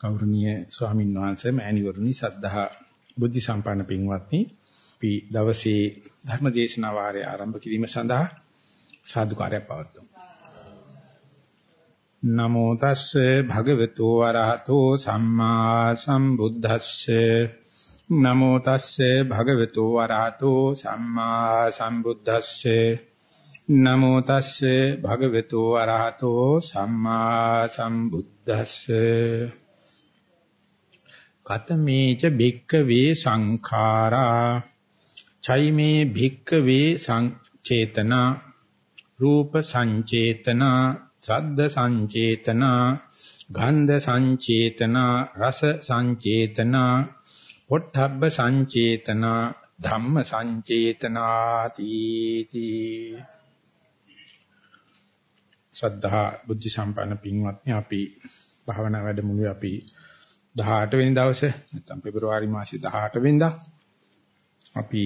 ගෞරවනීය ස්වාමීන් වහන්සේ මෑණිවරුනි සද්ධා බුද්ධ සම්පන්න පින්වත්නි අපි දවසේ ධර්ම දේශනා වාරය ආරම්භ කිරීම සඳහා සාදුකාරයක් පවත්වමු. නමෝ තස්සේ භගවතු වරහතෝ සම්මා සම්බුද්දස්සේ. නමෝ තස්සේ භගවතු වරහතෝ සම්මා සම්බුද්දස්සේ. නමෝ තස්සේ භගවතු අරහතෝ සම්මා සම්බුද්දස්සේ. කතමේච භික්කවේ සංඛාරා චෛමේ භික්කවේ සංචේතනා රූප සංචේතනා සද්ද සංචේතනා ගන්ධ සංචේතනා රස සංචේතනා පොට්ටබ්බ සංචේතනා ධම්ම සංචේතනා තීති ශ්‍රද්ධා බුද්ධ සම්පන්න පින්වත්නි අපි භාවනා වැඩමුළුවේ අපි 18 වෙනි දවසේ නැත්නම් පෙබරවාරි මාසයේ 18 වෙනිදා අපි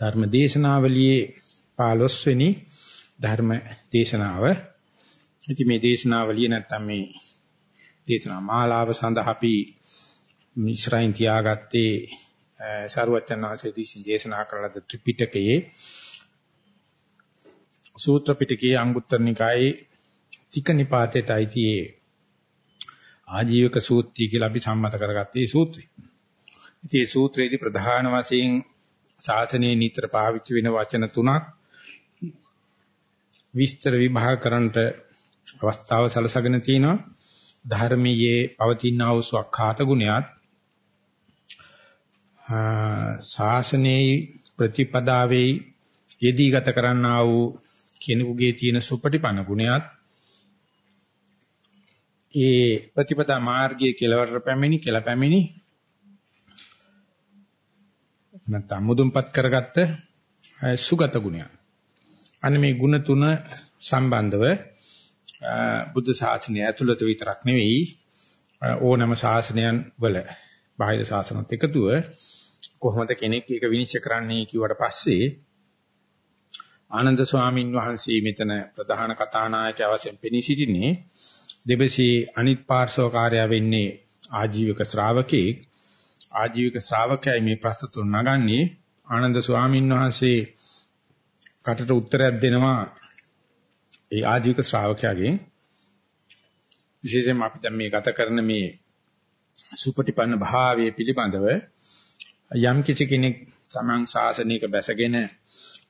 ධර්ම දේශනාවලියේ 15 වෙනි ධර්ම දේශනාව. ඉතින් මේ දේශනාවලිය නැත්නම් මේ දේශනා මාලාව සඳහා අපි මිශ්‍රයින් තියාගත්තේ සරුවචනාංශයේ දේශනා කරන ත්‍රිපිටකයේ සූත්‍ර පිටකයේ අංගුත්තර නිකායේ තික නිපාතයට අයිති ආජීවක සූත්‍රය කියලා අපි සම්මත කරගත්තේ සූත්‍රය. ඉතින් මේ සූත්‍රයේදී ප්‍රධාන වශයෙන් සාසනයේ නිතර පාවිච්චි වෙන වචන තුනක් විස්තර විභාග කරන්නට අවස්ථාව සලසගෙන තිනවා. ධර්මයේ පවතින වූ සක්කාත ගුණයත් ශාසනයේ ප්‍රතිපදාවේ යෙදී ගත කරන්නා වූ කෙනෙකුගේ තියෙන සුපටිපන ගුණයත් ඒ ප්‍රතිපදා මාර්ගයේ කෙලවර පැමිණි කියලා පැමිණි නැත්නම් මුදුන්පත් කරගත්ත සුගත ගුණයක්. අන්න මේ ගුණ තුන සම්බන්ධව බුද්ධ ශාසනය ඇතුළත විතරක් නෙවෙයි ඕනෑම ශාසනයන් වල බාහිර ශාසනත් එකතුව කොහොමද කෙනෙක් ඒක විනිශ්චය කරන්නේ කිව්වට පස්සේ ආනන්ද ස්වාමින් වහන්සේ මෙතන ප්‍රධාන කතානායකයා වශයෙන් පෙනී සිටින්නේ දෙබසී අනිත් පාර්ශව කාර්යය වෙන්නේ ආජීවක ශ්‍රාවකෙක්. ආජීවක ශ්‍රාවකයයි මේ ප්‍රශ්න තුන නගන්නේ. ආනන්ද ස්වාමින් වහන්සේ කටට උත්තරයක් දෙනවා ඒ ආජීවක ශ්‍රාවකයාගෙන්. විශේෂයෙන්ම අපි දැන් මේ ගත කරන මේ සුපටිපන්න භාවයේ පිළිබඳව යම් කිසි කෙනෙක් තමන් ශාසනයක බැසගෙන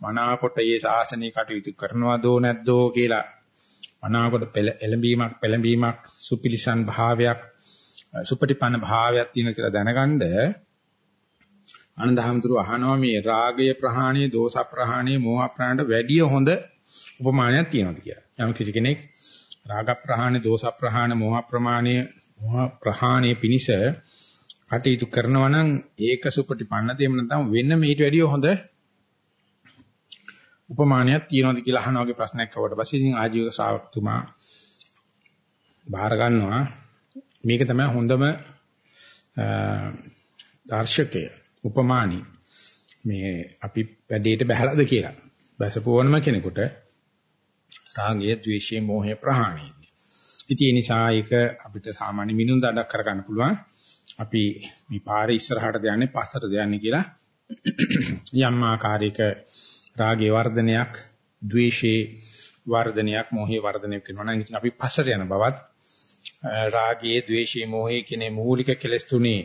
මනාකොට මේ ශාසනය කටයුතු කරනවදෝ නැද්දෝ කියලා මනාකොට එළඹීමක් පෙළඹීමක් සුපිලිසන් භාවයක් සුපටිපන්න භාවයක් තියෙන කියලා දැනගන්න ආනන්දහමතුරු අහනවා මේ රාගය ප්‍රහාණය, දෝෂ ප්‍රහාණය, මෝහ ප්‍රහාණයට වැඩිය හොඳ උපමානයක් තියෙනවද කියලා. යම් කිසි කෙනෙක් රාග ප්‍රහාණය, දෝෂ ප්‍රහාණය, මෝහ ප්‍රමාණය, මෝහ ප්‍රහාණය පිනිස කටයුතු කරනවා නම් ඒක සුපටිපන්න දෙයක් නැත්නම් වෙන මේට වැඩිය හොඳ උපමානයක් තියනවාද කියලා අහන වගේ ප්‍රශ්නයක් කවට පස්සේ ඉතින් ආජීවක ශ්‍රාවකතුමා බාර ගන්නවා මේක තමයි හොඳම දර්ශකය උපමානි මේ අපි වැඩේට බහැලාද කියලා බැසපුවනම කෙනෙකුට රාගය, ద్వේෂය, මෝහය ප්‍රහාණය. ඉතින් ඒ නිසා ඒක අපිට සාමාන්‍ය මිනුම් දඩක් කරගන්න පුළුවන්. අපි මේ පාරේ ඉස්සරහට යන්නේ පස්සට යන්නේ කියලා යම් ආකාරයක රාගයේ වර්ධනයක්, ද්වේෂයේ වර්ධනයක්, මොහේ වර්ධනයක් වෙනවා නම් ඉතින් අපි පස්සට යන බවත් රාගයේ, ද්වේෂයේ, මොහේ කියන මූලික කෙලෙස් තුනේ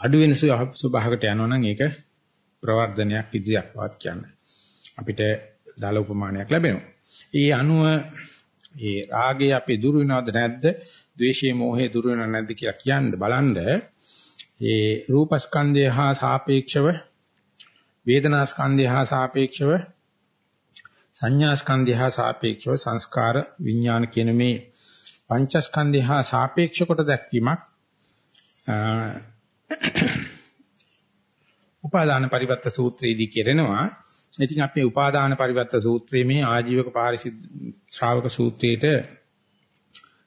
අඩු වෙන ස්වභාවයකට යනවා නම් ඒක ප්‍රවර්ධනයක් ඉදිරියක් වත් කියන්නේ. අපිට දාල උපමානයක් ලැබෙනවා. ඒ අනුව ඒ රාගය අපේ දුරු වෙනවද නැද්ද? ද්වේෂයේ මෝහයේ දුරු වෙනවද නැද්ද කියලා කියන්න බලන්න ඒ රූපස්කන්ධය හා සාපේක්ෂව වේදනා ස්කන්ධය හා සාපේක්ෂව සංඥා ස්කන්ධය හා සාපේක්ෂව සංස්කාර විඥාන කියන මේ පංචස්කන්ධය හා සාපේක්ෂ කොට දැක්වීමක් උපාදාන පරිවර්ත සූත්‍රයේදී කියරෙනවා. ඉතින් අපි උපාදාන පරිවර්ත සූත්‍රයේ මේ ආජීවක පාරිශුද්ධ ශ්‍රාවක සූත්‍රයේට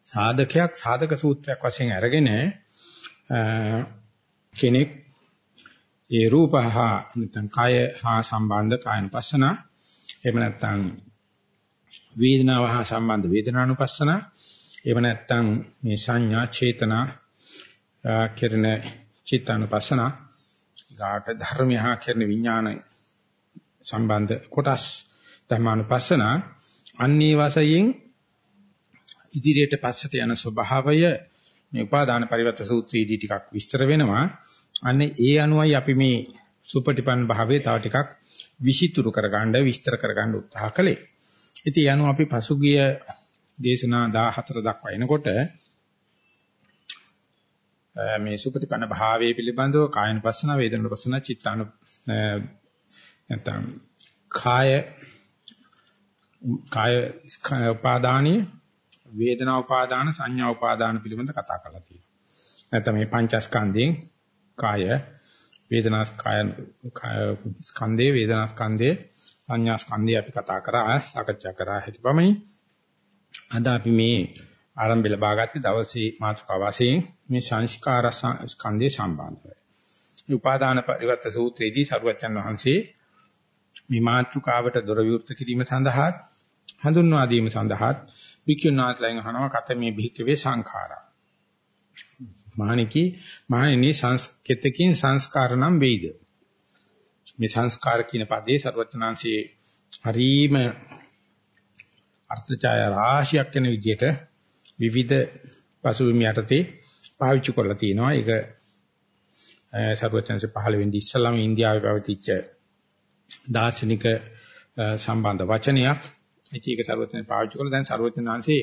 සාධකයක් සාධක සූත්‍රයක් වශයෙන් අරගෙන කෙනෙක් ඒ රූප හා නැත්නම් කය හා සම්බන්ධ කායනුපස්සන එහෙම නැත්නම් වේදනාව හා සම්බන්ධ වේදනානුපස්සන එහෙම නැත්නම් මේ සංඥා චේතනා කෙරෙන චිත්තානුපස්සන ගාට ධර්මයහා කෙරෙන විඥාන සම්බන්ධ කොටස් ධර්මානුපස්සන අන්නී වශයෙන් ඉදිරියට පස්සට යන ස්වභාවය මේ උපාදාන පරිවර්ත සූත්‍රයේදී ටිකක් විස්තර වෙනවා. අන්නේ ඒ අනුවයි අපි මේ සුපටිපන්න භාවයේ තව ටිකක් විසිතුරු කරගන්න විස්තර කරගන්න උත්සාහ කළේ. ඉතින් යනු අපි පසුගිය දේශනා 14 දක්වා එනකොට මේ සුපටිපන්න භාවයේ පිළිබඳව කායනුපස්සන වේදනානුපස්සන චිත්තානු නැත්නම් කාය කාය උපාදානීය වේදනා උපාදාන සංඥා උපාදාන පිළිබඳ කතා කරලා තියෙනවා. නැත්නම් මේ පංචස්කන්ධයෙන් කාය වේදනා කාය ස්කන්ධේ වේදනා ස්කන්ධේ සංඥා ස්කන්ධය අපි කතා කරා සාකච්ඡා කරා හැකි පමණි. අද අපි මේ ආරම්භ ලබාගත්තේ දවසේ මාතෘකාව වශයෙන් මේ සංස්කාර ස්කන්ධය සම්බන්ධයි. උපාදාන පරිවර්ත සූත්‍රයේදී සරුවච්චන් වහන්සේ මේ මාතෘකාවට දොර විවෘත කිරීම සඳහා හඳුන්වා දීම සඳහා වික්ෂුනාත්ලයන් අහනවා කතමේ භික්කවේ සංඛාරා. මහණෙකි මහණෙනි සංස්කෙතකින් සංස්කාරණම් වෙයිද? මේ සංස්කාර කියන පදේ ਸਰවඥාන්සේ හරීම අර්ථචාය රාශියක් වෙන විදිහට විවිධ පසුබිම් යටතේ පාවිච්චි කරලා තිනවා. ඒක ਸਰවඥාන්සේ 15 වෙනි ඉස්සලම ඉන්දියාවේ පැවතිච්ච දාර්ශනික සම්බන්ධ වචනයක්. ඉතින් ඒක ਸਰවඥාන්සේ පාවිච්චි කරලා දැන් ਸਰවඥාන්සේ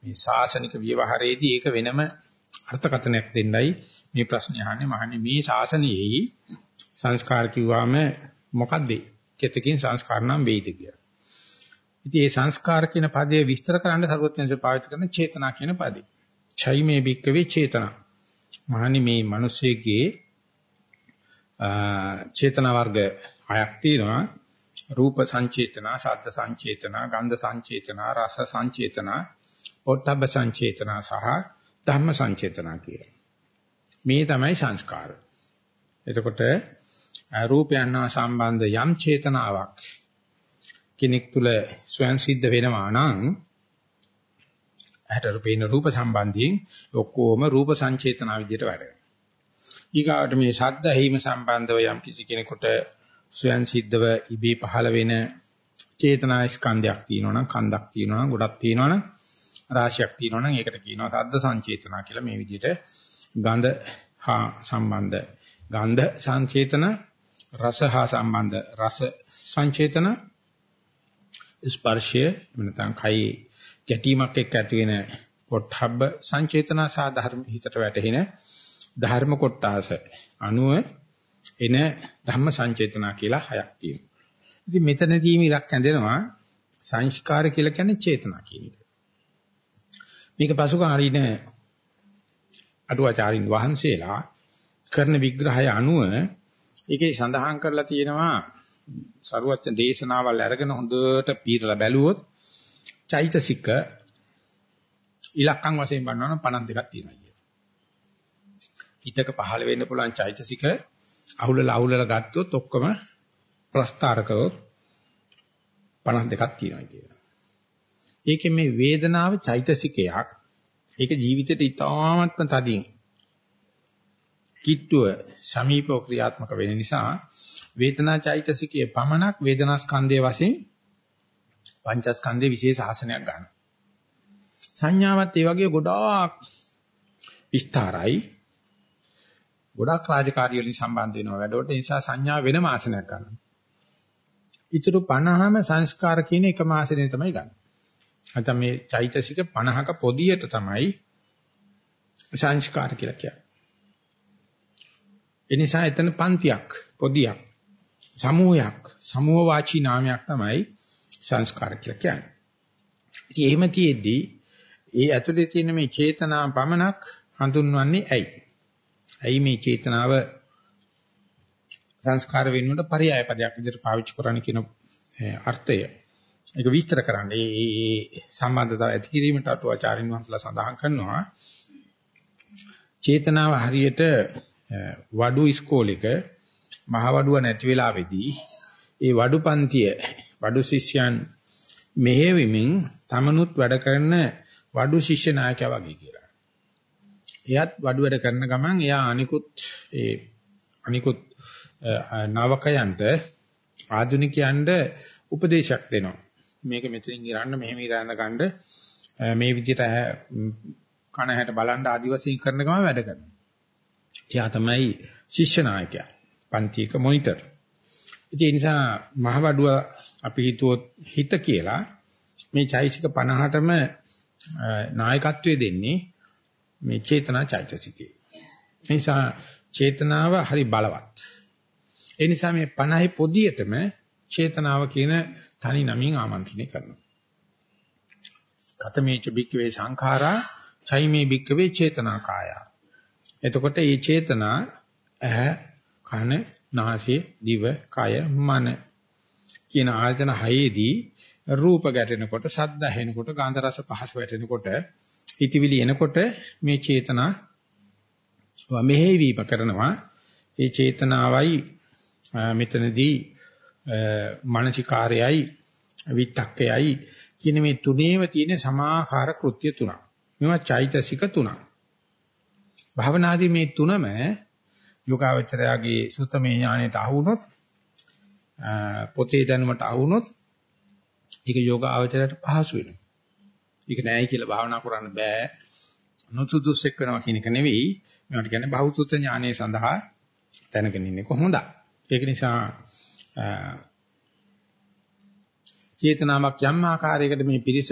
මේ ශාසනික ව්‍යවහාරයේදී ඒක වෙනම අර්ථකථනයක් දෙන්නයි මේ ප්‍රශ්නේ අහන්නේ මහන්නේ මේ ශාසනයෙහි සංස්කාර කිව්වම මොකද්ද? කෙතකින් සංස්කාර නම් වෙයිද කියලා. ඉතින් මේ සංස්කාර කියන පදයේ විස්තර කරන්න ਸਰවඥයන්සේ පාවිච්චි කරන චේතනා කියන පදේ. චෛ මේ බික්කවේ චේතනා. මහන්නේ මේ මිනිස්සෙගේ චේතනා වර්ග හයක් තියෙනවා. රූප සංචේතනා, ශබ්ද සංචේතනා, ගන්ධ සංචේතනා, රස සංචේතනා, පොට්ටබ්බ සංචේතනා සහ ධම්ම සංචේතනා කියලා. මේ තමයි සංස්කාර. එතකොට රූපයන් හා සම්බන්ධ යම් චේතනාවක් කෙනෙක් තුල ස්වයන් සිද්ධ වෙනවා නම් ඇහැට පේන රූප සම්බන්ධයෙන් ඔක්කොම රූප සංචේතනා විදිහට වැඩ කරනවා. ඊගාවට මේ ශබ්ද ඇහිම සම්බන්ධව යම් කිසි කෙනෙකුට ස්වයන් සිද්ධව ඉබේ පහළ වෙන චේතනා ස්කන්ධයක් තියෙනවා නම් කන්දක් තියෙනවා නම් ගොඩක් තියෙනවා නම් රාශියක් තියෙනවා නම් ඒකට කියනවා සද්ද සංචේතනා කියලා මේ විදිහට ගඳ හා සම්බන්ධ ගන්ධ සංචේතන රස හා සම්බන්ධ රස සංචේතන ස්පර්ශය නැත්නම් කයි ගැටීමක් එක්ක ඇති වෙන පොට්ටබ්බ සංචේතන සාධර්ම හිතට වැටෙන ධර්ම කොටාස අනුව එන ධම්ම සංචේතනා කියලා හයක් තියෙනවා. ඉතින් මෙතනදී මිරක් ඇඳෙනවා සංස්කාර කියලා කියන්නේ චේතනා කියන එක. මේක පසුකාලීන අටුවාචාරින් වහන්සේලා කරන විග්‍රහය අනුව ඒකේ සඳහන් කරලා තියෙනවා සරුවච්ච දේශනාවල් අරගෙන හොඳට පීරලා බැලුවොත් චෛතසික ඉලක්කම් වශයෙන් ගන්නවා නම් 52ක් තියෙනවා කියන. හිතක පහළ වෙන්න පුළුවන් චෛතසික අහුලලා අහුලලා ගත්තොත් ඔක්කොම ප්‍රස්තාරකව 52ක් තියෙනවා කියන. ඒකේ මේ වේදනාව චෛතසිකයක්. ඒක ජීවිතේට ඉතාමත්ම තදින් කිට්ටුව සමීපව ක්‍රියාත්මක වෙන නිසා වේදනා චෛතසිකයේ පමණක් වේදනා ස්කන්ධයේ වශයෙන් පංචස්කන්ධයේ විශේෂ ආසනයක් ගන්නවා. සංඥාවත් ඒ වගේ ගොඩාක් විස්තරයි. ගොඩාක් රාජකාරී වලින් සම්බන්ධ වෙනවා වැඩවලට ඒ නිසා සංඥා වෙනම ආසනයක් ගන්නවා. ඊටු 50ම සංස්කාර කියන එකම ආසනය තමයි ගන්න. නැත්නම් මේ චෛතසික 50ක පොදියට තමයි සංස්කාර කියලා කියන්නේ. ඒ නිසා එතන පන්තියක් පොදියක් සමූහයක් සමූහ වාචී නාමයක් තමයි සංස්කාර කියලා කියන්නේ. ඉතින් එහෙම තියෙද්දී ඒ ඇතුලේ තියෙන මේ චේතනා පමණක් හඳුන්වන්නේ ඇයි? ඇයි මේ චේතනාව සංස්කාර වෙනුවට පරයය පදයක් විදිහට පාවිච්චි කරන්න කියන අර්ථය ඒක විස්තර කරන්න. ඒ ඒ සම්බන්ධතාව ඇති කිරීමට අටුවාචාරින් වහන්සලා සඳහන් කරනවා. චේතනාව හරියට වඩු ඉස්කෝලේක මහ වඩුව නැති වෙලාවේදී ඒ වඩු පන්තිය වඩු ශිෂ්‍යයන් මෙහෙවිමින් තමනුත් වැඩ කරන වඩු ශිෂ්‍ය නායකයා වගේ කියලා. එයාත් වඩු වැඩ කරන ගමන් එයා අනිකුත් ඒ අනිකුත් නාවකයන්ට ආධුනිකයන්ට උපදේශයක් දෙනවා. මේක මෙතනින් ඉරන්න මෙහෙම ඉරන්න ගන්න මේ විදිහට කන හැට බලන් ආදිවාසී කරන ගමන් වැඩ කරනවා. එයා තමයි ශිෂ්‍ය නායකයා. පන්තික මොනිටර්. ඒ නිසා මහවඩුව අපි හිතුවොත් හිත කියලා මේ චෛසික 50ටම නායකත්වය දෙන්නේ මේ චේතනා චෛතසිකේ. ඒ නිසා චේතනාව හරි බලවත්. ඒ නිසා මේ 50 පොදියටම චේතනාව කියන තනි නමින් ආමන්ත්‍රණය කරනවා. කතමේච බික්කවේ සංඛාරා චෛමේ බික්කවේ චේතනා කාය. එතකොට මේ චේතනා ඇහ කන නාසය දිව කය මන කියන ආයතන හයේදී රූප ගැටෙනකොට ශබ්ද ඇහෙනකොට ගන්ධ රස පහස වැටෙනකොට හිතවිලි එනකොට මේ චේතනා මෙහෙවීම කරනවා ඒ චේතනාවයි මෙතනදී මානසිකාරයයි විතක්කයයි කියන මේ තුනේම තියෙන සමාහාර කෘත්‍ය තුනක්. මේවා චෛතසික තුනක්. භවනාදී මේ තුනම යෝගාවචරයාගේ සුත්තමේ ඥාණයට අහුනොත් පොතේ දැනුමට අහුනොත් ඒක යෝගාවචරයට පහසු වෙනවා. ඒක නෑයි කියලා භාවනා කරන්න බෑ. නොසුදුසුෙක් වෙනවා කියන එක නෙවෙයි. මේවට කියන්නේ බහුසුත ඥානයේ සඳහා දැනගෙන ඉන්නේ කොහොමද? ඒක නිසා චේතනාවක් යම් ආකාරයකට මේ පිරිස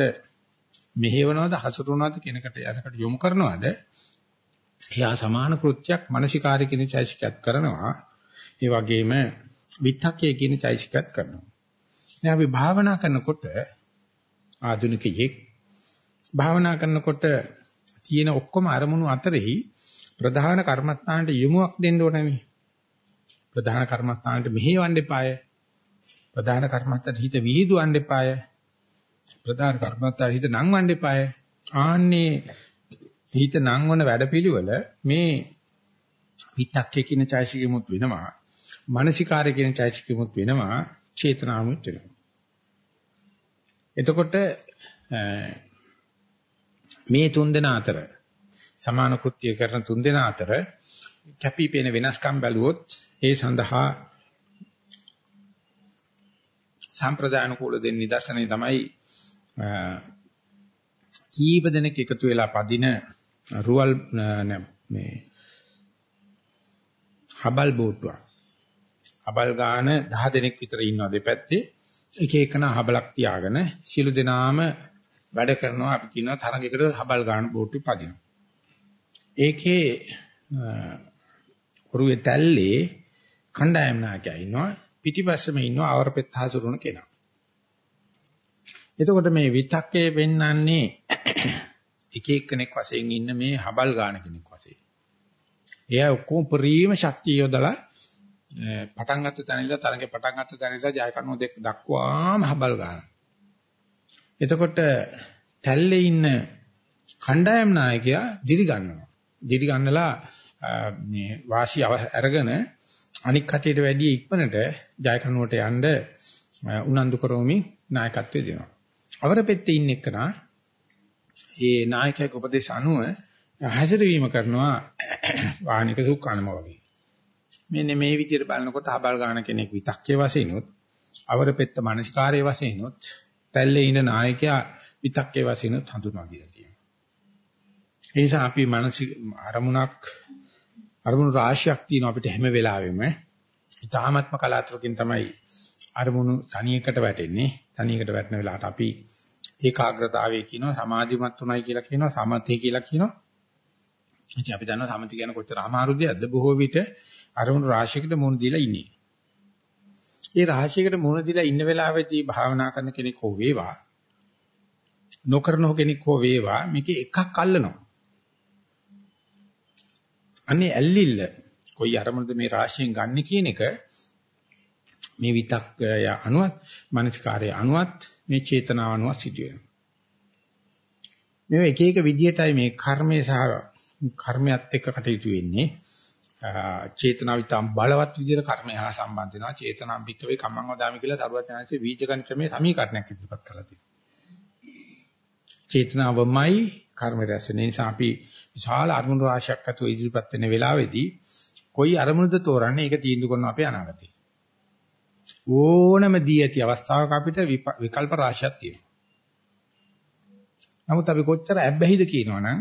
මෙහෙවනවද හසුරුවනවද කෙනකට යනකට යොමු කරනවද එයා සමාන කෘත්‍යයක් මානසිකාරය කියන චෛසිකයක් කරනවා. ඒ වගේම විත්තක්කය කියන චෛසිකයක් කරනවා. දැන් අපි භාවනා කරනකොට ආධුනිකයෙක් භාවනා කරනකොට තියෙන ඔක්කොම අරමුණු අතරෙහි ප්‍රධාන කර්මස්ථානට යොමුක් දෙන්න ඕනේ ප්‍රධාන කර්මස්ථානට මෙහෙවන්න එපාය. ප්‍රධාන කර්මස්ථානට හිත විහිදුවන්න එපාය. ප්‍රධාන කර්මස්ථානට හිත නංවන්න එපාය. ආන්නේ හිත නංවන වැඩපිළිවෙල මේ විතක්කේ කියන චෛසිකෙමුත් වෙනවා. මානසිකාරය කියන චෛසිකෙමුත් වෙනවා. චේතනාමුත් වෙනවා. එතකොට මේ තුන් දෙනා අතර සමාන කෘත්‍ය කරන තුන් දෙනා අතර කැපිපෙන වෙනස්කම් බැලුවොත් ඒ සඳහා සම්ප්‍රදාන කුල දෙන්න නිදර්ශනය තමයි කීප දෙනෙක් එකතු වෙලා පදින රුවල් මේ හබල් බෝට්ටුවක්. හබල් ගාන 10 දෙනෙක් විතර ඉන්නවා දෙපැත්තේ. එක එකන හබලක් තියාගෙන සියලු දෙනාම වැඩ කරනවා අපි කියනවා තරඟයකට හබල් ගාන බෝට්ටු පදිනවා. ඒකේ ඔරුවේ තැල්ලේ කණ්ඩායම් නායකයා ඉන්නවා පිටිපස්සෙම ඉන්නවා ආවරපෙත් හසුරුවන කෙනා. එතකොට මේ විතක්කේ පෙන්වන්නේ එක එක්කෙනෙක් වශයෙන් ඉන්න මේ හබල් ගාන කෙනෙක් වශයෙන්. එයා ඔක්කොම පරිම ශක්තිය යොදලා පටන් ගත්ත තැන ඉඳලා තරගේ පටන් ගත්ත තැන ඉඳලා ජය කනුව දෙක දක්වාම හබල් ගන්න. එතකොට තැල්ලේ ඉන්න කණ්ඩායම් නායකයා දිරි ගන්නවා. දිරි ගන්නලා මේ වාසිය අරගෙන අනික් කටියට වැඩි ඉක්මනට ජය කනුවට යන්න උනන්දු කරවමින් නායකත්වය දෙනවා. අවර පෙත්තේ ඉන්න එකනා ඒ නායකයෙක් උපදේශ අනුව හැසිරවීම කරනවා වාහනික සුඛානම වගේ. මෙන්න මේ විදිහට බලනකොට හබල් ගන්න කෙනෙක් විතක්කේ වශයෙන්ුත් අවර පෙත්ත මානසිකාරයේ වශයෙන්ුත් තැල්ලේ ඉන්න නායකයා විතක්කේ වශයෙන්ුත් හඳුන්වා දීලා තියෙනවා. ඒ නිසා අපි මානසික අරමුණක් අරමුණු රාශියක් තියෙනවා අපිට හැම වෙලාවෙම. ඊ타ත්ම කලාතුරකින් තමයි අරමුණු තනියකට වැටෙන්නේ. තනියකට වැටෙන වෙලාවට අපි ඒකාග්‍රතාවයේ කියනවා සමාධිමත් උනායි කියලා කියනවා සමතේ කියලා කියනවා. ඉතින් අපි දන්නවා සමති කියන කොච්චර අමාරුද බොහෝ විට අරමුණු රාශියකට මුහුණ දීලා ඉන්නේ. ඒ රාශියකට මුහුණ දීලා ඉන්න වෙලාවෙදී භාවනා කරන කෙනෙක් හෝ වේවා නොකරන කෙනෙක් හෝ වේවා මේකේ එකක් අල්ලනවා. අනේ ඇල්ලිල්ල කොයි අරමුණද මේ රාශියෙන් ගන්න කියන එක මේ විතක්ය අනුවත් මනස්කාරය අනුවත් මේ චේතනාව අනුවත් සිදුවෙනවා. මේ එක එක විදිහටයි මේ කර්මය සහ කර්මයත් එක්ක කටයුතු වෙන්නේ. චේතනාවිතම් බලවත් විදිහට කර්මය හා සම්බන්ධ වෙනවා. චේතනාම් භික්කවේ කම්මං වදාමි කියලා සරුවත් යනසේ වීජ ගණිතමේ සමීකරණයක් ඉදිරිපත් කළා තියෙනවා. චේතනාවමයි කර්ම රැස් වෙන නිසා අපි විශාල අරමුණු රාශියක් අතෝ ඉදිරිපත් වෙන වෙලාවේදී කොයි අරමුණද තෝරන්නේ ඒක තීන්දුව කරනවා අපේ අනාගතය. ඕනම දී ඇති අවස්ථාවක අපිට විකල්ප රාශියක් තියෙනවා. නමුත් අපි කොච්චර ඇබ්බැහිද කියනවනම්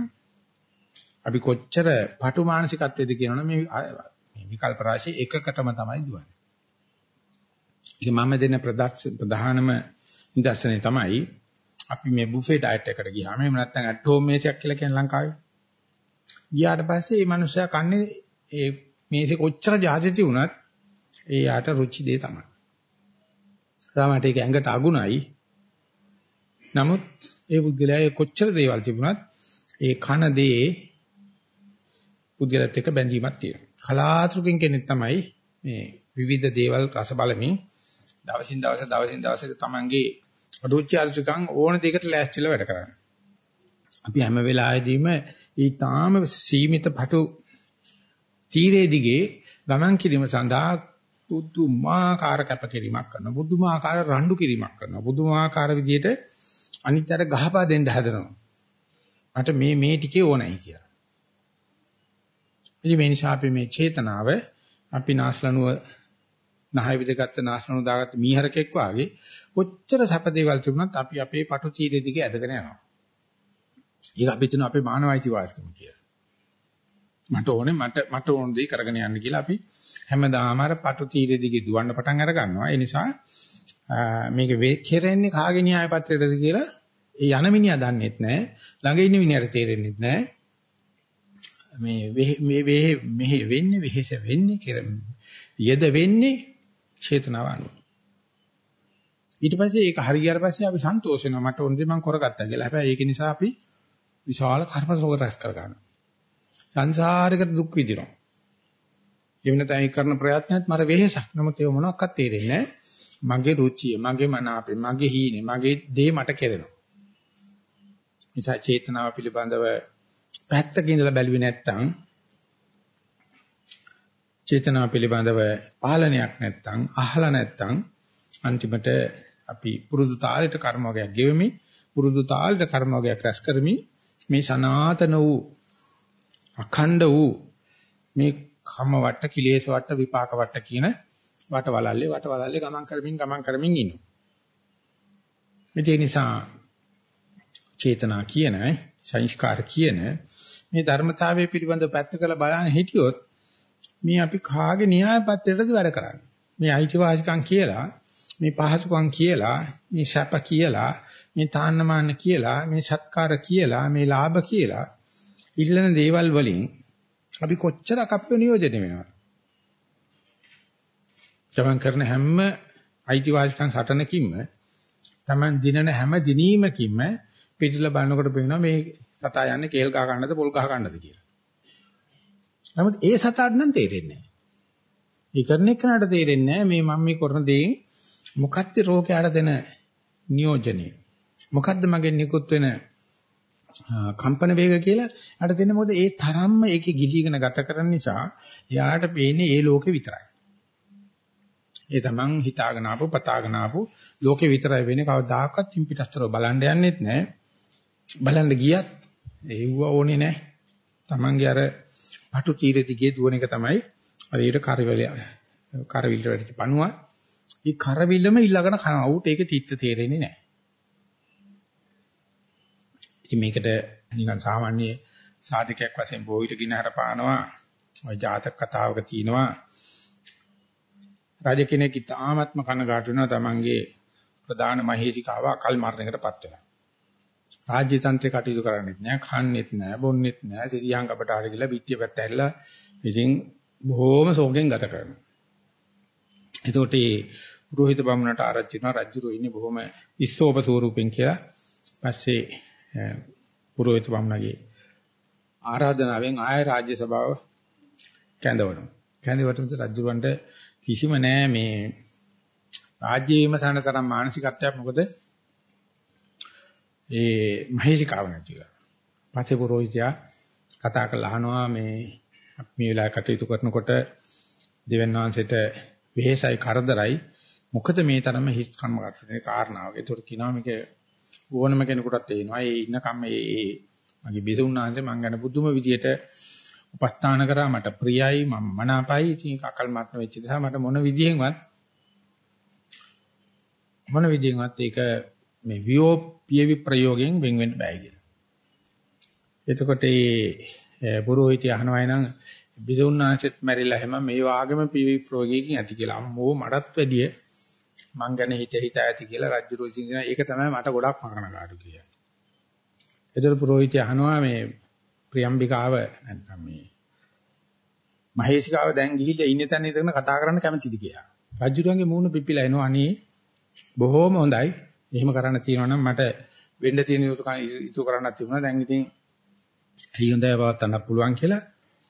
අපි කොච්චර පටු මානසිකත්වයේද කියනවනම් මේ විකල්ප රාශිය එකකටම තමයි දුවන්නේ. ඒක මම දෙන ප්‍රධානම නිදර්ශනය තමයි අපි මේ බුෆේ ඩයට් එකට ගියාම එහෙම නැත්නම් ඇට් හෝම් මේසයක් කියලා කියන ලංකාවේ. ගියාට පස්සේ මේ මිනිස්සයා කන්නේ ඒ මේසේ කොච්චර ජාතිති වුණත් ඒ යාට රුචි දෙය තමයි. සාමාන්‍යයෙන් ඒක ඇඟට අගුණයි. නමුත් ඒ පුද්ගලයා කොච්චර දේවල් තිබුණත් ඒ කන දේ පුද්ගලයාත් එක්ක බැඳීමක් තියෙනවා. කලාතුරකින් කෙනෙක් තමයි මේ විවිධ දේවල් රස බලමින් දවසින් දවස දවසින් දවස තමන්ගේ රුචි අරුචිකම් ඕන දෙයකට ලෑස්තිලා වැඩ කරන්නේ. අපි හැම වෙලාවෙදීම ඊටාම සීමිත පටු තීරේ දිගේ ගමන් කිරීම සඳහා පුදුමාකාර කැපකිරීමක් කරනවා. පුදුමාකාර රණ්ඩු කිරීමක් කරනවා. පුදුමාකාර විදියට අනිත්‍යයට ගහපා දෙන්න හදනවා. මට මේ මේ ටිකේ ඕනයි කියලා. ඉතින් මේ නිසා අපි මේ චේතනාව අපි නාස්ලනුව නහය විදගත්ත නාස්ලනුව දාගත්ත මීහරකෙක් වාගේ කොච්චර සැප දේවල් තිබුණත් අපි අපේ පටු චීරේ දිගේ ඇදගෙන යනවා. ඒක අපි තුන අපේ මානවයිති වාස්කම කියලා. මට ඕනේ මට මට ඕන දේ කරගෙන යන්න කියලා අපි හැමදාම අර පටු තීරෙ දිගේ දුවන්න පටන් අර ගන්නවා. ඒ නිසා මේක කෙරෙන්නේ කාගේ න්‍යාය පත්‍රයටද කියලා ඒ යන මිනිහා දන්නෙත් නැහැ. ළඟ ඉන්න මිනිහට තේරෙන්නෙත් නැහැ. මේ මේ මෙහෙ වෙන්නේ වෙහෙස වෙන්නේ යෙද වෙන්නේ චේතනාව අනුව. ඊට පස්සේ ඒක හරියට පස්සේ අපි සන්තෝෂ වෙනවා මට ඕන දේ මම කරගත්තා කියලා. හැබැයි ඒක නිසා අපි විශාල කර්ම රෝග රැස් කර ගන්නවා. සංසාරයකට දුක් විඳිනවා. එවන තැයි කරන ප්‍රයත්නයත් මර වෙහෙසක්. නමුත් ඒක මොනවත් තේරෙන්නේ මගේ රුචිය, මගේ මනාපේ, මගේ හීනේ, මගේ දේ මට කෙරෙනවා. නිසා චේතනාව පිළිබඳව පැත්තක ඉඳලා බැලුවේ නැත්තම් චේතනාව පිළිබඳව පාලනයක් නැත්තම් අහලා නැත්තම් අන්තිමට අපි පුරුදු තාලෙට කර්ම වර්ගයක් ගෙවමින් පුරුදු තාලෙට කර්ම වර්ගයක් රැස් කරමින් මේ සනාතන වූ අඛණ්ඩ වූ මේ කම වට කිලේශ වට විපාක වට කියන වට වලල්ලේ වට වලල්ලේ ගමන් කරමින් ගමන් කරමින් ඉන්නවා. මේ නිසා චේතනා කියන සංස්කාර කියන මේ ධර්මතාවයේ පිළිබඳව පැත්තකල බලන්න හිටියොත් මේ අපි කාගේ න්‍යාය පත්‍රයටද වැඩ කරන්නේ. මේ අයිතිවාසිකම් කියලා මේ පහසුකම් කියලා මේ ශප කියලා මේ තාන්නමාන කියලා මේ සත්කාර කියලා මේ ලාභ කියලා ඉල්ලන දේවල් වලින් අපි කොච්චරක් අපිව නියෝජනය වෙනවද? ජවන් කරන හැම අයිතිවාසිකම් සටනකින්ම Taman දිනන හැම දිනීමකින්ම පිටිල බලනකොට පේනවා මේ සතා යන්නේ කේල් ගහ ගන්නද පොල් ගහ ගන්නද කියලා. නමුත් ඒ සතාට නම් තේරෙන්නේ නැහැ. ඒ කරන එකනට තේරෙන්නේ නැහැ මේ මම මේ කරන දේෙන් මොකක්ද රෝගයට දෙන නියෝජනය. මොකද්ද මගෙන් නිකුත් වෙන කම්පන වේග කියලා අර දෙන්නේ මොකද ඒ තරම්ම ඒකේ ගිලීගෙන ගත කරන නිසා එයාට පේන්නේ ඒ ලෝකේ විතරයි. ඒ තමන් හිතාගෙන ආපු පතාගෙන ආපු ලෝකේ විතරයි වෙන්නේ කවදාකවත් තින් පිටස්තරව බලන්න යන්නෙත් නැහැ. බලන්න ගියත් ඒව ඕනේ නැහැ. තමන්ගේ අර පටු තීර දිගේ දුවන එක තමයි හරියට කරවිල කරවිල වැඩි පණුවා. ඒ කරවිලම ඊළඟට කන අවුට් ඒකේ තිත්ත තේරෙන්නේ නැහැ. ඉතින් මේකට නිකන් සාමාන්‍ය සාධකයක් වශයෙන් බොහිට ගිනහර පානවා. ওই ජාතක කතාවක තියෙනවා. රජ කෙනෙක් ඉතාමත්ම කනගාටු වෙනවා තමන්ගේ ප්‍රධාන මහේසිකාව අකල් මරණයකටපත් වෙනවා. රාජ්‍ය තන්ත්‍රය කටයුතු කරන්නේත් නෑ, කන්නේත් නෑ, බොන්නේත් නෑ. සිරියංග අපට ආර ගිහලා පිටිය පැත්ත ඇරලා ඉතින් බොහොම සෝගෙන් ගත කරනවා. එතකොට මේ රෝහිත බමුණට ආරච්චි වෙනවා රජුරෝ ඉන්නේ බොහොම ඉස්සෝප ස්වරූපෙන් කියලා. පස්සේ පුරෝහිත බමුණගේ ආරාධනාවෙන් ආය රාජ්‍ය සභාව කැඳවනවා. කැඳවටම රජුරවන්ට කිසිම නෑ මේ රාජ්‍ය විමසන තරම් මානසිකත්වයක් මොකද ඒ මහේශිකාව නැතිව. පස්සේ පුරෝහිතයා කතා කරලා අහනවා මේ මේ වෙලාවේ කටයුතු කරනකොට දෙවන් වහන්සේට වෙහෙසයි කරදරයි මොකද මේ තරම හිස් කර්ම කරන්නේ කාරණාව. ඒකට කියනවා මේක ඕනම කෙනෙකුටත් තේනවා. ඒ ඉන්නකම් ඒ මගේ බිසුණාංශේ මං ගැන පුදුම විදියට උපස්ථාන කරා මට ප්‍රියයි මම මනාපයි ඉතින් අකල්මාත්ම වෙච්ච නිසා මට මොන විදියෙන්වත් මොන විදියෙන්වත් ඒක මේ වියෝ පියවි ප්‍රයෝගයෙන් වෙන් වෙන්න බෑ කියලා. එතකොට ඒ පුරোহিතය අහනවා නම් බිසුණාංශෙත් මැරිලා හැම මේ වාගේම පියවි ප්‍රයෝගයකින් ඇති කියලා. අම්මෝ මටත් වැඩිය මං ගැන හිත හිත ඇති කියලා රජු රෝසින් කියන ඒක තමයි මට ගොඩක් මකරන කාටු කියන්නේ. ඒතර පුරোহিතය අහනවා මේ ප්‍රියම්බිකාව නැත්නම් මේ මහේශිකාව දැන් ගිහිල්ලා ඉන්න තැන ඉඳගෙන කතා කරන්න කැමතිද කියලා. රජුරුවන්ගේ මූණ පිපිලා එනවා අනේ බොහොම හොඳයි. එහෙම කරන්න තියෙනවා නම් මට වෙන්න තියෙන යුතු කරන්නත් තිබුණා. දැන් ඉතින් ඇයි හොඳයි පවත්වන්න පුළුවන් කියලා.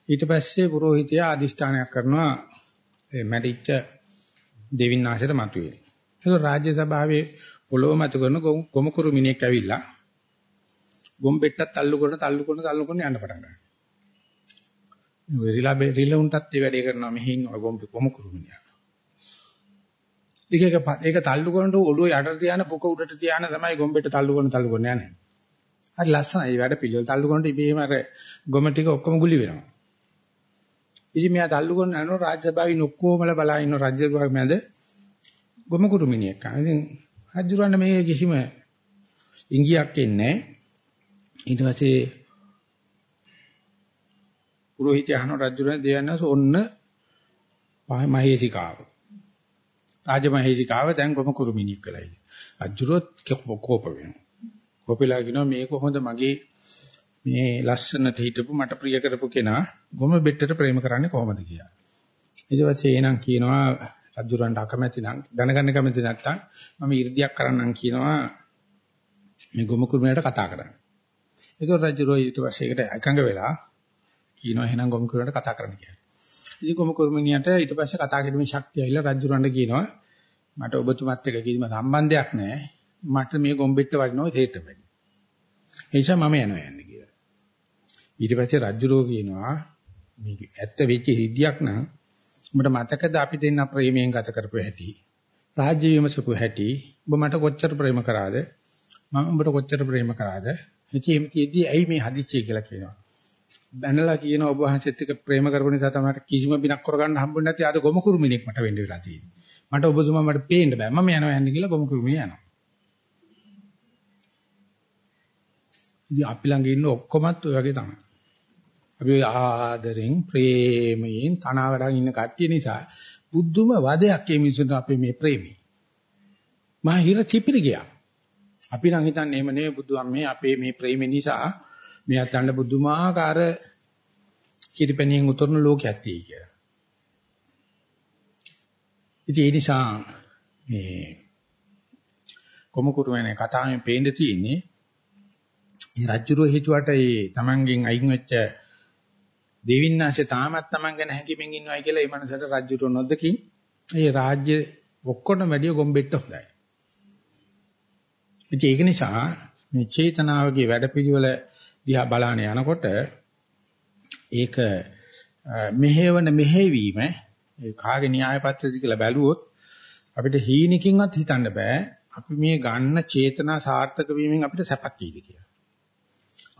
ඊට පස්සේ පුරোহিතයා අදිෂ්ඨානයක් කරනවා මැරිච්ච දෙවින්නාශයට මතුවේ. ඒක රාජ්‍ය සභාවේ පොළොව මත කරන ගොමුකුරු මිනිහෙක් ඇවිල්ලා ගොම්බෙට්ටත් තල්ලු කරන තල්ලු කරන තල්ලු කරන යන්න පටන් ගන්නවා. ඔය රිලා රිලුන්ටත් ඒ වැඩේ කරනවා මෙහි ඉන්න ගොම්බ ගොමුකුරු මිනිහා. ඒක ඒක තල්ලු කරනට ඔළුව යටට තියාන පොක උඩට තියාන තමයි ගොම්බෙට්ට තල්ලු කරන තල්ලු කරන යන්නේ. හරි ලස්සනයි. මේ වැඩ පිළිවෙල තල්ලු කරනට ඉබේම අර ගොම ටික ඔක්කොම ගුලි වෙනවා. ඉතින් මෙයා තල්ලු කරන යනවා රාජ්‍ය සභාවේ ඔක්කොමල බලා ඉන්න රාජ්‍ය සභාවේ මැද ගොම කුරු මිනිහෙක්. ඉතින් රජුරන්න මේ කිසිම ඉංගියක් එන්නේ ඊට පස්සේ පුරোহিතය අහන රජුරණ දෙයන්නස ඔන්න මහේසිකාව. රාජමහේසිකාව දැන් ගොම කුරු මිනිහෙක් වෙලා ඉන්නේ. රජුරොත් කෝප වෙනවා. කෝපෙලා කියනවා මේක හොඳ මගේ මේ ලස්සනට හිටපු මට ප්‍රිය කරපු කෙනා ගොම බෙට්ටට ප්‍රේම කරන්නේ කොහොමද කියලා. ඊට පස්සේ එනං කියනවා රජුරන්ට අකමැති නම් දැනගන්න කැමති නැත්තම් මම 이르දියක් කරන්නම් කියනවා මේ ගොම කුරුමයට කතා කරන්න. ඒතකොට රජුරෝ ඊට පස්සේ ඒකට එකඟ වෙලා කියනවා එහෙනම් ගොම කුරුමයට කතා කරන්න කියලා. ඉතින් ගොම කුරුමිනියට ඊට පස්සේ කතා කිරීමේ ශක්තිය ඇවිල්ලා රජුරන්ට කියනවා මට ඔබතුමත් එක්ක කිසිම සම්බන්ධයක් නැහැ. මට මේ ගොම්බෙට්ට වඩිනවා තේට්ට බැරි. ඒ නිසා මම යනවා යන්නේ කියලා. ඊට පස්සේ රජුරෝ කියනවා මේක ඇත්ත වෙච්ච සිද්ධියක් නම් උඹට මතකද අපි දෙන්න ප්‍රේමයෙන් ගත කරපු හැටි? රාජ්‍ය විමසපු හැටි? උඹ මට කොච්චර ප්‍රේම කරාද? මම උඹට කොච්චර ප්‍රේම කරාද? ඉතින් එමෙතිදී ඇයි මේ හදිස්සිය කියලා කියනවා. බැනලා කියන ඔබ වහන්සේත් එක්ක ප්‍රේම කරපු නිසා තමයි කිසිම බිනක් කරගන්න හම්බුනේ නැති අද ගොම කුරුමිනෙක් මට වෙන්න වෙලා තියෙන්නේ. මට ඔබතුමා මට පේන්න බෑ. මම යනවා යන්නේ කියලා ගොම කුරුමිනේ යනවා. ඉතින් අපි ළඟ ඉන්න ඔක්කොමත් ඔය වගේ තමයි. අපි ආදරෙන් ප්‍රේමයෙන් තනවාඩන් ඉන්න කට්ටිය නිසා බුද්ධම වදයක් මේ මිනිසුන්ට අපේ මේ ප්‍රේමී. මා හිර චිපිරි ගියා. අපි නම් හිතන්නේ එහෙම නෙවෙයි බුදුන් මේ අපේ මේ ප්‍රේමේ නිසා මෙයාට ගන්න බුදුමාකාර කිරිපැණියෙන් උතුරන ලෝකයක් තියෙයි කියලා. ඉතින් ඒ නිසා මේ කොමුකුරු වෙන කතාවෙන් පේන්න තියෙන්නේ මේ රජ්ජුරුව හිතුවට ඒ Tamanගෙන් අයින් වෙච්ච දෙවින්නාංශය තාමත් Taman ගැන හැඟීමෙන් ඉන්නවයි කියලා ඒ මනසට රජ්ජුරුව නොදකින් ඒ රාජ්‍ය ඔක්කොටම වැඩිය ගොම්බෙට්ට හොඳයි. ඒක නිසා මේ චේතනාවගේ වැඩපිළිවෙල දිහා බලාන යනකොට ඒක මෙහෙවන මෙහෙවීම ඒ කාගේ න්‍යාය පත්‍රද කියලා බැලුවොත් අපිට හීනකින්වත් හිතන්න බෑ අපි මේ ගන්න චේතනා සාර්ථක වීමෙන් අපිට සැපක් කීද කියලා.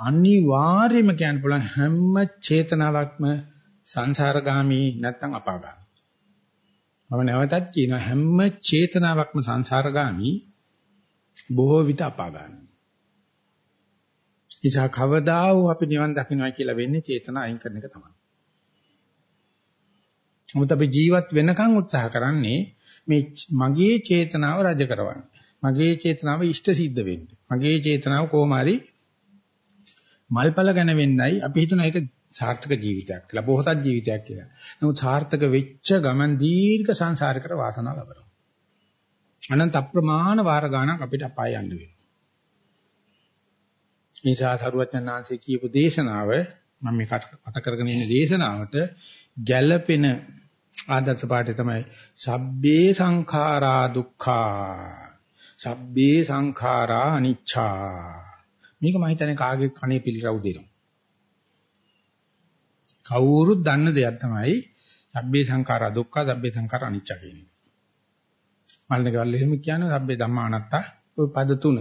අනිවාර්යයෙන්ම කියන්න පුළුවන් හැම චේතනාවක්ම සංසාරගාමී නැත්නම් අපාගාමී. මම නැවතත් කියනවා හැම චේතනාවක්ම සංසාරගාමී බොහෝ විට අපාගාමී. නිසා කවදා වූ අපි නිවන් දකින්නයි කියලා වෙන්නේ චේතනා අයින් කරන එක තමයි. මොකද අපි ජීවත් වෙනකන් උත්සාහ කරන්නේ මේ මගේ චේතනාව රජ කරවන්න. මගේ චේතනාව ඉෂ්ට සිද්ධ වෙන්න. මගේ චේතනාව කොහොම හරි මල්පල ගැන වෙන්නයි අපි හිතන එක සාර්ථක ජීවිතයක් කියලා බොහෝතත් ජීවිතයක් කියලා. නමුත් සාර්ථක වෙච්ච ගමන් දීර්ඝ සංසාරිකර වාසනාව ලබනවා. අනන්ත අප්‍රමාණ වාර ගණක් අපිට අපාය යන්න වෙනවා. නිසා සරුවචනාංශයේ කියපු දේශනාව මම මේ කතා කරගෙන ඉන්න දේශනාවට ගැළපෙන ආදර්ශ පාඩේ තමයි සබ්බේ සංඛාරා දුක්ඛා සබ්බේ සංඛාරා අනිච්චා මේක මම හිතන්නේ කාගේ කනේ පිළිරව් දෙනවා. කවුරුත් දන්න දෙයක් තමයි සබ්බේ සංඛාරා දුක්ඛ සබ්බේ සංඛාරා අනිච්ච කියන එක. මල්නකවල එහෙම කියන්නේ සබ්බේ ධම්මා අනාත්තා ඔය පද තුන.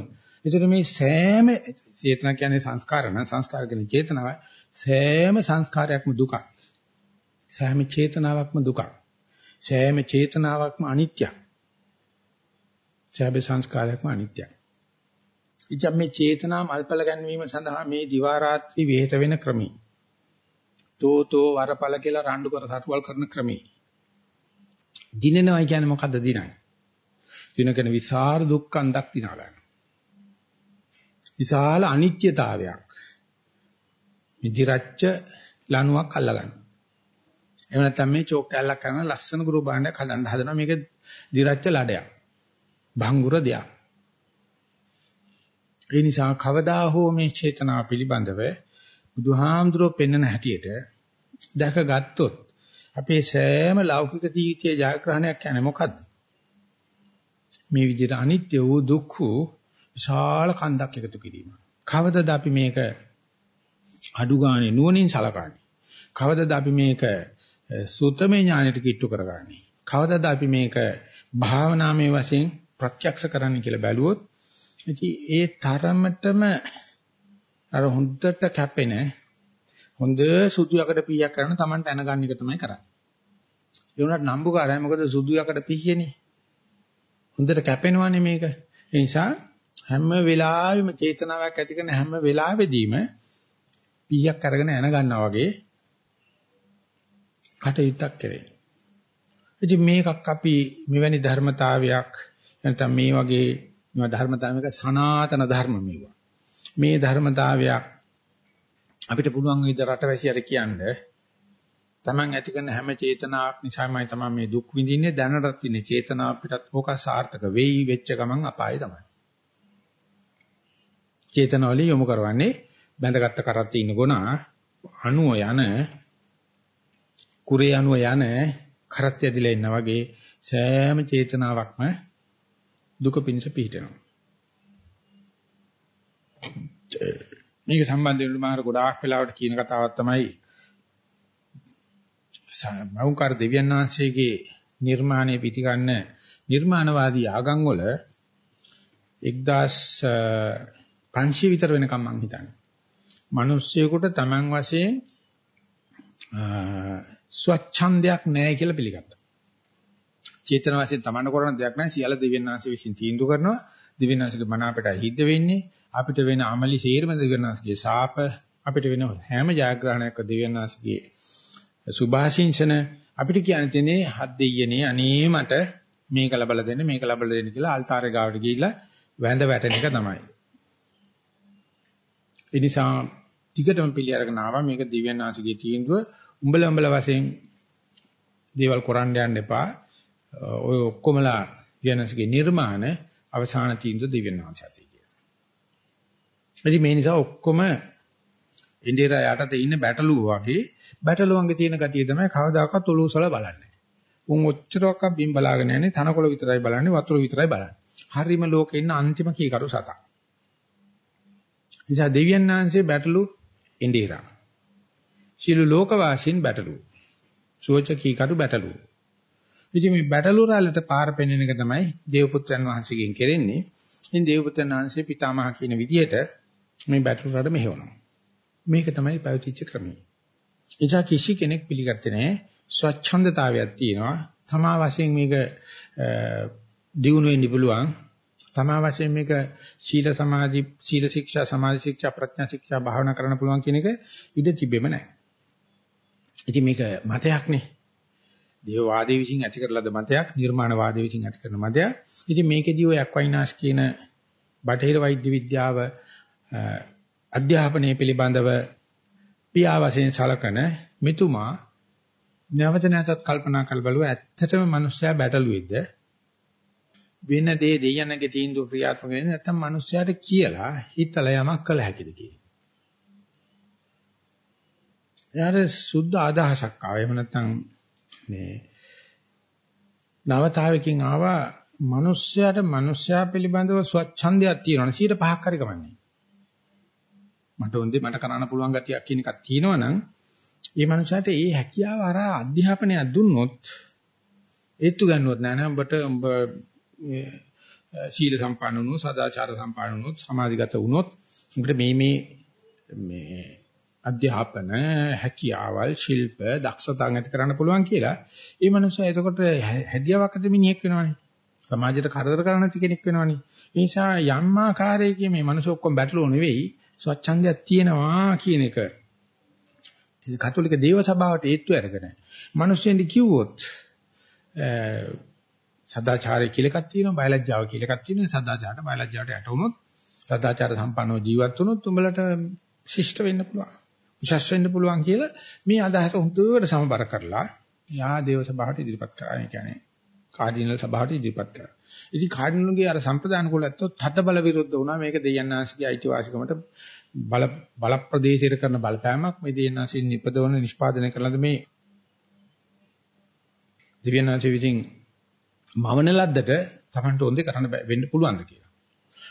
ඒතර මේ සෑම චේතනා කියන්නේ සංස්කාර නම් සංස්කාර කියන්නේ චේතනාව සෑම සංස්කාරයක්ම දුකක්. සෑම චේතනාවක්ම දුකක්. සෑම චේතනාවක්ම අනිත්‍යයි. සෑම සංස්කාරයක්ම අනිත්‍යයි. ඉතින් මේ චේතනා මල්පල ගැනීම සඳහා මේ දිවා රාත්‍රී විහෙත වෙන ක්‍රමී. තෝතෝ වරපල කියලා රණ්ඩු කර සතුවල් කරන ක්‍රමී. දිනනවා කියන්නේ මොකද්ද දිනන්නේ? දිනකන විසර දුක්ඛන්දක් දිනා ගන්න. විශාල අනිත්‍යතාවයක්. මිදිරච්ච ලණුවක් අල්ල ගන්න. එහෙම නැත්නම් මේ චෝක් කැල්ලක් කරන ලස්සන ගුරු භාණ්ඩයක් හදන්න හදනවා මේක දිරච්ච ලඩයක්. භංගුර දෙයක්. ඒ නිසා කවදා හෝ මේ චේතනාව පිළිබඳව බුදුහාමුදුරුවෝ පෙන්වන හැටියට දැකගත්තොත් අපේ සෑම ලෞකික ජීවිතයේ ජයග්‍රහණයක් කියන්නේ මොකද්ද? මේ විදිහට අනිත්‍ය වූ දුක්ඛ විශාල කන්දක් එකතු කිරීම. කවදද අපි මේක අඩු ගානේ නුවණින් සලකන්නේ? කවදද අපි මේක සූත්‍රමය ඥානෙට කිට්ටු කරගන්නේ? කවදද අපි මේක භාවනාමය වශයෙන් ප්‍රත්‍යක්ෂ කරන්න කියලා බැලුවොත් ඉතින් ඒ තරමටම අර හොඳට කැපෙන හොඳ සුදු යකඩ පීයක් කරන Tamanට ඇනගන්න එක තමයි කරන්නේ. ඒ උනට නම්බුකාරයි මොකද සුදු යකඩ පීයනේ. හොඳට කැපෙනවනේ මේක. ඒ නිසා හැම වෙලාවෙම චේතනාවක් ඇති කරන හැම වෙලාවෙදීම පීයක් අරගෙන ඇන ගන්නවා වගේ කටයුත්තක් කරේ. ඉතින් මේකක් අපි මෙවැනි ධර්මතාවයක් නැත්නම් මේ වගේ මේ ධර්මතාවයක සනාතන ධර්ම මේවා. මේ ධර්මතාවයක් අපිට පුළුවන් විදිහ රටවැසියට කියන්නේ Taman ඇති කරන හැම චේතනාවක් නිසාමයි තමයි මේ දුක් විඳින්නේ දැනටත් ඉන්නේ චේතනාව අපිටත් ඕක සාර්ථක වෙයි වෙච්ච ගමන් අපායේ තමයි. චේතනාවලිය යොමු කරවන්නේ බැඳගත්ත කරත් ඉන්න ගුණා අණුව යන කුරේ අණුව යන කරත් ඇදිලා ඉන්න වගේ සෑම චේතනාවක්ම දුක පිණිස පිහිටනවා. මේක සම්බන්ධයෙන් මාර ගොඩාක් වෙලාවට කියන කතාවක් තමයි මෞංකාර දෙවියන් වහන්සේගේ නිර්මාණය පිටිගන්න නිර්මාණවාදී ආගම් වල 1500 විතර වෙනකම් මං හිතන්නේ. මිනිස්සෙකුට Taman වශයෙන් ස්වච්ඡන්දයක් නැහැ කියලා පිළිගත්තා. චේතන වශයෙන් Taman කරන දෙයක් නැහැ සියල්ල දෙවියන් වහන්සේ විසින් තීන්දුව කරනවා. දෙවියන් වහන්සේගේ මන අපට හිද්ද වෙන්නේ අපිට වෙන අමලි සීරම දෙවියන් වහන්සේගේ ශාප අපිට වෙන හැම ජයග්‍රහණයක දෙවියන් වහන්සේගේ සුභාශිංසන අපිට කියන්න තියෙන්නේ හත් දෙයියනේ අනේ මට මේක ලබලා දෙන්න මේක ලබලා දෙන්න කියලා අල්තාරේ ගාවට ගිහිල්ලා වැඳ වැටෙන එක තමයි. ඒ නිසා ටිකටම පිළි අරගෙන ආවා මේක දිව්‍යන් ආශිගේ තීන්දුව උඹල උඹල වශයෙන් දේවල් කරන්න යන්න එපා. ඔය ඔක්කොමලා දිව්‍යන්සගේ නිර්මාණ අවසාන තීන්දුව දිව්‍යන් ආශාතයි කියලා. එදි මේ නිසා ඔක්කොම ඉන්දියා යටතේ ඉන්න බැටළුව වගේ බැටළුවන්ගේ තියෙන ගතිය තමයි කවදාකවත් ඔලුසල බලන්නේ. උන් ඔච්චරක් බිම් බලාගෙන යන්නේ තනකොළ විතරයි බලන්නේ වතුර විතරයි බලන්නේ. හරිම ලෝකේ ඉන්න අන්තිම කීකරු සතා. නිසා දෙවියන් වහන්සේ බැටළු ඉන්දිරා. සිළු ලෝකවාසීන් බැටළු. සුවච කීකරු බැටළු. ඉතින් මේ බැටළු රාලට පාර පෙන්වන එක තමයි දේවපුත්‍රයන් වහන්සේගෙන් කෙරෙන්නේ. ඉතින් දේවපුත්‍රයන් වහන්සේ පිතාමහ කියන විදිහට මේ බැටළු රාලට මෙහෙවනවා. මේක තමයි පැවතිච්ච ක්‍රමය. එනිසා කිසි කෙනෙක් පිළිගත්තේ නැහැ ස්වච්ඡන්දතාවයක් තියෙනවා. තමා වශයෙන් මේක දියුණු වෙන්න පුළුවන්. තමා වශයෙන් මේක සීල සමාධි සීල ශික්ෂා සමාධි ශික්ෂා ප්‍රඥා ශික්ෂා භාවනා කරන්න පුළුවන් කියන එක ඉඩ තිබෙම නැහැ. ඉතින් මේක මතයක්නේ. දේවවාදී විසින් ඇති කරලද මතයක් නිර්මාණවාදී විසින් ඇති කරන මතයක්. ඉතින් මේකෙදී ඔය ඇක්වයිනාස් කියන බටහිර වෛද්‍ය විද්‍යාව අධ්‍යාපනය පිළිබඳව පියා වශයෙන් සලකන මෙතුමා නැවත නැවතත් කල්පනා කර බලුවා ඇත්තටම මිනිස්සයා බැටළුවෙක්ද වෙන දේ දෙයයන්ගේ තීන්දුව ක්‍රියාත්මක වෙන්නේ නැත්නම් මිනිස්සයාට කියලා හිතලා යමක් කළ හැකිද කියලා. එයාට සුද්ධ අදහසක් ආවා. එහෙම නැත්නම් මේ නවතාවකින් ආවා මිනිස්සයාට මිනිස්සයා පිළිබඳව ස්වච්ඡන්දයක් තියෙනවා 105ක් හරි කමන්නේ. මට හොඳේ මට කරන්න පුළුවන් ගතියක් කියන එකක් තියෙනවනම් ඒ මනුස්සයාට ඒ හැකියාව අර අධ්‍යාපනයක් දුන්නොත් ඒත්තු ගන්නවත් නෑ නෑ උඹට උඹ සීල සම්පන්න වුණොත් සදාචාර සම්පන්න වුණොත් සමාධිගත වුණොත් අපිට මේ මේ මේ අධ්‍යාපන හැකියාවල් ශිල්ප දක්ෂතා ඇති කරන්න පුළුවන් කියලා. ඒ මනුස්සයා එතකොට හැදියාවක් ඇති මිනිහෙක් වෙනවනේ. සමාජයට කරදර කරන්න නැති කෙනෙක් වෙනවනේ. ඒ නිසා යම් ආකාරයකින් මේ මනුස්ස ඔක්කොම බැටළුව නෙවෙයි ස්වච්ඡන්දයක් තියෙනවා කියන එක. ඒ කතෝලික දේව සභාවට ඒත්තු අරගෙන මිනිස්සුන්ට කිව්වොත් සදාචාරය කියලා එකක් තියෙනවා බයලජ්ජාව කියලා එකක් තියෙනවා. සදාචාරට බයලජ්ජාවට යට වුණොත් සදාචාර සම්පන්නව ජීවත් වුණොත් උඹලට ශිෂ්ට වෙන්න පුළුවන්. උසස් වෙන්න පුළුවන් කියලා මේ අදහස හොඳට සමබර කරලා යා දේව සභාවට ඉදිරිපත් කරා. ඒ කියන්නේ කාඩිනල් සභාවට ඉදිරිපත් කරා. ඉතින් කාඩිනල්ගේ අර සම්ප්‍රදාන කුල ඇත්තෝ තද බල විරුද්ධ වුණා. මේක දෙයන්නාසිකේ අයිතිවාසිකමට බල බල ප්‍රදේශයට කරන බලපෑමක් මේ දෙයන්නාසින් නිපදවන නිෂ්පාදනය කරලාද මේ දිව්‍යනාසි විසින් මවන ලද්දට Tamanට හොඳේ කරන්න වෙන්න පුළුවන්ද කියලා.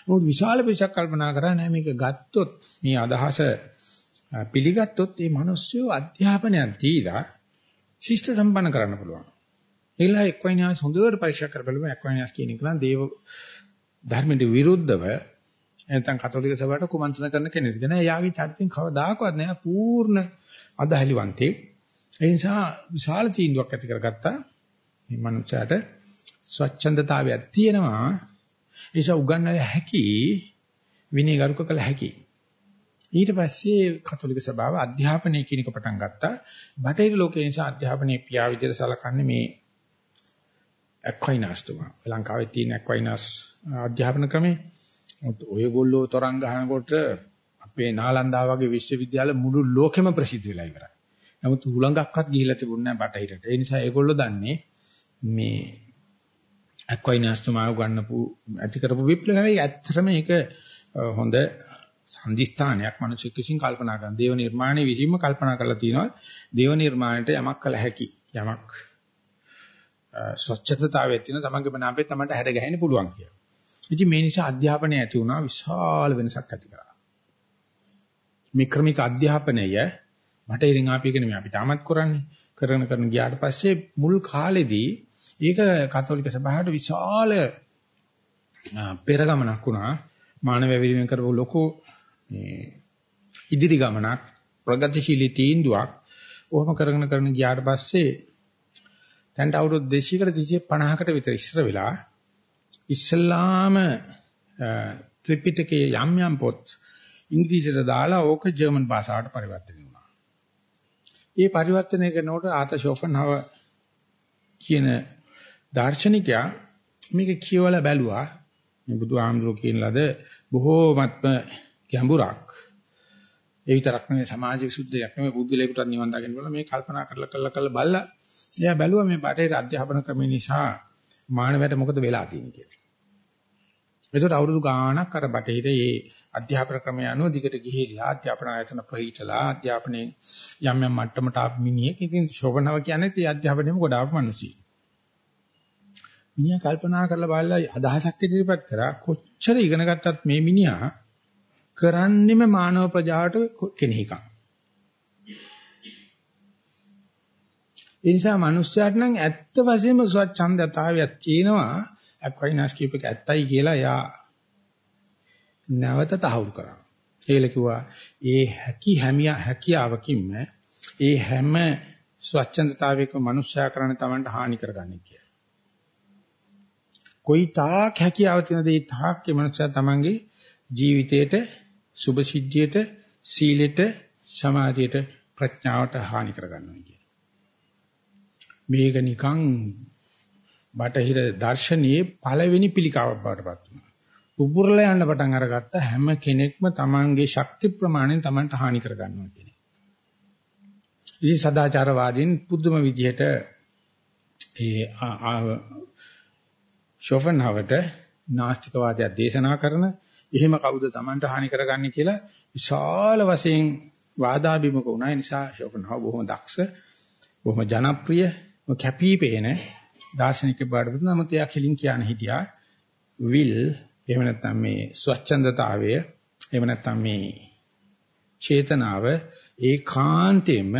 මොකද විශාල පිරිසක් කල්පනා කරා නෑ මේක ගත්තොත් මේ අදහස පිළිගත්තොත් මේ මිනිස්සු අධ්‍යාපනයක් දීලා ශිෂ්ට සම්පන්න කරන්න පුළුවන්. ඒලා එක්වයිනාස් හොඳට පරීක්ෂා කර බලමු එක්වයිනාස් කියන එක නම් දේව ධර්මයට විරුද්ධව නැත්නම් කතෝලික සභාවට කුමන්ත්‍රණ කරන කෙනෙක් නෑ. යාගේ චරිතෙන් කවදාකවත් නෑ පූර්ණ අදහලිවන්තේ. ඒ නිසා විශාල තීන්දුවක් ඇති කරගත්තා. මේ මනුස්සයාට ස්වච්ඡන්දතාවයක් තියෙනවා. ඒ නිසා උගන්වල හැකි විනයගරුක කළ හැකි. ඊට පස්සේ කතෝලික සභාව අධ්‍යාපනය කියන එක පටන් ගත්තා. බටහිර ලෝකයේ නිසා අධ්‍යාපනයේ පියා විදිහට සලකන්නේ මේ ඇක්වයිනස් තුමා. ලංකාවේ තියෙන ඇක්වයිනස් අධ්‍යාපන ක්‍රමේ ඔයගොල්ලෝ තරංග ගහනකොට අපේ නාලන්දා වගේ විශ්වවිද්‍යාල මුළු ලෝකෙම ප්‍රසිද්ධ වෙලා ඉවරයි. නමුත් හුලඟක්වත් ගිහිලා තිබුණේ නැහැ බටහිරට. ඒ නිසා ඒගොල්ලෝ දන්නේ මේ ඇක්වයිනස් තුමා ගන්නපු ඇති කරපු විප්ලවය ඇත්තටම ඒක හොඳ සංදිස්ථානයක් මිනිසෙක් විසින් කල්පනා කරන. දේව නිර්මාණය විසින්ම කල්පනා කරලා තියෙනවා. දේව නිර්මාණයට යමක් කළ හැකි. යමක් ස්වච්ඡතාවයක් තියෙන තමන්ගේ මනාපේ තමන්ට හැඩ ගැහෙන්න පුළුවන් කියලා. ඉතින් මේ නිසා අධ්‍යාපනය ඇති වුණා විශාල වෙනසක් ඇති කරා. මේ ක්‍රමික අධ්‍යාපනය මට ඉරින් ආපි එක නෙමෙයි අපි තාමත් කරන්නේ. කරන කරන ගියාට පස්සේ මුල් කාලෙදී ඒක කතෝලික සභාවට විශාල පෙරගමනක් වුණා. මානව විවිධයෙන් කරපු ලොකු මේ ඉදිරි ගමනක් ප්‍රගතිශීලී තීන්දුවක් ඔහොම කරගෙන කරගෙන ගියාට පස්සේ දැන් අවුරුදු 200කට 250කට විතර ඉස්සර වෙලා ඉස්ලාම ත්‍රිපිටකයේ යම් යම් පොත් ඉංග්‍රීසියට දාලා ඕක ජර්මන් භාෂාවට පරිවර්තනය වුණා. ඒ පරිවර්තනය කරනකොට ආත ෂෝෆන්හව කියන දාර්ශනිකයා මේක කියවලා බැලුවා. මේ බුදුහාමුදුරුවෝ කියන ලද බොහෝමත්ම ගැඹුරක්. ඒ විතරක් නෙවෙයි සමාජික සුද්ධයක් නෙවෙයි බුද්ධලේකට නිවන් දකින්න බල මේ කල්පනා කරලා කරලා කරලා බලලා එයා බැලුවා මේ බටේර අධ්‍යාපන ක්‍රම නිසා මානවයට මොකද වෙලා තියෙන්නේ කියලා. ඒකට අවුරුදු ගාණක් අර බටේර මේ අධ්‍යාපන ක්‍රමය අනුව දිගට ගිහිලා අධ්‍යාපන ආයතන ප්‍රහිතලා අධ්‍යාපනයේ යම් යම් මට්ටමට ආපු මිනිහෙක් ඉතින් ශෝභනව කියන්නේ ඒ අධ්‍යාපනයේම ගොඩාක් මිනිස්සු. මිනිහා කල්පනා කරලා බලලා අදහසක් ඉදිරිපත් කරා කොච්චර ඉගෙන ගත්තත් මේ මිනිහා කරන්නෙම මානව ප්‍රජාවට කෙනෙහිකම්. ඒ නිසා මිනිස්යාට නම් ඇත්ත වශයෙන්ම ස්වච්ඡන්දතාවයක් තියෙනවා අක්වයිනස් කීප එක ඇත්තයි කියලා යා නැවත තහවුරු කරා. ඒල කිව්වා ඒ හැකි හැමියා හැකියාවකින්ම ඒ හැම ස්වච්ඡන්දතාවයකම මිනිස්යා කරන තමන්ට හානි කරගන්නේ කියලා. කොයි තාක් හැකියාව තියෙනද ඒ තාක් ඒ මිනිස්යා තමන්ගේ ජීවිතේට සුභ සිද්ධියට සීලෙට සමාධියට ප්‍රඥාවට හානි කරගන්නවා කියන. මේක නිකන් බටහිර දර්ශනයේ පළවෙනි පිළිකාවක් බවට පත් වුණා. උපුරලා යන්න පටන් අරගත්ත හැම කෙනෙක්ම Tamanගේ ශක්ති ප්‍රමාණයෙන් Tamanට හානි කරගන්නවා කියන එක. ඉතින් සදාචාරවාදීන් පුදුම විදිහට ඒ ෂොෆන්හවට නාස්තිකවාදයක් දේශනා කරන එහෙම කවුද Tamanට හානි කරගන්නේ කියලා විශාල වශයෙන් වාදාභිමුඛ වුණා. ඒ නිසා ෂෝපන්හව බොහොම දක්ෂ, බොහොම ජනප්‍රිය, කැපිපේන දාර්ශනික බාඩපත නමුත් එයා කෙලින් කියන හිටියා will එහෙම නැත්නම් මේ ස්වච්ඡන්දතාවය එහෙම නැත්නම් මේ චේතනාව ඒකාන්තයෙන්ම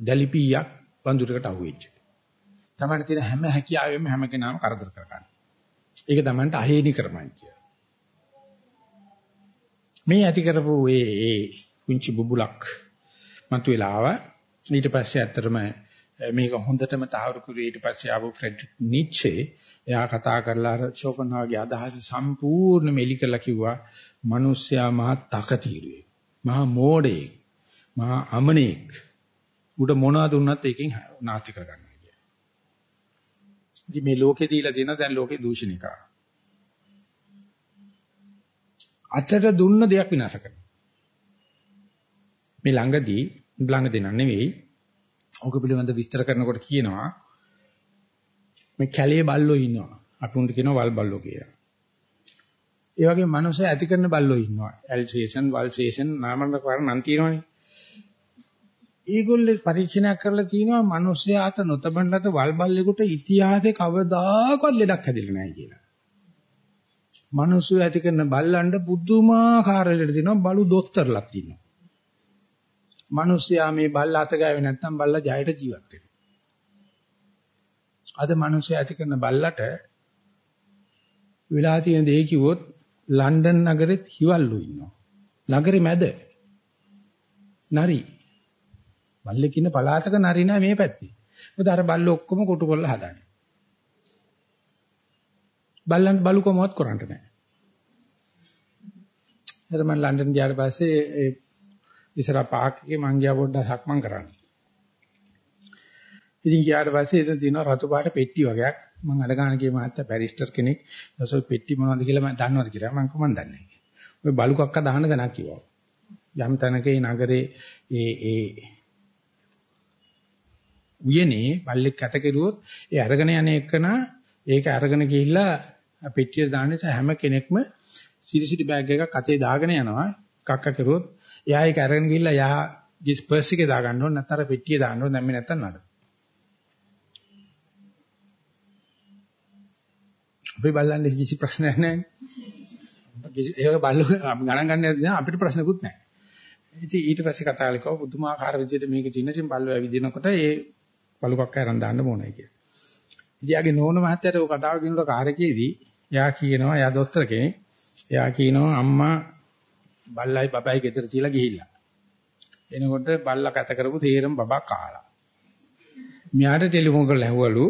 දලිපියක් වඳුරකට අහුවෙච්ච. තමයි තියෙන හැම හැකියාවෙම හැම කෙනාම කරදර කරගන්න. ඒක තමන්ට අහේනි කරමයි කියලා. මේ ඇති කරපු ඒ ඒ කුංචි බුබුලක් මතුවලා ආවා. ඊට පස්සේ ඇත්තටම මේක හොඳටම තහවුරු කරුවේ ඊට පස්සේ ආපු ෆ්‍රෙඩරික් නිච්චේ එයා කතා කරලා අර ෂෝපන්හාගේ අදහස සම්පූර්ණ මෙලි කරලා කිව්වා මිනිස්සයා මහා තකතිරුවේ මහා මෝඩයෙක් මහා අමනෙක් උඩ මොනවද දුන්නත් ඒකෙන් නාස්ති කරගන්නවා කියන්නේ. ඉතින් මේ ලෝකේ දීලා තියෙන දැන් ලෝකේ දූෂණිකා. අතට දුන්න දෙයක් විනාශ කරනවා. මේ ළඟදී ළඟ දෙන නෙවෙයි. ඔක පිළිබඳ විස්තර කරනකොට කියනවා මේ කැලේ බල්ලෝ ඉන්නවා. අපි උන්ට කියනවා වල් බල්ලෝ කියලා. ඒ වගේ මනුස්සය ඇති කරන බල්ලෝ ඉන්නවා. ඇල්සේෂන්, වල්සේෂන් නාමකට කරන නම් තියෙනවනේ. ඒගොල්ලෝ පරීක්ෂණයක් කරලා තියෙනවා මිනිස්යාට නොතබන ලද වල් බල්ලෙකුට ඉතිහාසයේ කවදාකවත් ලෙඩක් හැදිලා නැහැ කියලා. මිනිස්සු ඇති කරන බල්ලන්ට පුදුමාකාර ලෙඩ දිනවා බලු දොස්තරලක් ඉන්නවා. මිනිස්සයා මේ බල්ල අත ගාවේ නැත්නම් බල්ලා ජයට ජීවත් වෙනවා. අද මිනිස්සයා ඇති කරන බල්ලට වෙලා තියෙන දේ කිව්වොත් ලන්ඩන් නගරෙත් හිවල්ලු ඉන්නවා. නගරේ මැද. නරි. බල්ලෙක් ඉන්න පළාතක නරි නෑ මේ පැත්තේ. මොකද අර බල්ල ඔක්කොම කොටු කරලා හදාන්නේ. බල්ලන් බලු කොමවත් කරන්න නෑ. ඊට මම ලන්ඩන් ගියාට පස්සේ ඒ ඉස්සර පාක් එකේ මං ගියා පොඩ්ඩක් සක්මන් කරන්න. ඉතින් ගියාට පස්සේ එතන තියෙනවා රතු පාට පෙට්ටි වගේක්. මම අර ගන්න ගිය මහත්තයා පැරිස්ටර් කෙනෙක්. ඊටසේ පෙට්ටි මොනවද කියලා මම දන්නවද කියලා මම කොහොමද දන්නේ. ඔය බලු කක්ක දාන දණක් කිව්වා. යම් තැනක ඒ නගරේ ඒ ඒ උයනේ බල්ලෙක් කැත කෙරුවොත් ඒ අරගෙන යන එකන ඒක අරගෙන ගිහිල්ලා පෙට්ටිය දාන්න හැම කෙනෙක්ම සිරිසිටි බෑග් එකක් අතේ දාගෙන යනවා. කක්ක කෙරුවොත් එයා ඒක අරගෙන ගිහිල්ලා යා ගිස් පර්ස් එකේ දා ගන්න ඕන නැත්නම් අර පෙට්ටිය දාන්න ඕන නැම්මේ නැත්නම් නඩ. අපි බල්ලන්නේ කිසි ප්‍රශ්නයක් නැහැ. ඒක බල්ලෝ ගණන් ගන්න අපිට ප්‍රශ්නකුත් නැහැ. ඉතින් ඊට පස්සේ කතා කළා පුදුමාකාර විදිහට මේක තියෙන ඉතින් බල්ලෝ ඇවිදිනකොට ඒ බලුකක් අරන් දාන්න ඕනයි කියලා. ඉතින් යාගේ නෝන මහත්තයාට ඔය කතාව කියනකොට කාර්යකේදී එයා කියනවා එයා දොස්තර කෙනෙක්. එයා කියනවා අම්මා බල්ලයි බබයි ගෙදර තියලා ගිහිල්ලා. එනකොට බල්ලා කත කරපු තේරම බබා කාලා. මෙයාට ටෙලිෆෝන් කරලා ඇහුවලු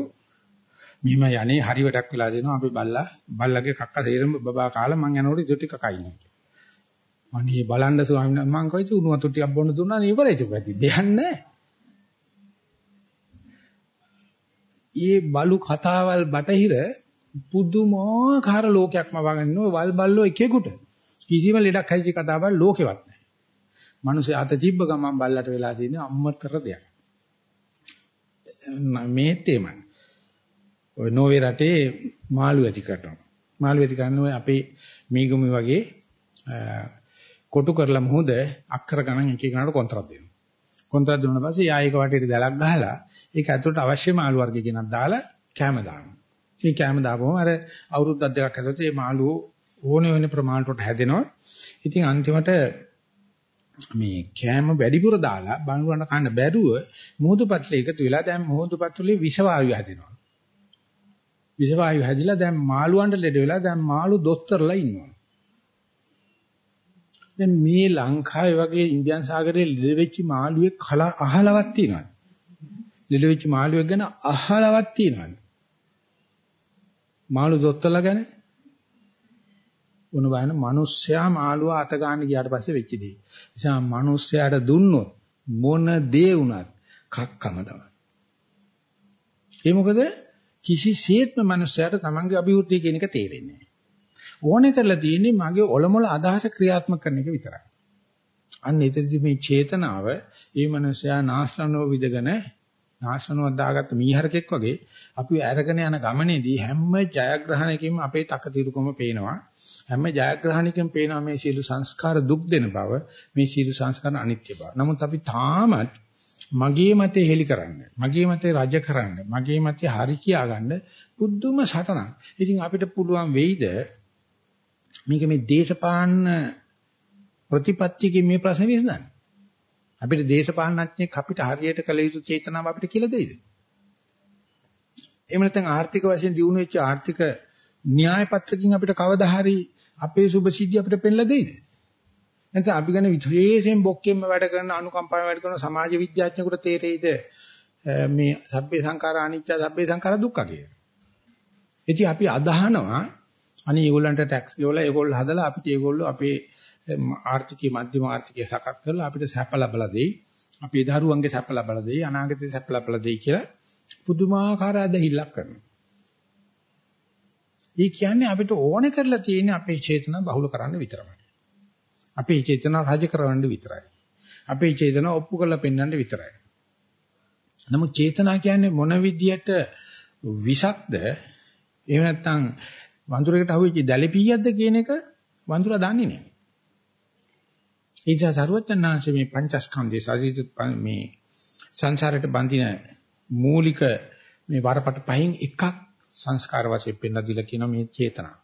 මෙහිම යන්නේ හරි වැඩක් වෙලා දෙනවා අපි බල්ලා බල්ලගේ කක්ක තේරම බබා කාලා මං යනකොට ඉතු ටික කකා ඉන්නවා. අනේ බලන්න ස්වාමීන් වහන්සේ මං කොයිද උණු වතුර ටිකක් බොන්න දුන්නා නේ ඉවරයි චුපැති. දෙයන්නේ ඒ බලු කතාවල් බටහිර පුදුමාකාර ලෝකයක්ම වගන්න වල් බල්ලෝ එකෙකුට කිසිම ලෙඩක් හැදිච්ච කතාවක් ලෝකෙවත් නැහැ. මිනිස්සු අත තිබ්බ ගමන් බල්ලට වෙලා තියෙන අම්මතර දෙයක්. මේ තේමයි. ඔය නෝවේ රටේ මාළු ඇති කරනවා. මාළු ඇති කරනවා අපේ මීගමු වගේ කොටු කරලා මොහොද අක්කර ගණන් එක එකනට කොන්ත්‍රාත් දෙනවා. කොන්ත්‍රාත් දුන්නා පස්සේ යා ඒක වටේට දැලක් ගහලා ඒක ඇතුළට අවශ්‍ය මාළු වර්ග කෙනක් දාලා කැම දානවා. මේ කැම දාපුවම අර අවුරුද්දක් දෙකක් ඇතුළත මේ මාළුව ඕනේ ඕනේ ප්‍රමාණයට හැදෙනවා. ඉතින් අන්තිමට මේ කෑම වැඩිපුර දාලා බණුරන්න කන්න බැරුව මොහොතුපත්ලේ එකතු වෙලා දැන් මොහොතුපත්ලේ විෂ වායු හැදෙනවා. විෂ වායු හැදිලා දැන් මාළුවන්ට ලෙඩ වෙලා දැන් මාළු දොස්තරලා ඉන්නවා. දැන් මේ ලංකාවේ වගේ ඉන්දියන් සාගරයේ ලෙඩ වෙච්ච මාළුවේ කල අහලවත් තියෙනවා. ලෙඩ වෙච්ච මාළුවෙක් ගැන අහලවත් තියෙනවා. මාළු දොස්තරලා ගැන උන බලන මිනිස්සයා මාළුව අත ගන්න ගියාට පස්සේ වෙච්ච දේ. නිසා මිනිස්සයාට දුන්නොත් මොන දේ වුණත් කක්කම තමයි. ඒ මොකද කිසිසේත්ම මිනිස්සයාට තමන්ගේ අභිවෘද්ධිය කියන එක තේරෙන්නේ නැහැ. ඕනේ කරලා තියෙන්නේ මගේ ඔලොමල අදහස ක්‍රියාත්මක කරන එක විතරයි. අන්න එතනදි මේ චේතනාව මේ මිනිස්සයා නාස්ලනෝ විදගෙන නාශනවත් දාගත්ත මීහරකෙක් වගේ අපි අරගෙන යන ගමනේදී හැම ජයග්‍රහණයකින්ම අපේ තකතිරුකම පේනවා. හැම ජයග්‍රහණයකින්ම පේනවා මේ සීල සංස්කාර දුක් දෙන බව මේ සීල සංස්කාර අනිත්‍ය බව. නමුත් අපි තාමත් මගේ මතේ හෙලි කරන්න මගේ මතේ රජ කරන්න මගේ මතේ හරි කියා ගන්න බුද්ධුම සටනක්. ඉතින් අපිට පුළුවන් වෙයිද මේක මේ දේශපාලන ප්‍රතිපත්තියකින් මේ ප්‍රශ්නේ විසඳන්න? අපිට දේශපාලනඥයෙක් අපිට හරියට කළ යුතු චේතනාව අපිට කියලා දෙයිද? එහෙම නැත්නම් ආර්ථික වශයෙන් දියුණු වෙච්ච ආර්ථික න්‍යාය පත්‍රකින් අපිට කවදා හරි අපේ සුභ සිද්ධිය අපිට පෙන්ලා දෙයිද? නැත්නම් අපි ගැන විශේෂයෙන් බොක්කෙම්ම වැඩ කරන අනුකම්පාවෙන් වැඩ කරන සමාජ විද්‍යාඥයෙකුට තේරෙයිද මේ සබ්බේ සංඛාරා අනිච්ච සබ්බේ සංඛාරා දුක්ඛ කියලා. ඉතින් අපි අදහනවා අනේ ඒගොල්ලන්ට ටැක්ස් ගෙවලා ඒගොල්ලෝ හදලා අපිට ඒගොල්ලෝ අපේ ආර්ථිකය මධ්‍යම ආර්ථිකය සකස් කරලා අපිට සැප ලබලා දෙයි. අපේ දරුවන්ගේ සැප ලබලා දෙයි. අනාගතේ සැප ලබලා දෙයි කියලා පුදුමාකාර අදහිල්ලක් කරනවා. ඒ කියන්නේ අපිට ඕනේ කරලා තියෙන්නේ අපේ චේතනා බහුල කරන්න විතරයි. අපේ චේතනා රාජ කරවන්න විතරයි. අපේ චේතනා ඔප්පු කරලා පෙන්වන්න විතරයි. නමුත් චේතනා කියන්නේ මොන විදියට විෂක්ද එහෙම නැත්නම් වඳුරකට අහුවෙච්ච දැලිපියක්ද කියන එක වඳුරා දන්නේ නැහැ. ඒ නිසා සරුවචනාංශ මේ පංචස්කන්ධය සාසිත මේ සංසාරයට බඳින මූලික මේ වරපට පහෙන් එකක් සංස්කාර වශයෙන් පෙන්ලා දීලා කියන මේ චේතනා.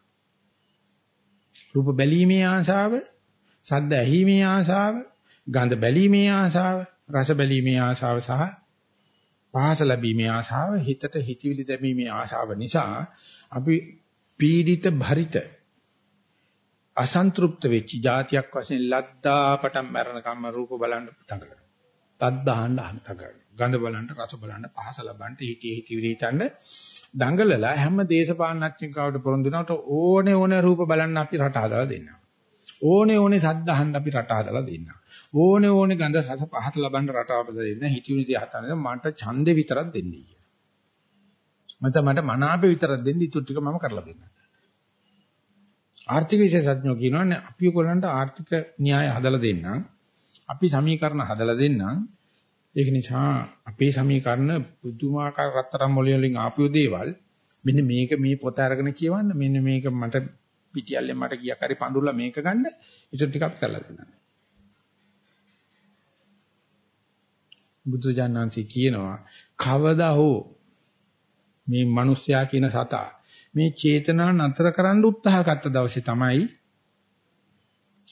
රූප බැලීමේ ආශාව, ශබ්ද ඇහිීමේ ආශාව, ගන්ධ බැලීමේ ආශාව, රස බැලීමේ ආශාව සහ පහස ලැබීමේ ආශාව, හිතට හිතවිලි දැමීමේ ආශාව නිසා අපි පීඩිත භරිත අසන්තෘප්ත වෙච්ච જાතියක් වශයෙන් ලද්දා පටන් මරණ කම්ම රූප බලන්න පටන් ගන්නවා. තද්දාහන්න අහතගන්න. ගඳ බලන්න, රස බලන්න, පහස ලබන්න, හිතේ හිතවිලි හිතන්න දඟලලා හැම දේශපාලනඥයෙකුට පොරොන්දුනට ඕනේ ඕනේ රූප බලන්න අපි රට හදලා දෙන්නවා. ඕනේ ඕනේ සද්ද අහන්න අපි රට හදලා දෙන්නවා. ඕනේ ඕනේ ගඳ රස පහත ලබන්න රට හදලා දෙන්න. හිතවිලි දිහා මට ඡන්දේ විතරක් දෙන්නේ කියලා. මත මට මනාපේ විතරක් දෙන්න ඉතුරු ටික මම කරලා දෙන්නම්. ආර්ථික විශේෂඥයෝ කියනවානේ අපි ඔයගොල්ලන්ට ආර්ථික න්‍යාය හදලා දෙන්නම්. අපි සමීකරණ හදලා දෙන්නම්. ඒක නිසා අපේ සමීකරණ පුදුමාකාර රත්තරන් මොළය වලින් ආපු දේවල් මෙන්න මේක මේ පොත අරගෙන කියවන්න මෙන්න මේක මට පිටියල්ලෙන් මට කීයක් හරි පඳුරලා මේක ගන්න ඉතින් ටිකක් කරලා දෙන්න. බුදුජානනාංශي කියනවා කවදා හෝ මේ මිනිස්යා කියන සතා මේ චේතනා නතර කරන්න උත්සාහ ගත්ත දවසේ තමයි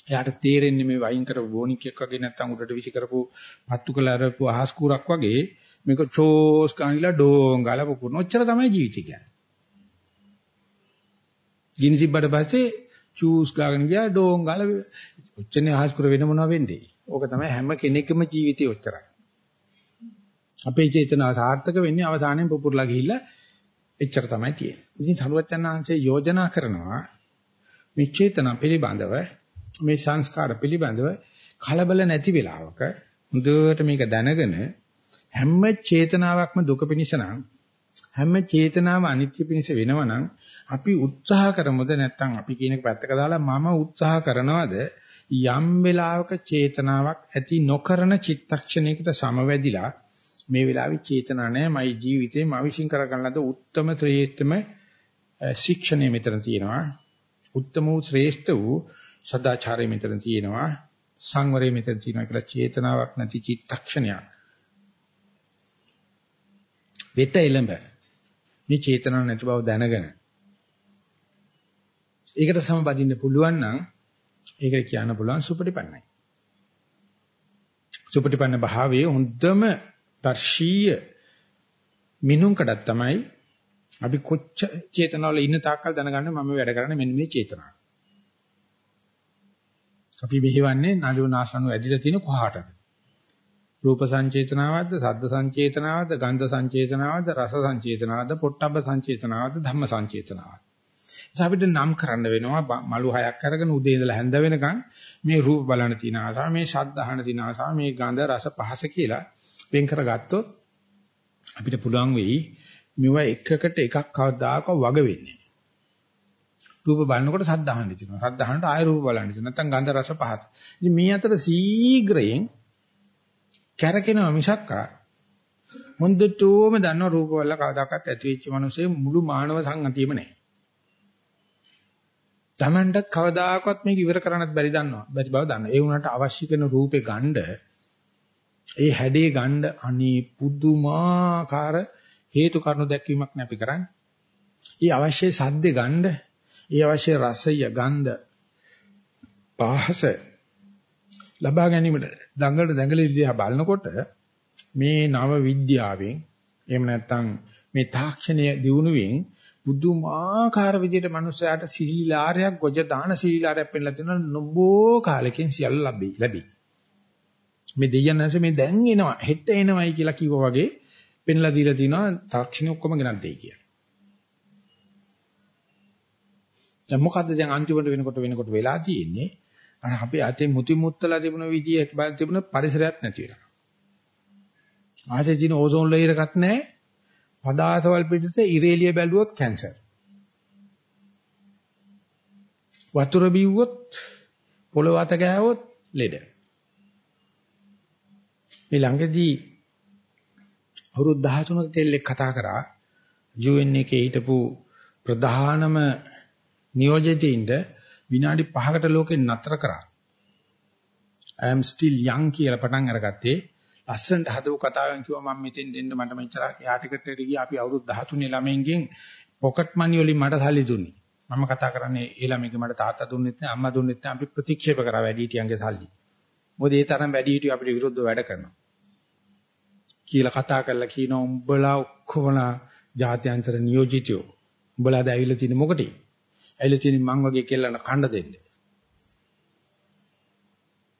එයාට තේරෙන්නේ මේ වයින් කරපු බෝනික්යක් වගේ නැත්තම් උඩට විසි කරපු පත්තු කළ අරපු අහස් කුරක් වගේ මේක චෝස් කානිලා ඩෝං ගාලා පුපුරන ඔච්චර තමයි ජීවිතය කියන්නේ. ගිනි තිබ්බට පස්සේ චූස් ගාගෙන ගියා ඩෝං ගාලා ඔච්චරනේ අහස් කුර වෙන මොනව වෙන්නේ. ඕක තමයි හැම කෙනෙකුම ජීවිතේ ඔච්චරයි. අපේ චේතනාව සාර්ථක වෙන්නේ අවසානයේ පුපුරලා ගිහිල්ලා එච්චර තමයි තියෙන්නේ. ඉතින් සරුවචනාංශයේ යෝජනා කරනවා මේ චේතනා පිළිබඳව මේ සංස්කාර පිළිබඳව කලබල නැති වෙලාවක හොඳට මේක දැනගෙන හැම චේතනාවක්ම දුක පිනිස නම් හැම චේතනාව අනිත්‍ය පිනිස වෙනවනම් අපි උත්සාහ කරමුද නැත්නම් අපි කියන එක පැත්තක දාලා මම උත්සාහ කරනවද යම් වෙලාවක චේතනාවක් ඇති නොකරන චිත්තක්ෂණයකට සමවැදිලා මේ වෙලාවේ චේතනා නැහැ. මයි ජීවිතේ මම විශ්ින් කරගන්න ලද උත්තරම ශ්‍රේෂ්ඨම ශික්ෂණය මෙතන තියෙනවා. උත්තම වූ ශ්‍රේෂ්ඨ වූ සදාචාරය මෙතන තියෙනවා. සංවරය මෙතන තියෙනවා කියලා චේතනාවක් නැති චිත්තක්ෂණයක්. වෙත එළඹ. මේ චේතනාවක් නැති බව දැනගෙන. ඒකට සමබදින්න පුළුවන් නම් ඒකට කියන්න පුළුවන් සුපටිපන්නයි. සුපටිපන්න භාවයේ හොඳම දර්ශීය මිනුම්කඩක් තමයි අපි කොච්ච චේතනාවල ඉන්න තාක්කල් දැනගන්න මම වැඩ කරන්නේ මෙන්න මේ චේතනාව. අපි මෙහිවන්නේ නළුව නාසනු ඇදිලා තියෙන කොහාටද? රූප සංචේතනාවක්ද, සද්ද සංචේතනාවක්ද, ගන්ධ සංචේතනාවක්ද, රස සංචේතනාවක්ද, පොට්ටබ්බ සංචේතනාවක්ද, ධම්ම සංචේතනාවක්ද? අපිට නම් කරන්න වෙනවා මලු හයක් අරගෙන උදේ ඉඳලා හැන්ද වෙනකන් මේ රූප බලන තියෙන ආසාව, මේ ශබ්ද අහන තියෙන ආසාව, මේ ගන්ධ රස පහස කියලා වෙන් කරගත්තොත් අපිට පුළුවන් වෙයි මෙව එකකට එකක් කවදාක වග වෙන්නේ. රූප බලනකොට සද්ද අහන්න තියෙනවා. සද්ද අහනට ආය රූප බලන්න තියෙනවා. නැත්නම් ගන්ධ රස පහත. ඉතින් මේ අතර සීඝ්‍රයෙන් කැරකෙනවා මිසක් හොඳටම දන්න රූප වල කවදාකවත් ඇති වෙච්ච මිනිස්සේ මුළු මානව සංගතියම නැහැ. Tamanටත් කවදාකවත් මේක ඉවර කරන්නත් බැරි දන්නවා. බැරි බව දන්නවා. ඒ වුණාට අවශ්‍ය කරන රූපේ ගන්න ඒ හැඩේ ගන්න අනී පුදුමාකාර හේතු කාරණු දැක්වීමක් නේ අපි කරන්නේ. ඊ අවශ්‍ය සද්දේ ගන්න, ඊ අවශ්‍ය රසය ගන්ධ පහස ලබා ගැනීමට දඟලට දඟලී දිහා බලනකොට මේ නව විද්‍යාවෙන් එහෙම නැත්නම් මේ තාක්ෂණීය දියුණුවෙන් බුදුමාකාර විදියට මනුස්සයාට සීලාරයක් ගොජ දාන සීලාරයක් පෙන්නලා තියෙනවා නොබෝ කාලෙකින් සියල්ල ලැබි ලැබි. මේ දෙයයන්ස මේ දැන් එනවා හෙට එනවයි කියලා කිව්වා වගේ පෙන්ලා දීලා තිනවා තාක්ෂණික ඔක්කොම ගෙනත් දෙයි කියලා. දැන් මොකද්ද දැන් අන්තිමට වෙනකොට වෙනකොට වෙලා තියෙන්නේ? අර අපේ අතේ මුති මුත්තලා තිබුණ විදිය බල තිබුණ පරිසරයක් නැති වෙලා. ආසේ දින ඕසෝන් ලේයර් එකක් නැහැ. පදාසවල් පිටිස ඉරේලිය බැලුවොත් කැන්සර්. වතුර බිව්වොත් පොළොව අත ගෑවොත් ලෙඩ. මේ ළඟදී අවුරුදු 13ක කෙල්ලෙක් කතා කරා UN එකේ හිටපු ප්‍රධානම නියෝජිතින්ද විනාඩි 5කට ලෝකෙන් නතර කරා. I am still young කියලා පටන් අරගත්තේ. ලස්සනට හදපු කතාවෙන් කිව්වා මම මෙතෙන් දෙන්න මට මෙච්චර යා ටිකට් එකට ගියා අපි අවුරුදු 13 ළමයින්ගෙන් පොකට් මනි වලින් මට සල්ලි දුන්නේ. මම කතා කරන්නේ ඒ ළමයින්ට මට තාත්තා දුන්නෙත් නෑ අම්මා දුන්නෙත් නෑ අපි ප්‍රතික්ෂේප කරා වැඩි හිටියන්ගේ සල්ලි. මොකද ඒ තරම් වැඩි හිටියෝ අපිට විරුද්ධව වැඩ කරනවා. කියලා කතා කරලා කියනවා උඹලා ඔක්කොමලා ජාත්‍යන්තර නියෝජිතයෝ. උඹලා දැන් ඇවිල්ලා තියෙන්නේ මොකටද? ඇවිල්ලා තියෙන්නේ මං වගේ කෙල්ලන්ට කණ්ඩ දෙන්න.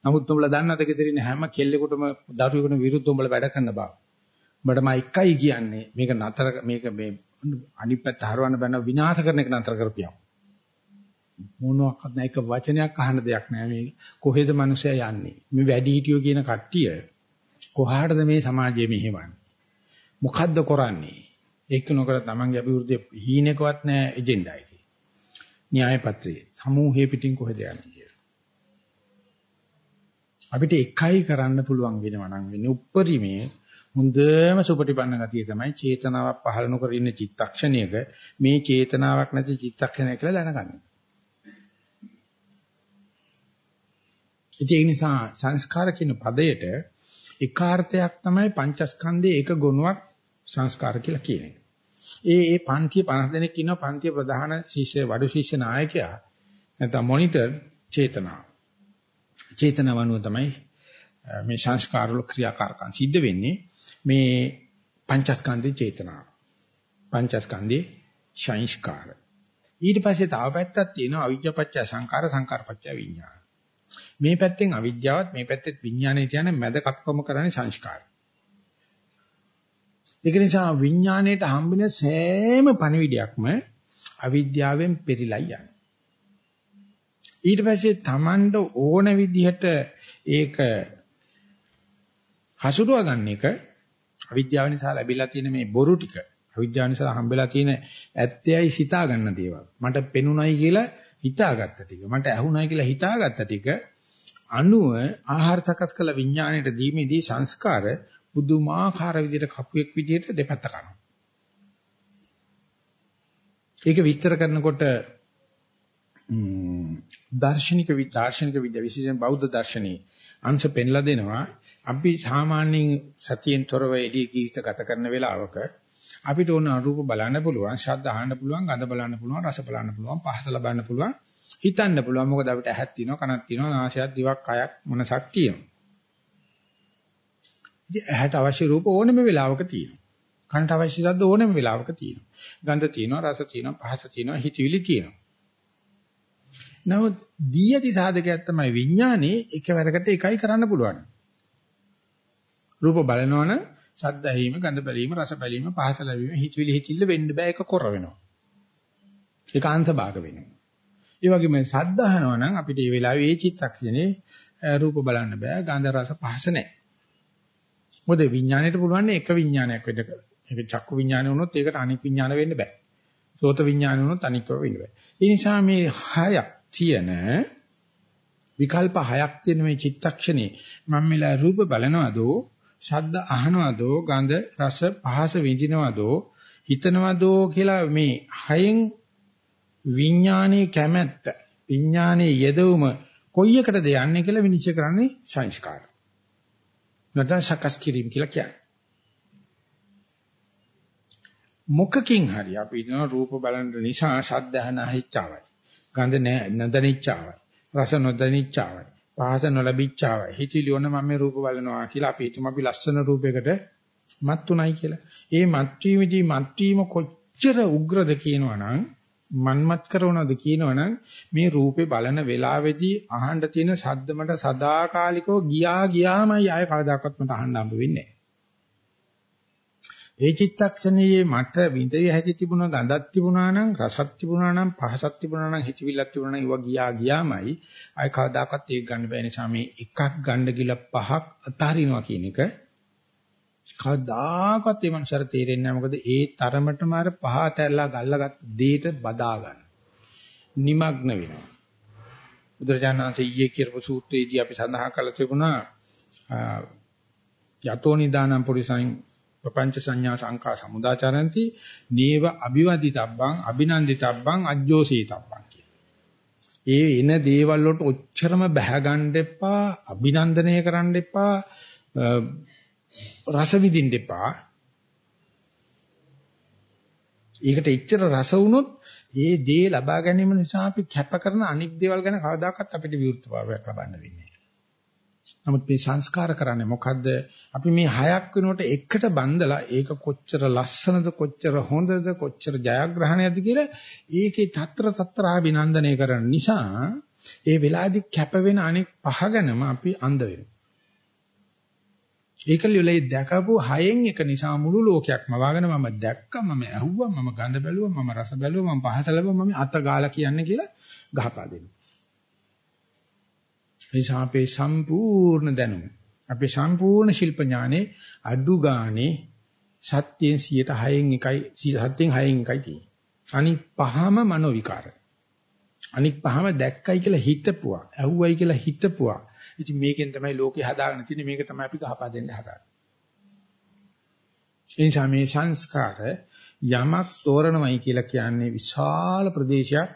නමුත් උඹලා දන්නවද ගෙදරින් හැම කෙල්ලෙකුටම දරුවෙකුට විරුද්ධව උඹලා වැඩ කරන බව. උඹට මම එකයි කියන්නේ මේක නතර මේක මේ අනිත් පැත්ත හරවන්න බෑ විනාශ කරන එක නතර කරපියව. මොනවාක්වත් නැ එක වචනයක් අහන්න දෙයක් නෑ මේ කොහෙද මිනිස්සයා යන්නේ. මේ වැඩි හිටියෝ කියන කට්ටිය කොහාටද මේ සමාජයේ මෙහෙවන්නේ? මොකද්ද කරන්නේ? ඒක නොකර තමන්ගේ අභිවෘද්ධිය හීනෙකවත් නෑ එජෙන්ඩා එකේ. න්‍යාය පත්‍රයේ සමූහයේ පිටින් කොහෙද යන්නේ කියලා. අපිට එකයි කරන්න පුළුවන් වෙනවා නම් වෙන්නේ උප්පරිමේ හොඳම සුපටිපන්න ගතිය තමයි චේතනාවක් පහළ නොකර ඉන්න චිත්තක්ෂණයක මේ චේතනාවක් නැති චිත්තක්ෂණය කියලා දැනගන්න. ඒ නිසා සංස්කාර කියන පදයට එකාර්ථයක් තමයි පංචස්කන්ධයේ එක ගුණයක් සංස්කාර කියලා කියන එක. ඒ ඒ පන්තිය 50 දෙනෙක් ඉන්නවා පන්තිය ප්‍රධාන ශිෂ්‍ය වඩු ශිෂ්‍ය නායකයා නැත්නම් මොනිටර් චේතනාව. චේතනාවනුව තමයි මේ සංස්කාර වල ක්‍රියාකාරකම් සිද්ධ වෙන්නේ මේ පංචස්කන්ධේ චේතනාව. පංචස්කන්ධේ සංස්කාර. ඊට පස්සේ තව පැත්තක් තියෙනවා අවිජ්ජාපච්චය සංකාර සංකාරපච්චය විඥාන. මේ පැත්තෙන් අවිද්‍යාවත් මේ පැත්තෙත් විඥානය කියන මැද කප්පම කරන්නේ සංස්කාර. ඒක නිසා විඥාණයට හම්බෙන සෑම පණිවිඩයක්ම අවිද්‍යාවෙන් පෙරිලා යනවා. ඊට පස්සේ Tamanට ඕන විදිහට ඒක හසුරුවා ගන්න එක අවිද්‍යාව නිසා ලැබිලා තියෙන මේ බොරු ටික අවිද්‍යාව නිසා හම්බෙලා තියෙන ඇත්තයයි සිතා ගන්න දේවල් මට පෙනුනයි කියලා හිතාගත්ත ටික මට ඇහුණයි කියලා හිතාගත්ත ටික අණුව ආහාර සකස් කළ විඥාණයට දීමේදී සංස්කාර බුදුමාකාර විදිහට කපුවෙක් විදිහට දෙපැත්ත කරනවා. ඒක විස්තර කරනකොට දාර්ශනික දාර්ශනික විද්‍යාව විශේෂයෙන් බෞද්ධ දර්ශනයේ අංශ පෙන්ලා දෙනවා අපි සාමාන්‍යයෙන් සතියෙන් තොරව එළිය ජීවිත ගත කරන වෙලාවක අපිට ඕන රූප බලන්න පුළුවන් ශබ්ද අහන්න පුළුවන් ගඳ බලන්න පුළුවන් රස බලන්න පුළුවන් පහස ලබන්න පුළුවන් හිතන්න පුළුවන් මොකද අපිට ඇහක් තියෙනවා කනක් තියෙනවා නාසයක් දිවක් කයක් මනසක් තියෙනවා. ඉතින් ඇහැට අවශ්‍ය රූප ඕනෙම වෙලාවක තියෙනවා. කනට අවශ්‍ය ශබ්ද ඕනෙම වෙලාවක තියෙනවා. ගන්ධ තියෙනවා රස තියෙනවා පහස තියෙනවා හිතවිලි තියෙනවා. නමුත් දී ඇති සාධකයක් තමයි විඥානේ එකවරකට එකයි කරන්න පුළුවන්. රූප බලනවනම් ශබ්ද ඇහිම ගඳ බැලීම රස බැලීම පහස ලැබීම හිතවිලි හිතිල්ල වෙන්න බෑ ඒක කර වෙනවා. ඒක අංශ භාග වෙනවා. ඒ වගේම සද්ද අහනවා නම් අපිට මේ වෙලාවේ ඒ චිත්තක්ෂණේ රූප බලන්න බෑ ගන්ධ රස පහස නැහැ. මොකද විඥාණයට පුළුවන් එක විඥානයක් වෙන්න. ඒක චක්කු විඥානය වුණොත් ඒකට අනික් විඥාන වෙන්න බෑ. සෝත විඥානය වුණොත් අනික්ව වෙන්න බෑ. ඒ නිසා මේ හයක් තියෙන විකල්ප හයක් තියෙන මේ චිත්තක්ෂණේ මම මෙලා රූප බලනවදෝ ශබ්ද අහනවදෝ ගඳ රස පහස විඳිනවදෝ හිතනවදෝ කියලා මේ හයෙන් විඥානයේ කැමැත්ත විඥානයේ යෙදවුම කොයි එකටද යන්නේ කියලා විනිශ්චය කරන්නේ සංස්කාර. නැත්නම් සකස් කිරීම කියලා කියන්නේ. මොකකින් හරි අපි හිතන රූප බලන නිසා ශබ්ද අහන හිච්චාවයි. ගඳ නැදනිච්චාවයි. රස නොදනිච්චාවයි. පහස නොලැබිච්චාවයි. හිතිලි ඕන මම මේ රූප බලනවා කියලා අපි හිතමු අපි ලස්සන රූපයකට මත් උනායි කියලා. ඒ මත් වීමදී මත් වීම කොච්චර උග්‍රද කියනවනම් මන්මත් කරනවද කියනවනම් මේ රූපේ බලන වෙලාවේදී අහන්න තියෙන ශබ්ද මට සදාකාලිකව ගියා ගියාමයි ආය කවදාකවත් මට අහන්න හම්බ වෙන්නේ නැහැ. ඒ චිත්තක්ෂණයේ මට විඳිය හැකි තිබුණ ගඳක් තිබුණා නම් රසක් තිබුණා නම් පහසක් තිබුණා නම් හිතවිල්ලක් තිබුණා නම් ඒවා ගියා ගියාමයි ආය කවදාකවත් ඒක ගන්න බෑ නිසා මේ එකක් ගන්න ගිල පහක් අතාරිනවා කියන එක කවදාකවත් ඒ මනසට තේරෙන්නේ නැහැ මොකද ඒ තරමටම අර පහ ඇතැල්ලා ගල්ලාගත් දෙයට බදා ගන්න. নিমগ্ন වෙනවා. බුදුරජාණන්සේ ඊයේ කියපු සූත්‍රයේදී අපි සඳහන් කළ තිබුණා යතෝ නිදානම් පුරිසං ප්‍රපංච සංඥා සංකා සමුදාචරಂತಿ නේව අபிවදිතබ්බං අභිනන්දිතබ්බං අජ්ජෝසීතබ්බං ඒ එන දේවල් වලට ඔච්චරම බැහැ ගන්න එපා අභිනන්දනය කරන්න එපා රස විඳින්න එපා. ඒකට එච්චර රස වුණොත් ඒ දේ ලබා ගැනීම නිසා අපි කැප කරන අනික් දේවල් ගැන කවදාකවත් අපිට විවෘතභාවයක් ලබන්න වෙන්නේ නැහැ. නමුත් මේ සංස්කාර කරන්නේ මොකද්ද? අපි මේ හයක් වෙනකොට එකට බඳලා ඒක කොච්චර ලස්සනද කොච්චර හොඳද කොච්චර ජයග්‍රහණයක්ද කියලා ඒකේ తත්‍ර తත්‍රා විනන්දනය කරන නිසා ඒ වෙලාවේදී කැප වෙන අනෙක් පහ ගැනම අපි අඳ වෙනවා. ඒකලියලයි දැකපු හයෙන් එක නිසා මුළු ලෝකයක්ම වගන මම දැක්කා මම ඇහුවා මම ගඳ බැලුවා මම රස බැලුවා මම පහස ලැබුවා මම අත ගාලා කියන්නේ කියලා ගහපා දෙනවා. එනිසා අපේ සම්පූර්ණ දැනුම අපේ සම්පූර්ණ ශිල්ප ඥානේ අඩු ගානේ සත්‍යයෙන් 106න් එකයි 7න් 6න් එකයි තියෙන්නේ. අනිත් පහම මනෝ විකාර. අනිත් පහම දැක්කයි කියලා හිතපුවා, ඇහුවයි කියලා හිතපුවා, ඉතින් මේකෙන් තමයි ලෝකේ හදාගෙන තියෙන්නේ මේක තමයි අපි ගහපා දෙන්න හදාගන්නේ. ඒ නිසා මේ සංස්කාර යමක් තෝරනවයි කියලා කියන්නේ විශාල ප්‍රදේශයක්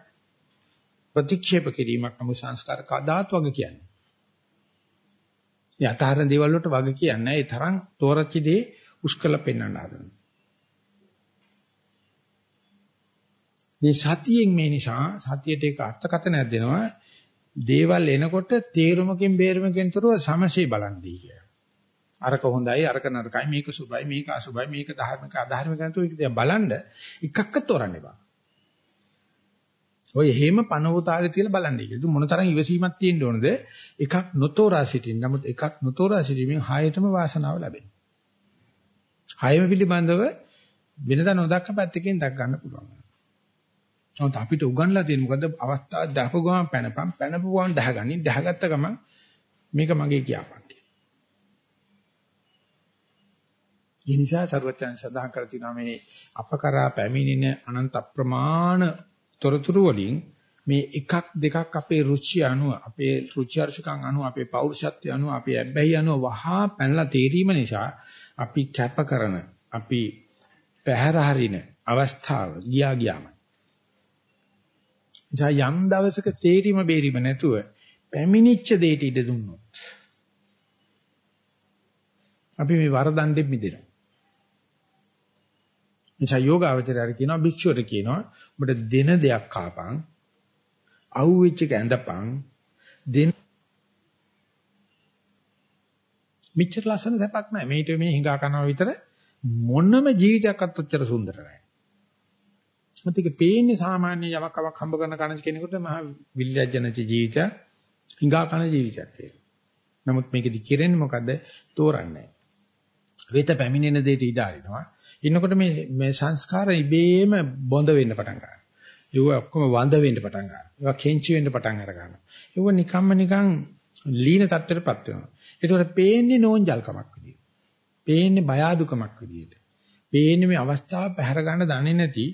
ප්‍රතික්ෂේප කිරීමක් නමුත් සංස්කාර කදාත් වගේ කියන්නේ. යථාර්ථ දේවල් වලට වගේ කියන්නේ ඒ තරම් තෝරච්ච දේ උස්කල පෙන්වන්න හදනවා. මේ සතියෙන් මේ නිසා සතියට ඒක අර්ථකථනයක් දෙනවා දේවල් එනකොට තේරුමකින් බේරුමකින් තොරව සමසේ බලන්නේ කියලා. අරක හොඳයි අරක නරකයි මේක සුභයි මේක අසුභයි මේක ධර්මික අධර්මික නැතුව ඒක දිහා බලන්න එකක්ක තෝරන්න එපා. ඔය හේම පනවතාලේ තියලා බලන්නේ කියලා. මොන තරම් ඉවසීමක් තියෙන්න ඕනද? එකක් නොතෝරා සිටින්න. නමුත් එකක් නොතෝරා සිටීමෙන් හයතම වාසනාව ලැබෙනවා. හයම පිළිබඳව වෙනදා නොදක්ක පැත්තකින් දක් ගන්න පුළුවන්. නමුත් අපිට උගන්ලා තියෙන මොකද අවස්ථාව දහපු ගමන් පැනපම් පැනපු ගමන් දහගනි දහගත්ත ගමන් මේක මගේ කියාපන් කියලා. ඒ නිසා සර්වඥයන් සඳහන් කර තිනවා මේ අපකරා පැමිණෙන අනන්ත අප්‍රමාණ තොරතුරු වලින් මේ එකක් දෙකක් අපේ රුචි අනුව අපේ රුචි අරුචිකම් අනුව අපේ පෞරුෂත්වය අනුව අපේ ඇබ්බැහි අනුව වහා පැනලා තේරීම නිසා අපි කැප කරන අපි පැහැර හරින අවස්ථාව ගියා ගියාම නිසා යම් දවසක තේරිම බේරිම නැතුව පැමිණිච්ච දෙයට ඉඩ දුන්නොත් අපි මේ වරදණ්ඩෙ මිදෙනවා. නිසා යෝගාවචරය කියනවා භික්ෂුවට කියනවා ඔබට දෙන දෙයක් කාපන් අහුවෙච්ච එක ඇඳපන් දෙන මිච්ඡර ලස්සන සැපක් නැහැ. මේිට මේ හිඟා කනවා විතර මොනම ජීවිතයක්වත් ඔච්චර සුන්දර නැහැ. මත ඒක පේන්නේ සාමාන්‍ය යමක් කමක් හම්බ කරන කන කෙනෙකුට මහ විල්‍යජනච ජීවිතයක් හිඟා කන ජීවිතයක් කියලා. නමුත් මේකෙදි කිරෙන්නේ මොකද්ද? තෝරන්නේ. වේත පැමිණෙන දෙයට ඉඩ අරිනවා. ඉන්නකොට මේ මේ සංස්කාර ඉබේම බොඳ වෙන්න පටන් ගන්නවා. ඒව ඔක්කොම වඳ වෙන්න පටන් ගන්නවා. ඒවා කෙන්චි වෙන්න පටන් අර ගන්නවා. ඒව නිකම්ම නිකන් ලීන තත්ත්වයටපත් වෙනවා. ඒතකොට පේන්නේ නෝන්ජල්කමක් විදියට. පේන්නේ බය අඩුකමක් විදියට. පේන්නේ මේ අවස්ථාව පැහැර ගන්න දන්නේ නැති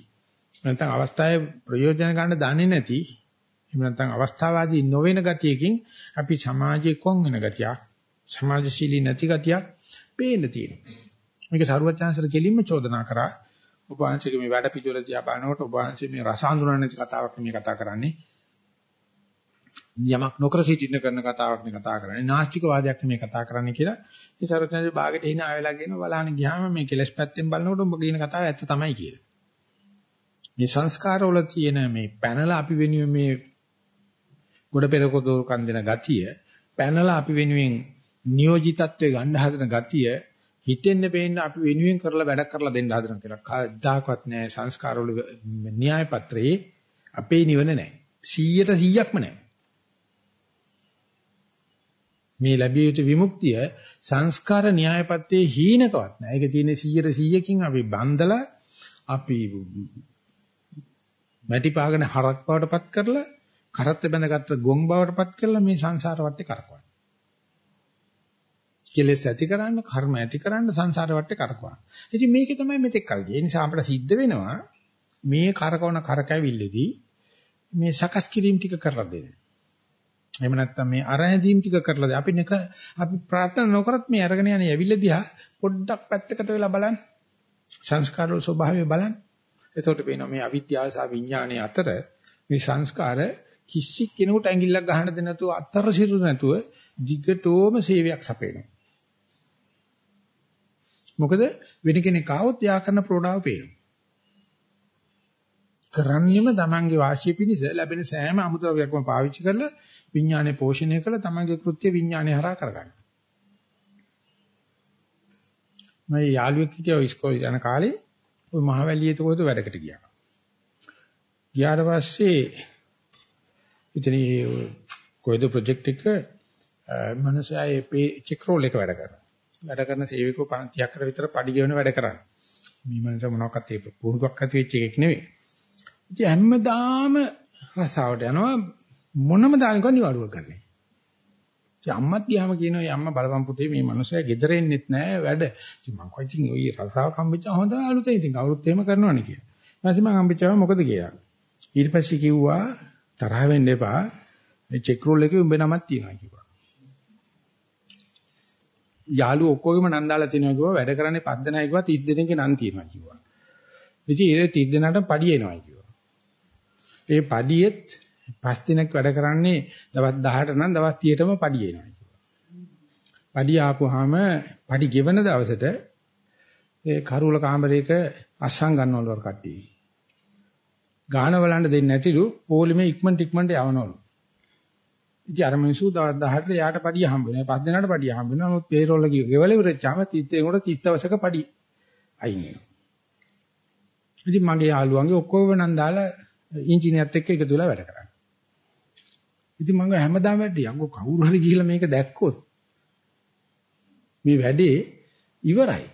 නැත්නම් අවස්ථාවේ ප්‍රයෝජන ගන්න දන්නේ නැති එහෙම නැත්නම් අවස්ථාවාදී නොවන ගතියකින් අපි සමාජයේ කොන් වෙන ගතියක් සමාජශීලී නැති ගතියක් පේන්න තියෙනවා. මේක සරුවචාන්සර කෙලින්ම චෝදනා කරා ඔබ වහන්සේගේ මේ වැඩ පිළිවෙල දිහා බලනකොට ඔබ වහන්සේ මේ රස හඳුනන්නේ නැති කතාවක් මේ කතා කරන්නේ. යමක් නොකර සිටින්න කරන කතාවක් නේ කතා කරන්නේ. නාස්තික වාදයක් මේ කතා කරන්නේ කියලා. ඒ සරුවචාන්සේ ਬਾගෙට hina ආවෙලා කියන බලහන් ගියාම මේ කෙලස් පැත්තෙන් බලනකොට ඔබ කියන කතාව ඇත්ත තමයි කියලා. මේ සංස්කාරවල තියෙන මේ පැනලා අපි වෙනුවෙන් මේ ගොඩ පෙරකොදෝකම් දෙන ගතිය පැනලා අපි වෙනුවෙන් නියෝජිතත්වයේ ගන්න හදන ගතිය හිතෙන්න පේන්න අපි වෙනුවෙන් කරලා වැඩක් කරලා දෙන්න හදන කියලා. කවදාකවත් නෑ සංස්කාරවල න්‍යාය පත්‍රයේ අපේ නිවන නෑ. 100ට 100ක්ම නෑ. මේ ලැබිය යුතු විමුක්තිය සංස්කාර න්‍යාය පත්‍රයේ හීනකවත් නෑ. ඒක තියෙන්නේ 100ට 100කින් අපි බන්දලා අපි මැටි පාගන හරක් බවටපත් කරලා කරත් බැඳගත්ත ගොන් බවටපත් කරලා මේ සංසාර වටේ කරකවන. කෙලෙස් ඇති කරන්න, කර්ම ඇති කරන්න සංසාර වටේ කරකවන. ඉතින් මේකේ තමයි මෙතෙක් කල් ගියේ. ඒ නිසා අපිට සිද්ධ වෙනවා මේ කරකවන කරකැවිල්ලේදී මේ සකස් කිරීම ටික කරලා දෙන්න. එහෙම නැත්නම් මේ අරහැදීම් ටික කරලා දෙන්න. අපි නක අපි ප්‍රාර්ථනා නොකරත් මේ අරගෙන යන ඇවිල්ලා දිහා පොඩ්ඩක් පැත්තකට වෙලා බලන්න. සංස්කාර වල ස්වභාවය බලන්න. එතකොට පේනවා මේ අවිද්‍යාව සහ විඥානයේ අතර මේ සංස්කාර කිසි කෙනෙකුට ඇඟිල්ලක් ගහන්න දෙන්නේ නැතුව අතර සිරු නැතුව දිගටම සේවයක් සපයනවා. මොකද වෙන කෙනෙක් ආවොත් යා කරන ප්‍රෝඩාව පේනවා. කරන්නේම තමන්ගේ වාසිය පිණිස ලැබෙන සෑම අමුද්‍රව්‍යයක්ම පාවිච්චි කරලා විඥානය පෝෂණය කරලා තමන්ගේ කෘත්‍ය විඥානය හරහා කරගන්න. මම යාළුවෙක් හිටියා ඉස්කෝලේ යන කාලේ ওই මහවැලියේ තෝද වැඩකට ගියා. ගියාට පස්සේ ඉතින් කොයිද ප්‍රොජෙක්ට් එක මනසයි ඒ චෙක් රෝල් එක වැඩ කරනවා. වැඩ කරන සේවකව 50ක් කර විතර පඩි ගෙවන වැඩ කරන්නේ. මේ මනස මොනවාක්වත් ඒ පුරුදුක් ඇති වෙච්ච එකක් නෙවෙයි. ඉතින් හැමදාම රසාවට යනවා මොනම දානකවත් නිවාඩුවක් ගන්නෑ. ඉතින් අම්මත් ගියාම කියනවා "ඒ අම්මා බලපන් පුතේ මේ මනුස්සයා ගෙදර එන්නෙත් නෑ වැඩ." ඉතින් මං කොයි ඉතින් ඔය රසාව කම්බිච්චා හොඳ අලුතෙන් ඉතින් කවුරුත් එහෙම කරනවනේ කියලා. ඊපස්සේ මං හම්බෙච්චාම මොකද කියලා. ඊට පස්සේ කිව්වා තරහ වෙන්න එපා. මේ චෙක් රෝල් එකේ උඹේ නමක් තියෙනවා කිව්වා. යාළුවෝ ඔක්කොගෙම නම් දාලා තිනවා කිව්වා වැඩ කරන්නේ පස් දෙනයි කිව්වා 30 දෙනෙක්ගේ නම් තියෙනවා කිව්වා. ඉතින් ඒ 30 දෙනාට පඩි එනවා කිව්වා. ඒ පඩියෙත් පස් දිනක් වැඩ කරන්නේ දවස් 18 නම් දවස් 30ටම පඩි එනවා කිව්වා. පඩි ආපුවාම පඩි ගෙවන දවසට ඒ කරුවල කාමරයක අස්සම් ගන්නවලු කට්ටිය. ගාන බලන්න දෙන්නේ නැතිලු පොලිමේ ඉක්මනට ඉක්මනට යවනවලු. ඉතින් අර මිනිස්සු දවස් 18ට යාට පඩිය හම්බ වෙනවා. පස් දිනකට පඩිය හම්බ වෙනවා. නමුත් පේරෝල් එක ගෙවල ඉවරච්චාම 30 එකට 30 දවසක පඩි අයින් වෙනවා. ඉතින් මගේ යාළුවන්ගේ ඔක්කොම නම් දාලා ඉංජිනේරත් එක්ක එකතු වෙලා වැඩ කරා. ඉතින් මම හැමදාම වැඩි යංගෝ කවුරු හරි ගිහිල්ලා මේක දැක්කොත් මේ වැඩේ ඉවරයි.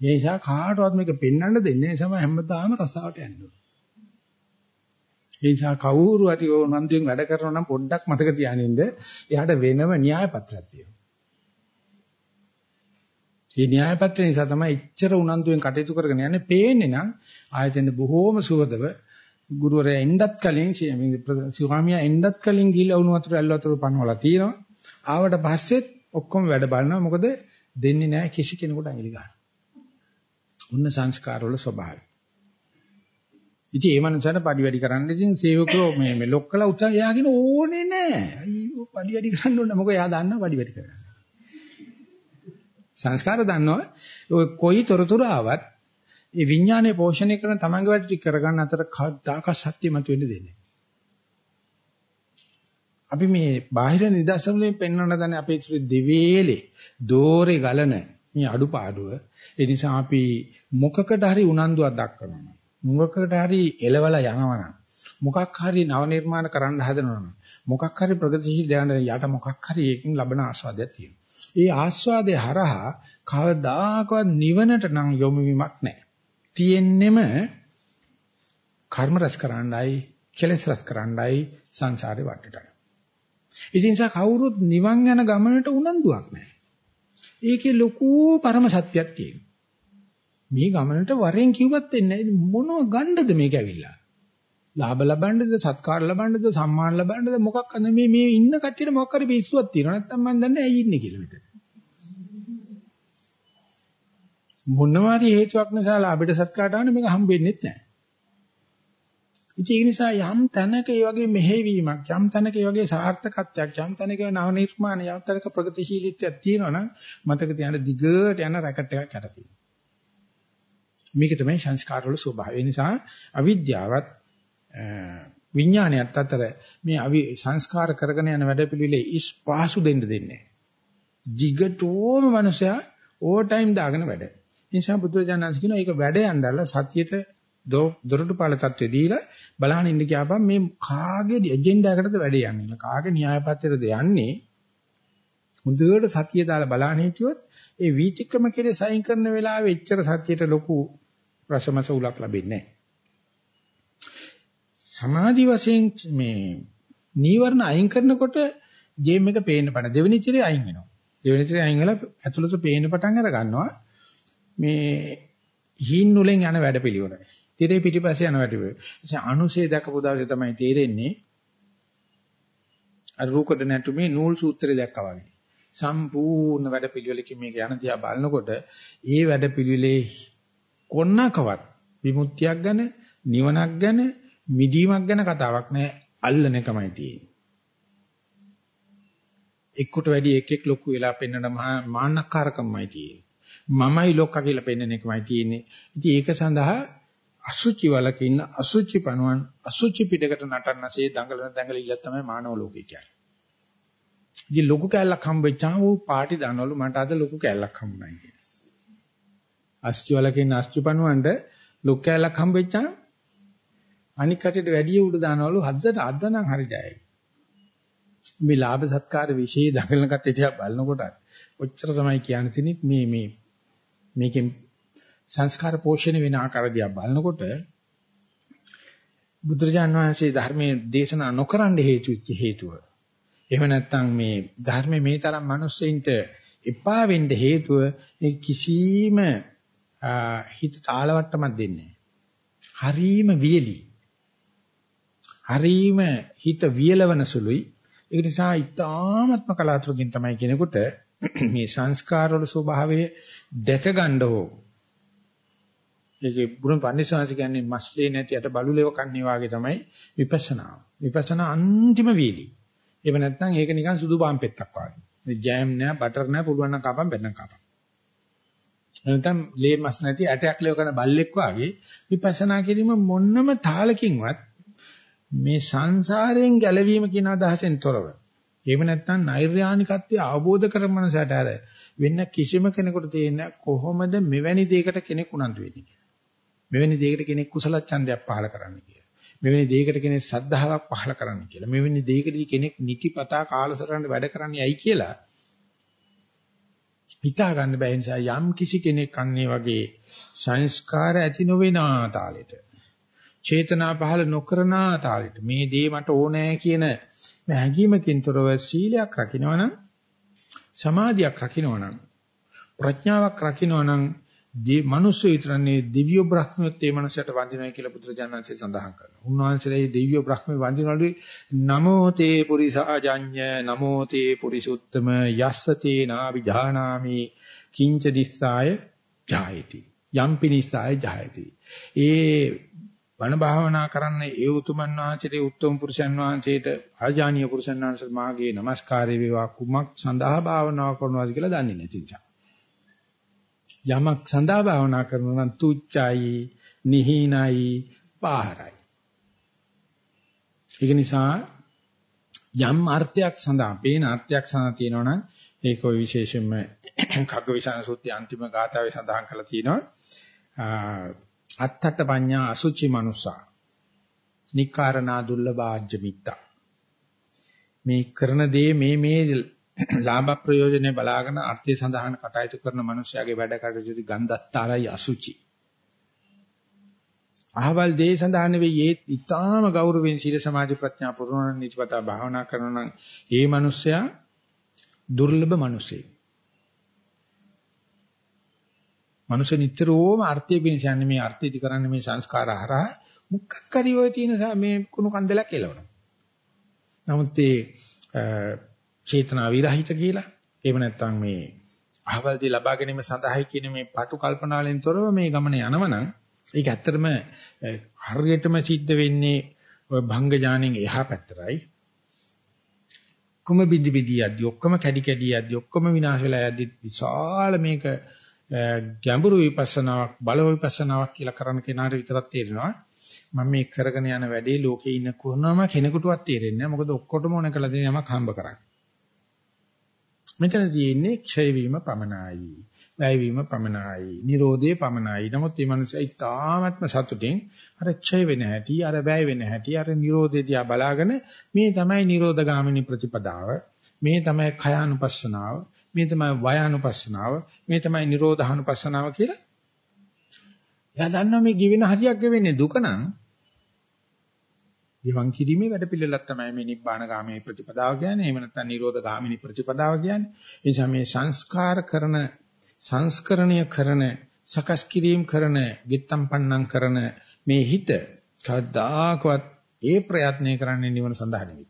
ඒ නිසා කාටවත් මේක පෙන්වන්න දෙන්නේ නැහැ. සම හැමදාම රසාවට යන්න ඒ නිසා කවුරු හරි උනන්දුවෙන් වැඩ කරනවා නම් පොඩ්ඩක් මතක තියානින්න එයාට වෙනම න්‍යාය පත්‍රයක් තියෙනවා. මේ න්‍යාය පත්‍රය නිසා තමයි ඉච්ඡර උනන්දුවෙන් කටයුතු කරගෙන යන්නේ. පේන්නේ නම් ආයතන බොහෝම සුවදව ගුරුවරයා එන්නත් කලින් ස්වාමියා එන්නත් කලින් ගිහිල්ලා වුණ වතුර ඇල්ල වතුර පනවලා තියෙනවා. ආවට පස්සෙත් ඔක්කොම වැඩ බලනවා. මොකද දෙන්නේ නැහැ කිසි කෙනෙකුට ඇඟිලි ගන්න. උන්න සංස්කාරවල ස්වභාවය. ඉතින් ඒ මනුස්සයාට පඩි වැඩි කරන්න ඉතින් සේවකෝ මේ මේ ලොක්කලා උත්සාහ එයාගෙන ඕනේ නැහැ. අයියෝ පඩි වැඩි කරන්න ඕනේ. මොකද එයා දන්නවා පඩි වැඩි කරන්න. සංස්කාර දන්නවා. ඔය කොයි තොරතුරු ආවත් ඒ විඥානයේ පෝෂණය කරන තමන්ගේ වැඩ ටික කරගන්න අතර කවදාක සත්‍ය මත වෙන්න දෙන්නේ. අපි මේ බාහිර නිදර්ශන වලින් පෙන්වන්න දන්නේ අපේ දෙවේලේ දෝරේ ගලන මේ අඩුපාඩුව. ඒ නිසා අපි මොකකට හරි උනන්දුවක් දක්වනවා. මොකකට හරි එලවලා යනවනම් මොකක් හරි නව නිර්මාණ කරන්න හදනවනම් මොකක් හරි ප්‍රගතිශීල ධ්‍යාන යට මොකක් හරි එකකින් ලබන ආස්වාදයක් තියෙනවා. ඒ ආස්වාදේ හරහා කවදාකවත් නිවනට නම් යොමු වීමක් නැහැ. තියෙන්නෙම කර්ම රැස් කරන්නයි, කෙලෙස් රැස් කරන්නයි සංසාරේ වටේට. ඉතින් සා කවුරුත් නිවන් යන ගමනට උනන්දුවක් නැහැ. ඒකේ ලොකු පරම සත්‍යයක් තියෙනවා. මේ ගමනට වරෙන් කිව්වත් එන්නේ මොනව ගන්නද මේක ඇවිල්ලා? ලාභ ලබන්නද, සත්කාර ලබන්නද, සම්මාන ලබන්නද මොකක් අද මේ මේ ඉන්න කට්ටියට මොකක් හරි පිස්සුවක් තියෙනවා. නැත්තම් මම දන්නේ ඇයි ඉන්නේ කියලා විතර. මොනවාරි හේතුවක් නිසා ලාභයට සත්කාරට ආවනේ මේක හම්බෙන්නේ නැහැ. ඉතින් ඒ නිසා යම් තැනක මේ වගේ මෙහෙවීමක් යම් තැනක මේ වගේ සාර්ථකත්වයක් යම් තැනක නව නිර්මාණ යම් තැනක ප්‍රගතිශීලීත්වයක් තියෙනවා නම් මතක තියාගන්න දිගට යන රැකට් එකක් යට තියෙනවා. මේක තමයි සංස්කාරවල ස්වභාවය. ඒ නිසා අවිද්‍යාවත් විඥානයත් අතර මේ අවි සංස්කාර කරගෙන යන වැඩපිළිවෙලේ ඉස්පාසු දෙන්න දෙන්නේ. දිගටම මනුෂයා ඕවර් ටයිම් දාගෙන වැඩ. ඒ නිසා බුදුරජාණන් කියනවා ඒක වැඩ යන්නදලා සතියට දොරටු පාල තත්ත්වෙ දීලා බලහන් ඉන්න කියපම් මේ කාගේ එජෙන්ඩා එකටද වැඩ යන්නේ. කාගේ න්‍යාය පත්‍රයටද යන්නේ. හොඳට සතිය දාලා බලහන් හිටියොත් ඒ වීතික්‍රම කෙරේ සයින් කරන වෙලාවේ එච්චර සතියට ලොකු රසමස උලක් ලැබෙන්නේ නැහැ. සමාධි වශයෙන් මේ නීවරණ අයින් කරනකොට ගේම් එක පේන්න පණ දෙවෙනි චිරේ අයින් වෙනවා. දෙවෙනි චිරේ අයින් වෙලා ඇතුළත පේන්න පටන් අර ගන්නවා. මේ හින් නුලෙන් යන වැඩපිළිවෙල. තිරේ පිටිපස්සේ යන වැඩපිළිවෙල. ඒ අනුසේ දැකපු දවසේ තමයි තේරෙන්නේ අර රූකඩ නැටුමේ නූල් සූත්‍රය දැක්කා වගේ. සම්පූර්ණ වැඩපිළිවෙලකින් මේක යන දිහා බලනකොට ඒ වැඩපිළිවෙලේ කොන්නකවත් විමුක්තියක් ගැන නිවනක් ගැන මිදීමක් ගැන කතාවක් නෑ අල්ලන එකමයි තියෙන්නේ. එක්කට වැඩි එක එක ලොකු වෙලා පෙන්වන මහා මාන්නකාරකමයි තියෙන්නේ. මමයි ලොක්කා කියලා පෙන්වන එකමයි තියෙන්නේ. ඉතින් ඒක සඳහා අසුචි වලක ඉන්න අසුචි පණුවන් අසුචි පිටකට නටන්නසේ දඟලන දඟලිල්ල තමයි මානව ලෝකේ කියන්නේ. ඉතින් ලොකු කැලලක් හම්බෙච්චාම ඌ පාටි දානවලු මට අද ලොකු කැලලක් හම්බුනායි කියලා. අසුචි වලක ඉන්න අසුචි පණුවන්ට ලොකු කැලලක් හම්බෙච්චාම අනික් කටට වැඩි උඩ දානවලු හද්දට අද්ද නම් හරි ජයයි. මේ ලාභ සත්කාර વિશે දඟලන කට්ටිය දිහා බලනකොට ඔච්චර තමයි කියන්න තියෙන්නේ මේ මේ මේකෙන් සංස්කාර පෝෂණය වෙන ආකාරය දිහා බලනකොට බුදුරජාන් වහන්සේ ධර්මයේ දේශනා නොකරන්න හේතු හේතුව. එහෙම නැත්නම් මේ ධර්මයේ මේ තරම් මිනිස්සෙයින්ට එපා වෙන්න හේතුව කිසිම හිතට ආලවට්ටමක් දෙන්නේ හරීම වියලි. හරීම හිත වියලවන සුළුයි. ඒක නිසා ඊ타ත්ම කලාතුරකින් තමයි කෙනෙකුට මේ සංස්කාරවල ස්වභාවය දැක ගන්න ඕ. ඒකේ බුදුන් පන්සිවාංශ කියන්නේ මස්ලේ නැති යට බලුලෙව කන්නේ වාගේ තමයි විපස්සනා. විපස්සනා අන්තිම වීලි. එහෙම නැත්නම් ඒක නිකන් සුදු පාන් පෙත්තක් වාගේ. මේ ජෑම් නෑ බටර් නෑ පුළුවන් නම් කපන් බැන්නම් කපන්. නැත්නම් ලේ මස් නැති ඇටයක් ලෙව කරන බල්ලෙක් වාගේ විපස්සනා කිරීම මොන්නම තාලකින්වත් මේ සංසාරයෙන් ගැලවීම කියන අදහසෙන් තොරව. එහෙම නැත්නම් නෛර්යානිකත්වය අවබෝධ කරගන්නසට අර වෙන කිසිම කෙනෙකුට තේින්න කොහොමද මෙවැනි දෙයකට කෙනෙක් උනන්දු වෙන්නේ කියලා. මෙවැනි දෙයකට කෙනෙක් කුසල ඡන්දයක් පහල කරන්න කියලා. මෙවැනි දෙයකට කෙනෙක් සද්ධාාවක් පහල කරන්න කියලා. මෙවැනි දෙයකදී කෙනෙක් නිතිපතා කාලසටහන වැඩ කරන්නේ ඇයි කියලා හිතා ගන්න බැහැ නිසා යම් කිසි කෙනෙක් අන්නේ වගේ සංස්කාර ඇති නොවෙනා තාලෙට චේතනා පහළ නොකරන තාලෙට මේ දේ මට ඕනෑ කියන හැඟීමකින් තොරව සීලයක් රකින්නවනම් සමාධියක් රකින්නවනම් ප්‍රඥාවක් රකින්නවනම් දී මිනිස්සු විතරන්නේ දිව්‍ය බ්‍රහ්මියොත් ඒ මනසට වඳිනවා කියලා බුදුරජාණන්සේ සඳහන් කරනවා. උන්වහන්සේලා මේ දිව්‍ය බ්‍රහ්ම වඳිනවලු නමෝ තේ පුරිසාජඤ්ඤ නමෝ තේ පුරිසුත්තම යස්සතේ නාවිජානාමි කිංච දිස්සාය ජායති. යම්පි නිස්සාය ජායති. ඒ බණ භාවනා කරන්න ඒ උතුමන් වහන්සේට උත්තම පුරුෂයන් වහන්සේට ආජානීය පුරුෂයන් වහන්සේට මාගේ নমස්කාරය වේවා කුමක් සඳහා භාවනාව කරනවාද කියලා දන්නේ නැති නිසා. යමක් සඳහා භාවනා කරනවා නම් තුච්චයි, නිහිනයි, පාහරයි. ඒක නිසා යම් අර්ථයක් සඳහා, පේන අර්ථයක් සඳහා තියෙනවා නම් ඒක ඔය විශේෂයෙන්ම කග්ගවිසාන සූත්‍රයේ අන්තිම ගාථාවේ සඳහන් කරලා තියෙනවා. අත්තට පඤ්ඤා අසුචි මනුසා නික්කාරණා දුර්ලභාජ්‍ය මිත්තා මේ කරන දේ මේ මේ ලාභ ප්‍රයෝජනේ බලාගෙන අර්ථය සඳහන් කටයුතු කරන මනුස්සයාගේ වැඩ කටයුතු ගන්ධත්තරයි අසුචි. අහවල් දේ සඳහන් වෙයි ඒ ඊටාම ගෞරවයෙන් සීල සමාධි ප්‍රඥා පුරුණ නිතිපතා භාවනා කරනවා නම් ඒ මනුස්සයා දුර්ලභ මනුස්සයෙක් මනුෂ්‍ය නිතරම අර්ථය පිණිස යන්නේ මේ අර්ථය ඉදි කරන්නේ මේ සංස්කාර හරහා. මුක්ක් කරි ඔය තියෙන මේ කුණු කන්දලක් එලවනවා. නමුත් ඒ චේතනා විරහිත කියලා. එහෙම නැත්නම් මේ අහවලදී ලබා ගැනීම සඳහායි කියන මේ පටු කල්පනාවලින් තොරව මේ ගමන යනවනම් ඒක ඇත්තටම හරියටම සිද්ධ වෙන්නේ ඔය භංග ඥාණයෙන් එහා පැත්තරයි. ඔක්කොම බිදි බිදි යද්දි ඔක්කොම කැඩි කැඩි යද්දි ඔක්කොම විනාශ වෙලා යද්දි විශාල මේක ගැඹුරු විපස්සනාවක් බල විපස්සනාවක් කියලා කරන කෙනාට විතරක් තේරෙනවා. මම මේ කරගෙන යන වැඩේ ලෝකේ ඉන්න කොනම කෙනෙකුටවත් තේරෙන්නේ නැහැ. මොකද ඔක්කොටම ඕන කළ දෙන යමක් හම්බ කරන්නේ. මෙතන තියෙන්නේ ක්ෂය වීම පමණයි වැයවීම පමණයි. Nirodhe පමණයි. නමුත් මේ මනුස්සයා ඉතාමත්ම සතුටින් අර ක්ෂය වෙන හැටි, අර වැය වෙන හැටි, අර Nirodhe දිහා බලාගෙන මේ තමයි Nirodhagaamini ප්‍රතිපදාව. මේ තමයි khයානුපස්සනාව. මේ තමයි වයානුපස්සනාව. මේ තමයි Nirodhanupassanaව කියලා. එයා දන්නවා මේ given හරියක් වෙන්නේ දුක නම් ගිවන් කිරීමේ වැඩ පිළිවෙලක් තමයි මේ නිබ්බාන ගාමිනී ප්‍රතිපදාව කියන්නේ. එහෙම නැත්නම් නිරෝධ ගාමිනී ප්‍රතිපදාව කියන්නේ. ඒ නිසා මේ සංස්කාර කරන සංස්කරණය කරන සකස් කිරීම කරන ගිත්තම් පන්නම් කරන මේ හිත කවදාකවත් ඒ ප්‍රයත්නය කරන්නේ නිවන සඳහා නෙවෙයි.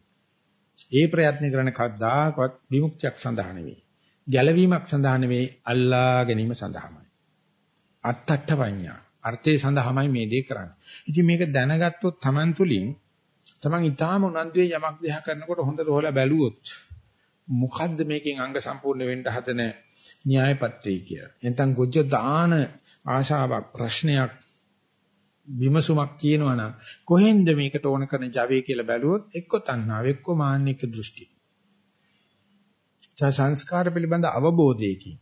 ඒ ප්‍රයත්නය කරන්නේ කවදාකවත් විමුක්තියක් සඳහා නෙවෙයි. ගැලවීමක් සඳහා නෙවෙයි අල්ලා ගැනීම සඳහාමයි. අත්තට්ඨ පඤ්ඤා. අර්ථය සඳහාමයි මේ දේ කරන්නේ. ඉතින් මේක දැනගත්තොත් Taman තුලින් Taman ඊටාම උනන්දුවේ යමක් දිහා කරනකොට හොඳට හොලා බැලුවොත් මොකද්ද මේකෙන් අංග සම්පූර්ණ වෙන්න හදන න්‍යායපත්‍රය කියලා. එතෙන් ගොජ්ජ දාන ආශාවක් ප්‍රශ්නයක් විමසුමක් තියෙනවා නම් කොහෙන්ද මේකට ඕන කරන Java කියලා බැලුවොත් එක්ක තණ්හාව එක්ක මාන්නික දෘෂ්ටි. සංස්කාර පිළිබඳ අවබෝධයකින්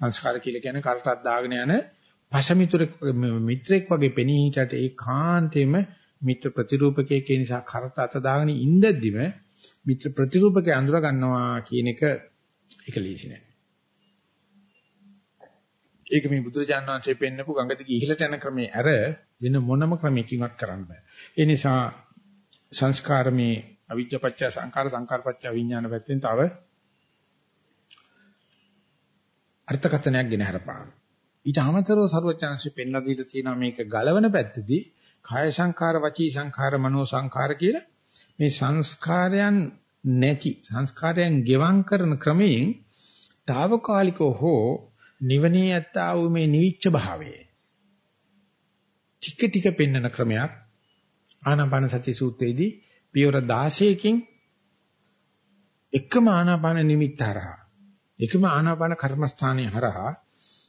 සංස්කාර කියලා කියන්නේ කරටක් දාගෙන යන පශමිතුරෙක් මිත්‍රෙක් වගේ පෙනී හිටට ඒ කාන්තේම මිත්‍ර ප්‍රතිරූපකයේ නිසා කරට අත දාගෙන ඉඳද්දිම මිත්‍ර ප්‍රතිරූපකේ අඳුර ගන්නවා කියන එක ඒක ලීසි නෑ. ඒක මේ බුදුරජාණන් වහන්සේ පෙන්නපු ගඟ දිගේ ඉහළට යන ක්‍රමයේ ඇර වෙන මොනම ක්‍රමයකින්වත් කරන්න බෑ. ඒ නිසා සංස්කාරමේ අවිජ්ජපච්ච සංකාර සංකාරපච්ච විඥාන පැත්තෙන් තව අර්ථකථනයක් ගෙන හරපාන. ඊට අමතරව සරුවචාන්සේ පෙන්ලා දීලා තියෙනවා මේක ගලවන පැත්තදී කාය සංකාර වචී සංකාර මනෝ සංකාර කියලා මේ සංස්කාරයන් නැති සංස්කාරයන් ගෙවම් කරන ක්‍රමයෙන් తాවකාලිකව හෝ නිවනේ ඇත්තා වූ මේ නිවිච්ච භාවය ටික ටික පෙන්වන ක්‍රමයක් ආනාපාන සති සූත්‍රයේදී පියවර 16කින් එකම ආනාපාන නිමිත්ත හරහා එකම ආනාපාන කර්මස්ථානයේ හරහා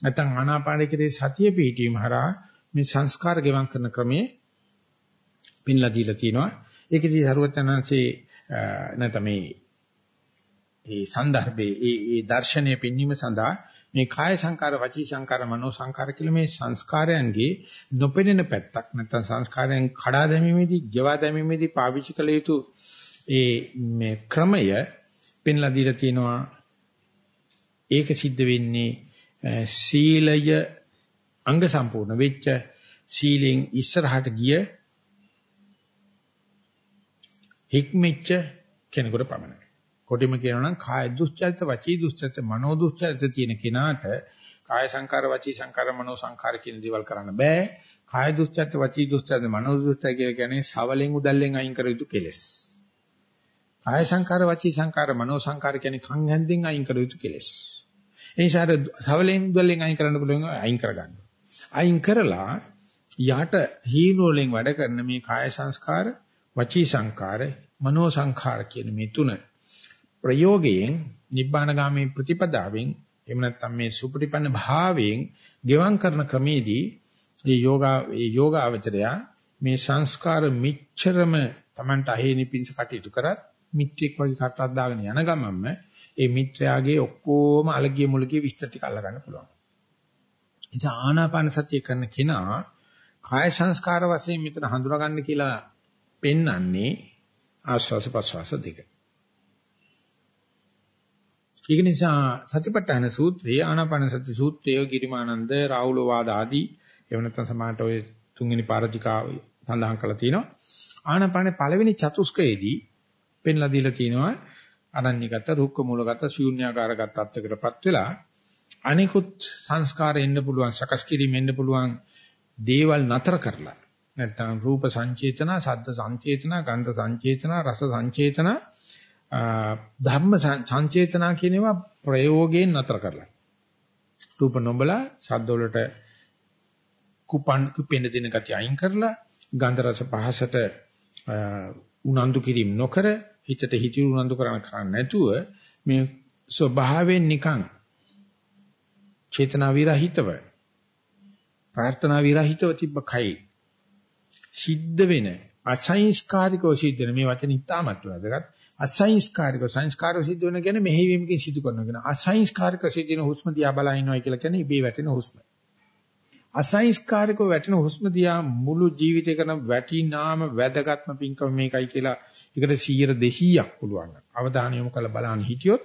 නැත්නම් ආනාපාන කෙරේ සතිය පිහිටීම හරහා මේ සංස්කාර ගෙවම් කරන ක්‍රමයේ පින්ලා දීලා තිනවා ඒකදී හරුවචනංශේ නැත්නම් මේ ඒ સંદર્ભේ ඒ ඒ දර්ශනය පින්නීම සඳහා මේ කාය සංකාර වචී සංකාර මනෝ සංකාර කියලා මේ සංස්කාරයන්ගේ නොපෙනෙන පැත්තක් නැත්නම් සංස්කාරයන් කඩා දැමීමේදී, ගෙවා දැමීමේදී පාවිච්චි කළ යුතු ඒ මේ ක්‍රමය පෙන්ලා දීලා තියෙනවා. ඒක සිද්ධ වෙන්නේ සීලය අංග සම්පූර්ණ වෙච්ච සීලෙන් ඉස්සරහට ගිය හික්මෙච්ච කෙනෙකුට පමණයි. කොටිම කියනවා නම් කාය දුස්චරිත වචී දුස්චරිත මනෝ දුස්චරිත තියෙන කෙනාට කාය සංකාර වචී සංකාර මනෝ සංකාර කියන දේවල් කරන්න බෑ. කාය දුස්චරිත වචී දුස්චරිත මනෝ දුස්චරිත කියලා කියන්නේ සවලෙන් උදල්ලෙන් අයින් කර යුතු කෙලෙස්. කාය සංකාර වචී සංකාර මනෝ සංකාර කියන්නේ කන් හැන්දෙන් අයින් කර යුතු කෙලෙස්. ඒ නිසා සවලෙන් උදල්ලෙන් අයින් කරන්න පුළුවන් අයින් කරගන්න. අයින් කරලා යට හීන වලින් වැඩ කරන මේ කාය සංස්කාර වචී සංකාර මනෝ සංඛාර කියන මේ තුන ප්‍රයෝගයෙන් නිබ්බානගාමී ප්‍රතිපදාවෙන් එහෙම නැත්නම් මේ සුපටිපන්න භාවයෙන් ගෙවම් කරන ක්‍රමේදී මේ යෝගා මේ යෝගාවචරය මේ සංස්කාර මිච්ඡරම Tamanට අහේනි පිංස කටයුතු කරත් මිත්‍යෙක් වගේ කටක් දාගෙන යන ගමන්ම ඒ මිත්‍යාගේ ඔක්කොම අලගිය මුලගිය විස්තර ටික අල්ලගන්න පුළුවන්. ඉතින් ආනාපාන සතිය කරන කෙනා කාය සංස්කාර වශයෙන් මෙතන හඳුනාගන්න කියලා පෙන්වන්නේ ආස්වාස ප්‍රස්වාස දෙක. ඒක නිසා සතිපට්ඨාන සූත්‍රයේ ආනාපාන සති සූත්‍රයේ ගිරිමානන්ද රාහුල වාද ආදී එහෙම නැත්නම් සමානට ඔය තුන්වෙනි පාරජිකාව සඳහන් කරලා තිනවා. ආනාපානේ පළවෙනි චතුස්කයේදී පෙන්ලා දීලා තිනවා අනන්‍යගත රුක්ක මූලගත ශූන්‍යාකාරගත අත්කරපත් වෙලා අනිකුත් සංස්කාර එන්න පුළුවන් සකස් කිරීම එන්න පුළුවන් දේවල් නතර කරලා නැත්නම් රූප සංචේතන, ශබ්ද සංචේතන, ගන්ධ සංචේතන, රස සංචේතන ධර්ම සංචේතනා කියන ඒවා ප්‍රයෝගයෙන් නතර කරලා. රූප නොබලා ශබ්ද වලට කුපන් කුපෙන්න දෙන ගතිය අයින් කරලා ගන්ධ රස පහසට උනන්දු කිරීම නොකර හිතට හිති උනන්දු කරන කරන්නේ නැතුව මේ ස්වභාවයෙන් නිකන් චේතනා විරහිතව ප්‍රාර්ථනා විරහිතව තිබ්බ කයි සිද්ධ වෙන අසංස්කාරිකව සිද්ධ වෙන මේ වචන ඉතාමත් වැදගත් අසංස්කාරික සංස්කාරව සිද්ධ වෙන කියන්නේ මෙහෙවීමකින් සිදු කරනවා කියන අසංස්කාරික සිදින හුස්ම දිහා බලා ඉන්නවා කියලා කියන්නේ ඉබේ වැටෙන හුස්ම. අසංස්කාරිකව වැටෙන හුස්ම දිහා මුළු ජීවිතේ කරන වැටිනාම වැදගත්ම පින්කම මේකයි කියලා ඒකට 100 200ක් පුළුවන්. අවධානය යොමු කරලා බලන්න හිටියොත්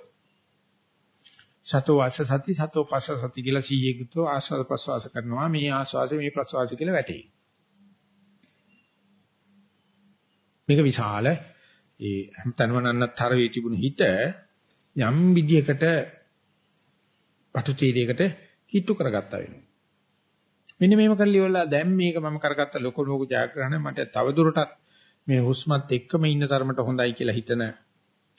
සතෝ වාස සති සතෝ පස්ස සති කියලා 100 යුක්තව ආස්වාද ප්‍රසවාස කරනවා මේ ආස්වාද මේ ප්‍රසවාස කියලා වැටේ. මේක විශාල ඒ හැමතැනම නන්නතර වී තිබුණු හිත යම් විදියකට පටුචීලයකට කිට්ටු කරගත්තා වෙනවා. මෙන්න මේව කරලිවලා දැන් මේක මම කරගත්ත ලොකු ලොකු ජයග්‍රහණ මට තව දුරටත් මේ හුස්මත් එක්කම ඉන්න තරමට හොඳයි කියලා හිතන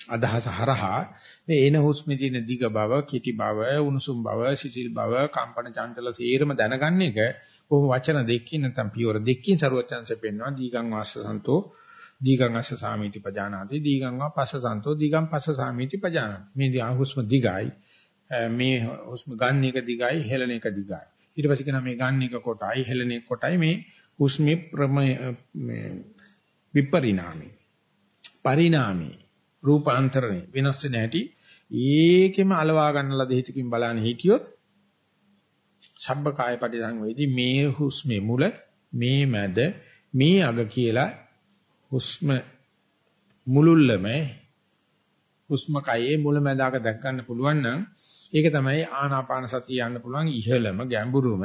අදහස හරහා මේ එන හුස්මේ තියෙන දිග බව, කිටි බව, උණුසුම් බව, සිසිල් බව, කම්පන චංචල සීරම දැනගන්න එක කොහොම වචන දෙකකින් නැත්නම් පියවර දෙකකින් සරුවචන්සේ පෙන්වනවා දීගං වාස්සසන්තෝ දීගං අස්ස සාමීති පජානාති දීගං වා පස්ස සන්තෝ දීගං පස්ස සාමීති පජානාති. මේ හුස්ම දිගයි. මේ හුස්ම ගන්න එක දිගයි හෙලන එක දිගයි. ඊට පස්සේ කියනවා මේ ගන්න එක කොටයි හෙලන එක කොටයි. මේ හුස්මේ ප්‍රමේ මේ විපරිණාමي පරිණාමي රූපාන්තරණය වෙනස් වෙන හැටි ඒකෙම අලවා ගන්නලා දෙහිතකින් බලන්න හිටියොත් සබ්බ කාය පරිසංවේදී මේ හුස්මේ මුල මේ මැද මේ අග කියලා හුස්ම මුලුල්ලම හුස්ම කයේ මුල මැදාක දැක් ගන්න පුළුවන් නම් ඒක තමයි ආනාපාන සතිය යන්න පුළුවන් ඉහළම ගැඹුරුම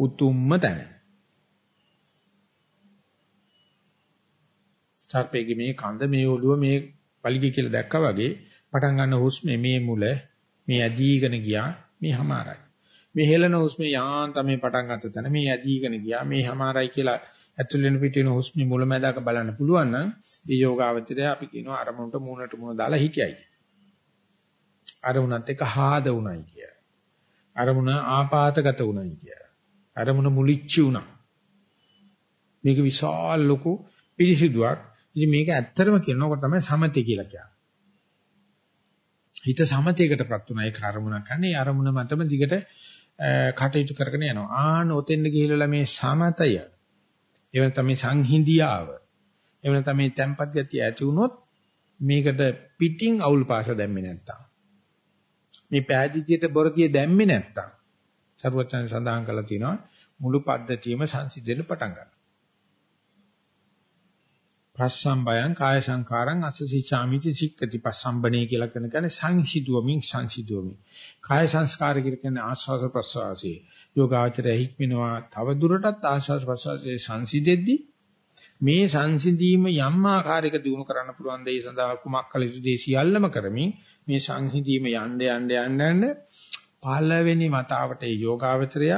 උතුම්ම තැන. සර්පේගේ මේ කඳ මේ ඔළුව මේ පලිගය කියලා දැක්කා වගේ පටන් ගන්න හුස්මේ මේ මුල මේ ඇදීගෙන ගියා මේ හමාරයි. මේ හෙළන හුස්මේ යාන්තම මේ පටන් ගන්න තැන මේ ඇදීගෙන ගියා මේ හමාරයි කියලා ඇතුල් වෙන පිට වෙන හුස්මේ මුලැමැදාක බලන්න පුළුවන් නම් මේ යෝගාවචරය අපි කියනවා අරමුණට මූණට මූණ දාලා හිටියයි. අරමුණත් එක්ක හාද උණයි කිය. අරමුණ ආපాతගත උණයි කිය. අරමුණ මුලිච්චි උණා. මේක විශාල ලොකු පිළිසිදුවක්. ඉතින් මේක ඇත්තටම කියනකොට තමයි සමතේ කියලා කියන්නේ. හිත සමතේකටපත් උනා ඒ අරමුණක් ගන්න. ඒ අරමුණ මතම දිගට කටයුතු කරගෙන යනවා. ආන ඔතෙන්ද ගිහිල්ලා මේ සමතය එවන තමයි සංහිඳියාව. එවන තමයි tempat ගතිය ඇති වුණොත් මේකට පිටින් අවුල් පාස දැම්මේ නැත්තම්. මේ පෑදීතියට බොරදිය දැම්මේ නැත්තම්. සරුවචන සඳහන් කරලා තිනවා මුළු පද්ධතියම සංසිඳෙන්න පටන් ගන්නවා. පස්සම්බයං කාය සංකාරං අසසිචාමිති සික්කති පස්සම්බනේ කියලා කියන කියන්නේ සංසිදුවමින් සංසිදුවමින්. කාය සංස්කාර කියන්නේ ආස්වාද ප්‍රසවාසී. යෝගාචරය හික්මිනවා. තව දුරටත් ආශාස ප්‍රසවාසයේ සංසිදෙද්දී මේ සංසිඳීම යම් ආකාරයක දිනු කරන්න පුළුවන් දෙය සඳහා කුමක් කළ යුතුද? සියල්ලම කරමින් මේ සංහිඳීම යන්න යන්න යන්න යන්න පළවෙනි වතාවට ඒ යෝගාවචරය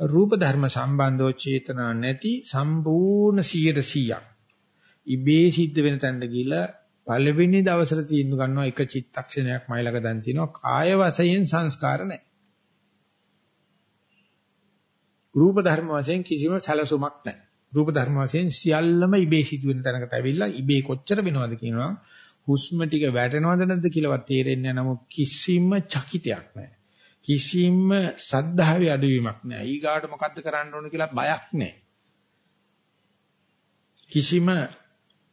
රූප ධර්ම සම්බන්ධව චේතනා නැති සම්පූර්ණ 100%ක් ඉබේ සිද්ධ වෙන තැනට ගිහිලා පළවෙනි දවසට තීන්දුව ගන්නවා. එක චිත්තක්ෂණයක් මයිලක දැන් තිනවා කාය වශයෙන් සංස්කාර නැහැ. රූප ධර්ම වශයෙන් කිසිම සැලසුමක් නැහැ. රූප ධර්ම වශයෙන් සියල්ලම ඉබේ සිදුවෙන තැනකට ඇවිල්ලා ඉබේ කොච්චර වෙනවද කියනවා හුස්ම ටික වැටෙනවද නැද්ද කියලාවත් තේරෙන්නේ නැහැ. නමුත් කිසිම චකිතයක් නැහැ. කිසිම සද්ධාවේ අඩුවීමක් නැහැ. ඊගාට මොකද්ද කරන්න ඕන කියලා බයක් නැහැ. කිසිම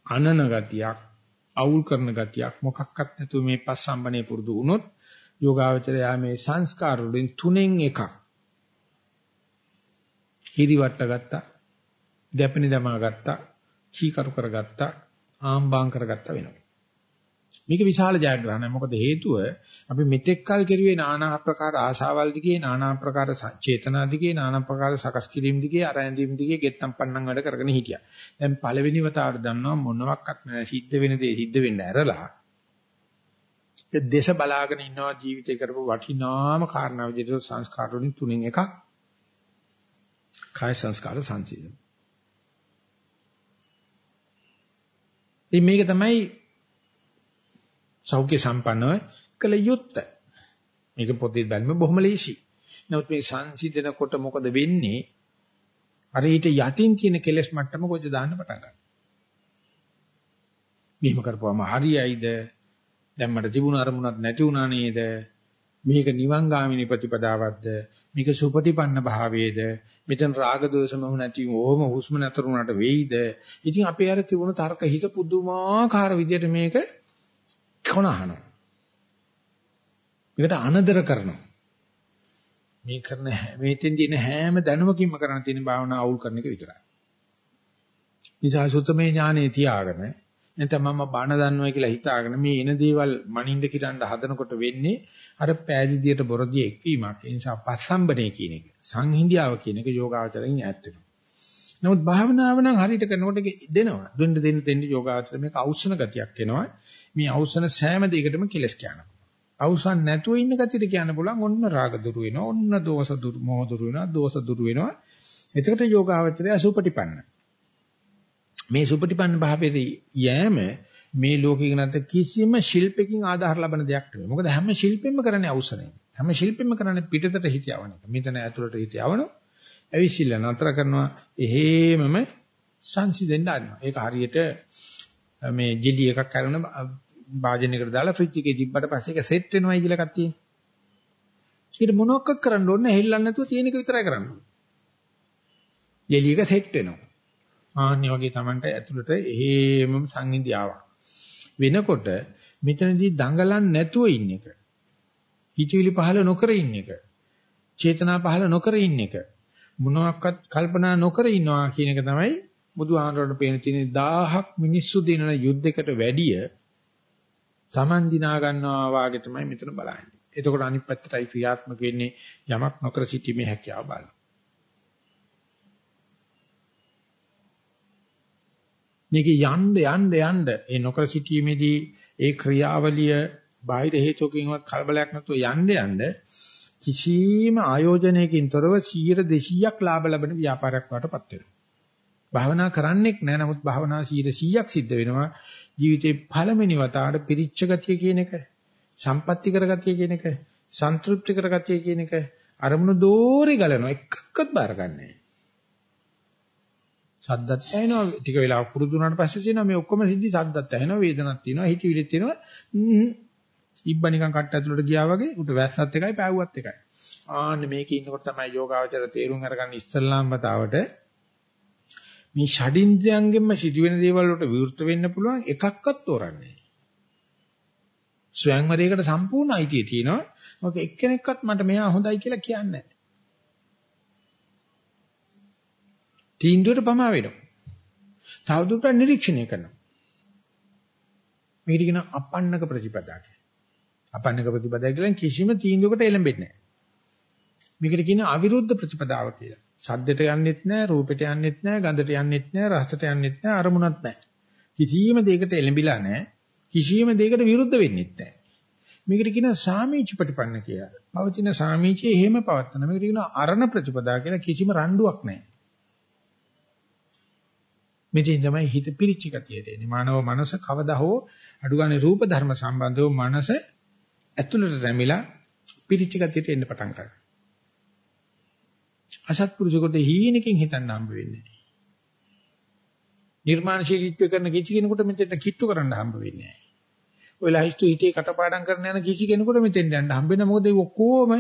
අනන ගතියක්, අවුල් කරන ගතියක් මොකක්වත් නැතුව මේ පස්සම්බනේ පුරුදු වුණොත් යෝගාවචරයා මේ සංස්කාර වලින් තුනෙන් එකක් හිරිවට්ට ගත්තා, දැපෙන දමා ගත්තා, චීකරු කරගත්තා, ආම්බාම් කරගත්තා වෙනවා. මේක විශාල ජයග්‍රහණයක්. මොකද හේතුව අපි මෙතෙක් කල් කෙරුවේ নানা ආකාර ආශාවල් දිගේ, নানা ආකාර චේතනා දිගේ, নানা ආකාර සකස් කිරීම දිගේ, අරැඳීම් දිගේ ගෙත්තම් පන්නම් වැඩ කරගෙන හිටියා. දැන් පළවෙනි වතාවට දන්නවා මොනවත් සිද්ධ වෙන දේ සිද්ධ වෙන්න ඇරලා ඒ දේශ බලාගෙන ඉන්නවා ජීවිතේ කරපු වටිනාම කාරණා විදිහට සංස්කාර වලින් තුනෙන් එකක් කාය සංස්කාර සංසිඳන. ඉතින් මේක තමයි සෞඛ්‍ය සම්පන්නව කළ යුත්තේ. මේක පොතේ බැලුම බොහොම ලේසි. නමුත් මේ සංසිඳනකොට මොකද වෙන්නේ? අර ඊට යටින් තියෙන කෙලෙස් මට්ටම කොච්චර දාන්න පටන් ගන්නවා. මෙහෙම කරපුවාම හරියයිද? දැන් මට තිබුණ අරමුණක් නැති වුණා නේද? මේක නිවන් ගාමිනී ප්‍රතිපදාවක්ද? මේක සුපටිපන්න භාවයේද මෙතන රාග දෝෂම නැති ඕම හුස්ම නැතරුණාට වෙයිද ඉතින් අපේ අර තිබුණු තර්ක හිත පුදුමාකාර විදිහට මේක කොන අහනවා. මේකට අනදර කරනවා. මේ කරන මේතෙන් දින හැම දැනුමකින්ම කරන්න තියෙන භාවනා අවුල් කරන එක විතරයි. නිසා සුතමේ ඥානෙ තියාගෙන නැත්නම් මම බණ දන්නවා කියලා හිතාගෙන මේ එන දේවල් මනින්ද කිරන්න හදනකොට වෙන්නේ අර පෑදීදියට බොරදී එක්වීමක්. ඒ නිසා පස්සම්බනේ කියන එක සංහිඳියාව කියන එක යෝගාවචරයෙන් ඈත් වෙනවා. නමුත් භාවනාව නම් හරියට කරනකොට දෙනවා. දෙන්න දෙන්න දෙන්න යෝගාවචර මේක අවශ්‍යන ගතියක් එනවා. මේ අවශ්‍යන සෑම දෙයකටම කෙලස් කියනවා. අවසන් නැතුව ඉන්න ගතියට කියන්න පුළුවන් ඔන්න රාග දුරු වෙනවා. ඔන්න දෝෂ දුරු මොහ දුරු වෙනවා. දෝෂ දුරු වෙනවා. එතකොට යෝගාවචරය අසුපටිපන්න. මේ සුපටිපන්න භාවයේ යෑම මේ ලෝකේ නැත කිසිම ශිල්පකින් ආධාර ලබන දෙයක් නෙවෙයි. මොකද හැම ශිල්පෙම කරන්නේ අවසරයෙන්. හැම ශිල්පෙම කරන්නේ පිටතට හිත යවන එක. මෙතන ඇතුළට හිත යවනවා. ඇවිසිල්ල නතර කරනවා. එහෙමම සංසිඳෙන්න ආනවා. ඒක හරියට මේ ජෙලි එකක් කරන වාජනයකට දාලා ෆ්‍රිජ් එකේ තිබ්බට පස්සේ ඒක සෙට් වෙනවයි කියලා එකක් තියෙනවා. ඊට මොනවක් කරන්න ඕනේ හෙල්ලන්න නැතුව තියෙන එක විතරයි කරන්න ඕනේ. ජෙලි එක සෙට් වෙනවා. ආන්නේ වගේ Tamanට ඇතුළට එහෙමම සංහිඳියාවක්. වෙනකොට මෙතනදී දඟලන්නේ නැතුව ඉන්න එක. හිතවිලි පහල නොකර ඉන්න එක. චේතනා පහල නොකර ඉන්න එක. මොනවාක්වත් කල්පනා නොකර ඉන්නවා කියන එක තමයි බුදුහාමරට පේන තියෙන 1000ක් මිනිස්සු දිනන යුද්ධයකට වැඩිය Taman දිනා ගන්නවා වාගේ තමයි මෙතන බලන්නේ. එතකොට අනිත් පැත්තටයි ක්‍රියාත්මක වෙන්නේ යමක් නොකර සිටීමේ හැකියාව බලන. මේක යන්න යන්න යන්න. ඒ නොකර සිටීමේදී ඒ ක්‍රියාවලිය බාහිර හේතුකින්වත් කලබලයක් නැතුව යන්න යන්න කිසිම ආයෝජනයකින් තොරව 100 200ක් ලාභ ලබන ව්‍යාපාරයක් වටපත් වෙනවා. භාවනා කරන්නෙක් නෑ නමුත් භාවනා 100ක් සිද්ධ වෙනවා. ජීවිතේ පළවෙනි වතාවට පිරිච්ච ගතිය කියන එක සම්පත්‍ති කරගතිය කියන එක සන්තුෂ්ටි කරගතිය කියන එක අරමුණු දෝරේ ගලනවා. එකක්වත් බාරගන්නේ සද්දත් ඇහෙනවා. ටික වෙලාවක් පුරුදු වුණාට පස්සේ තියෙනවා මේ ඔක්කොම සිද්ධි සද්දත් ඇහෙනවා වේදනක් තියෙනවා හිතවිලිත් තියෙනවා. ඉබ්බා නිකන් කට්ට ඇතුළට ගියා වගේ උට වැස්සත් එකයි පෑවුවත් එකයි. ආන්න මේකේ ඉන්නකොට තමයි යෝගාවචර තේරුම් අරගන්න ඉස්සල්ලාම වතාවට මේ ෂඩින්ද්‍රයන්ගෙන්ම සිදුවෙන දේවල් වලට විවෘත වෙන්න පුළුවන් එකක්වත් තෝරන්නේ ස්වයංවරයකට සම්පූර්ණ අයිතිය තියෙනවා. මොකද එක්කෙනෙක්වත් මට මෙයා හොඳයි කියලා කියන්නේ නැහැ. තීන්දුවට පමා වෙනවා. තවදුරටත් නිරීක්ෂණය කරනවා. මේකට කියන අපන්නක ප්‍රතිපදා කියලා. අපන්නක ප්‍රතිපදා කියලා කිසිම තීන්දුවකට එළඹෙන්නේ නැහැ. මේකට කියන අවිරුද්ධ ප්‍රතිපදාව කියලා. සද්දට යන්නෙත් නැහැ, රූපෙට යන්නෙත් නැහැ, ගඳට යන්නෙත් නැහැ, රසට යන්නෙත් නැහැ, අරමුණක් නැහැ. කිසිම දෙයකට එළඹිලා නැහැ. කිසිම දෙයකට විරුද්ධ වෙන්නෙත් නැහැ. මේකට කියන සාමීච ප්‍රතිපන්න කියලා. පවතින සාමීචය එහෙම පවත්තන. මේකට කියන අරණ ප්‍රතිපදා කියලා කිසිම රණ්ඩුවක් නැහැ. මෙතෙන් තමයි හිත පිරිච්ච ගතියට එන්නේ. මානව මනස කවදා හෝ අඩුගානේ රූප ධර්ම සම්බන්ධව මනස ඇතුළට රැමිලා පිරිච්ච ගතියට එන්න පටන් ගන්නවා. අසත්පුරුෂකට හීනකින් හිතන්න හම්බ වෙන්නේ නැහැ. නිර්මාණශීලීත්වය කරන කිසි කෙනෙකුට මෙතෙන් කිට්ටු කරන්න හම්බ වෙන්නේ නැහැ. ඔය ලහිස්තු හිතේ කටපාඩම් කරන යන කිසි කෙනෙකුට මෙතෙන් යන්න හම්බ වෙන මොකද ඒ ඔක්කොම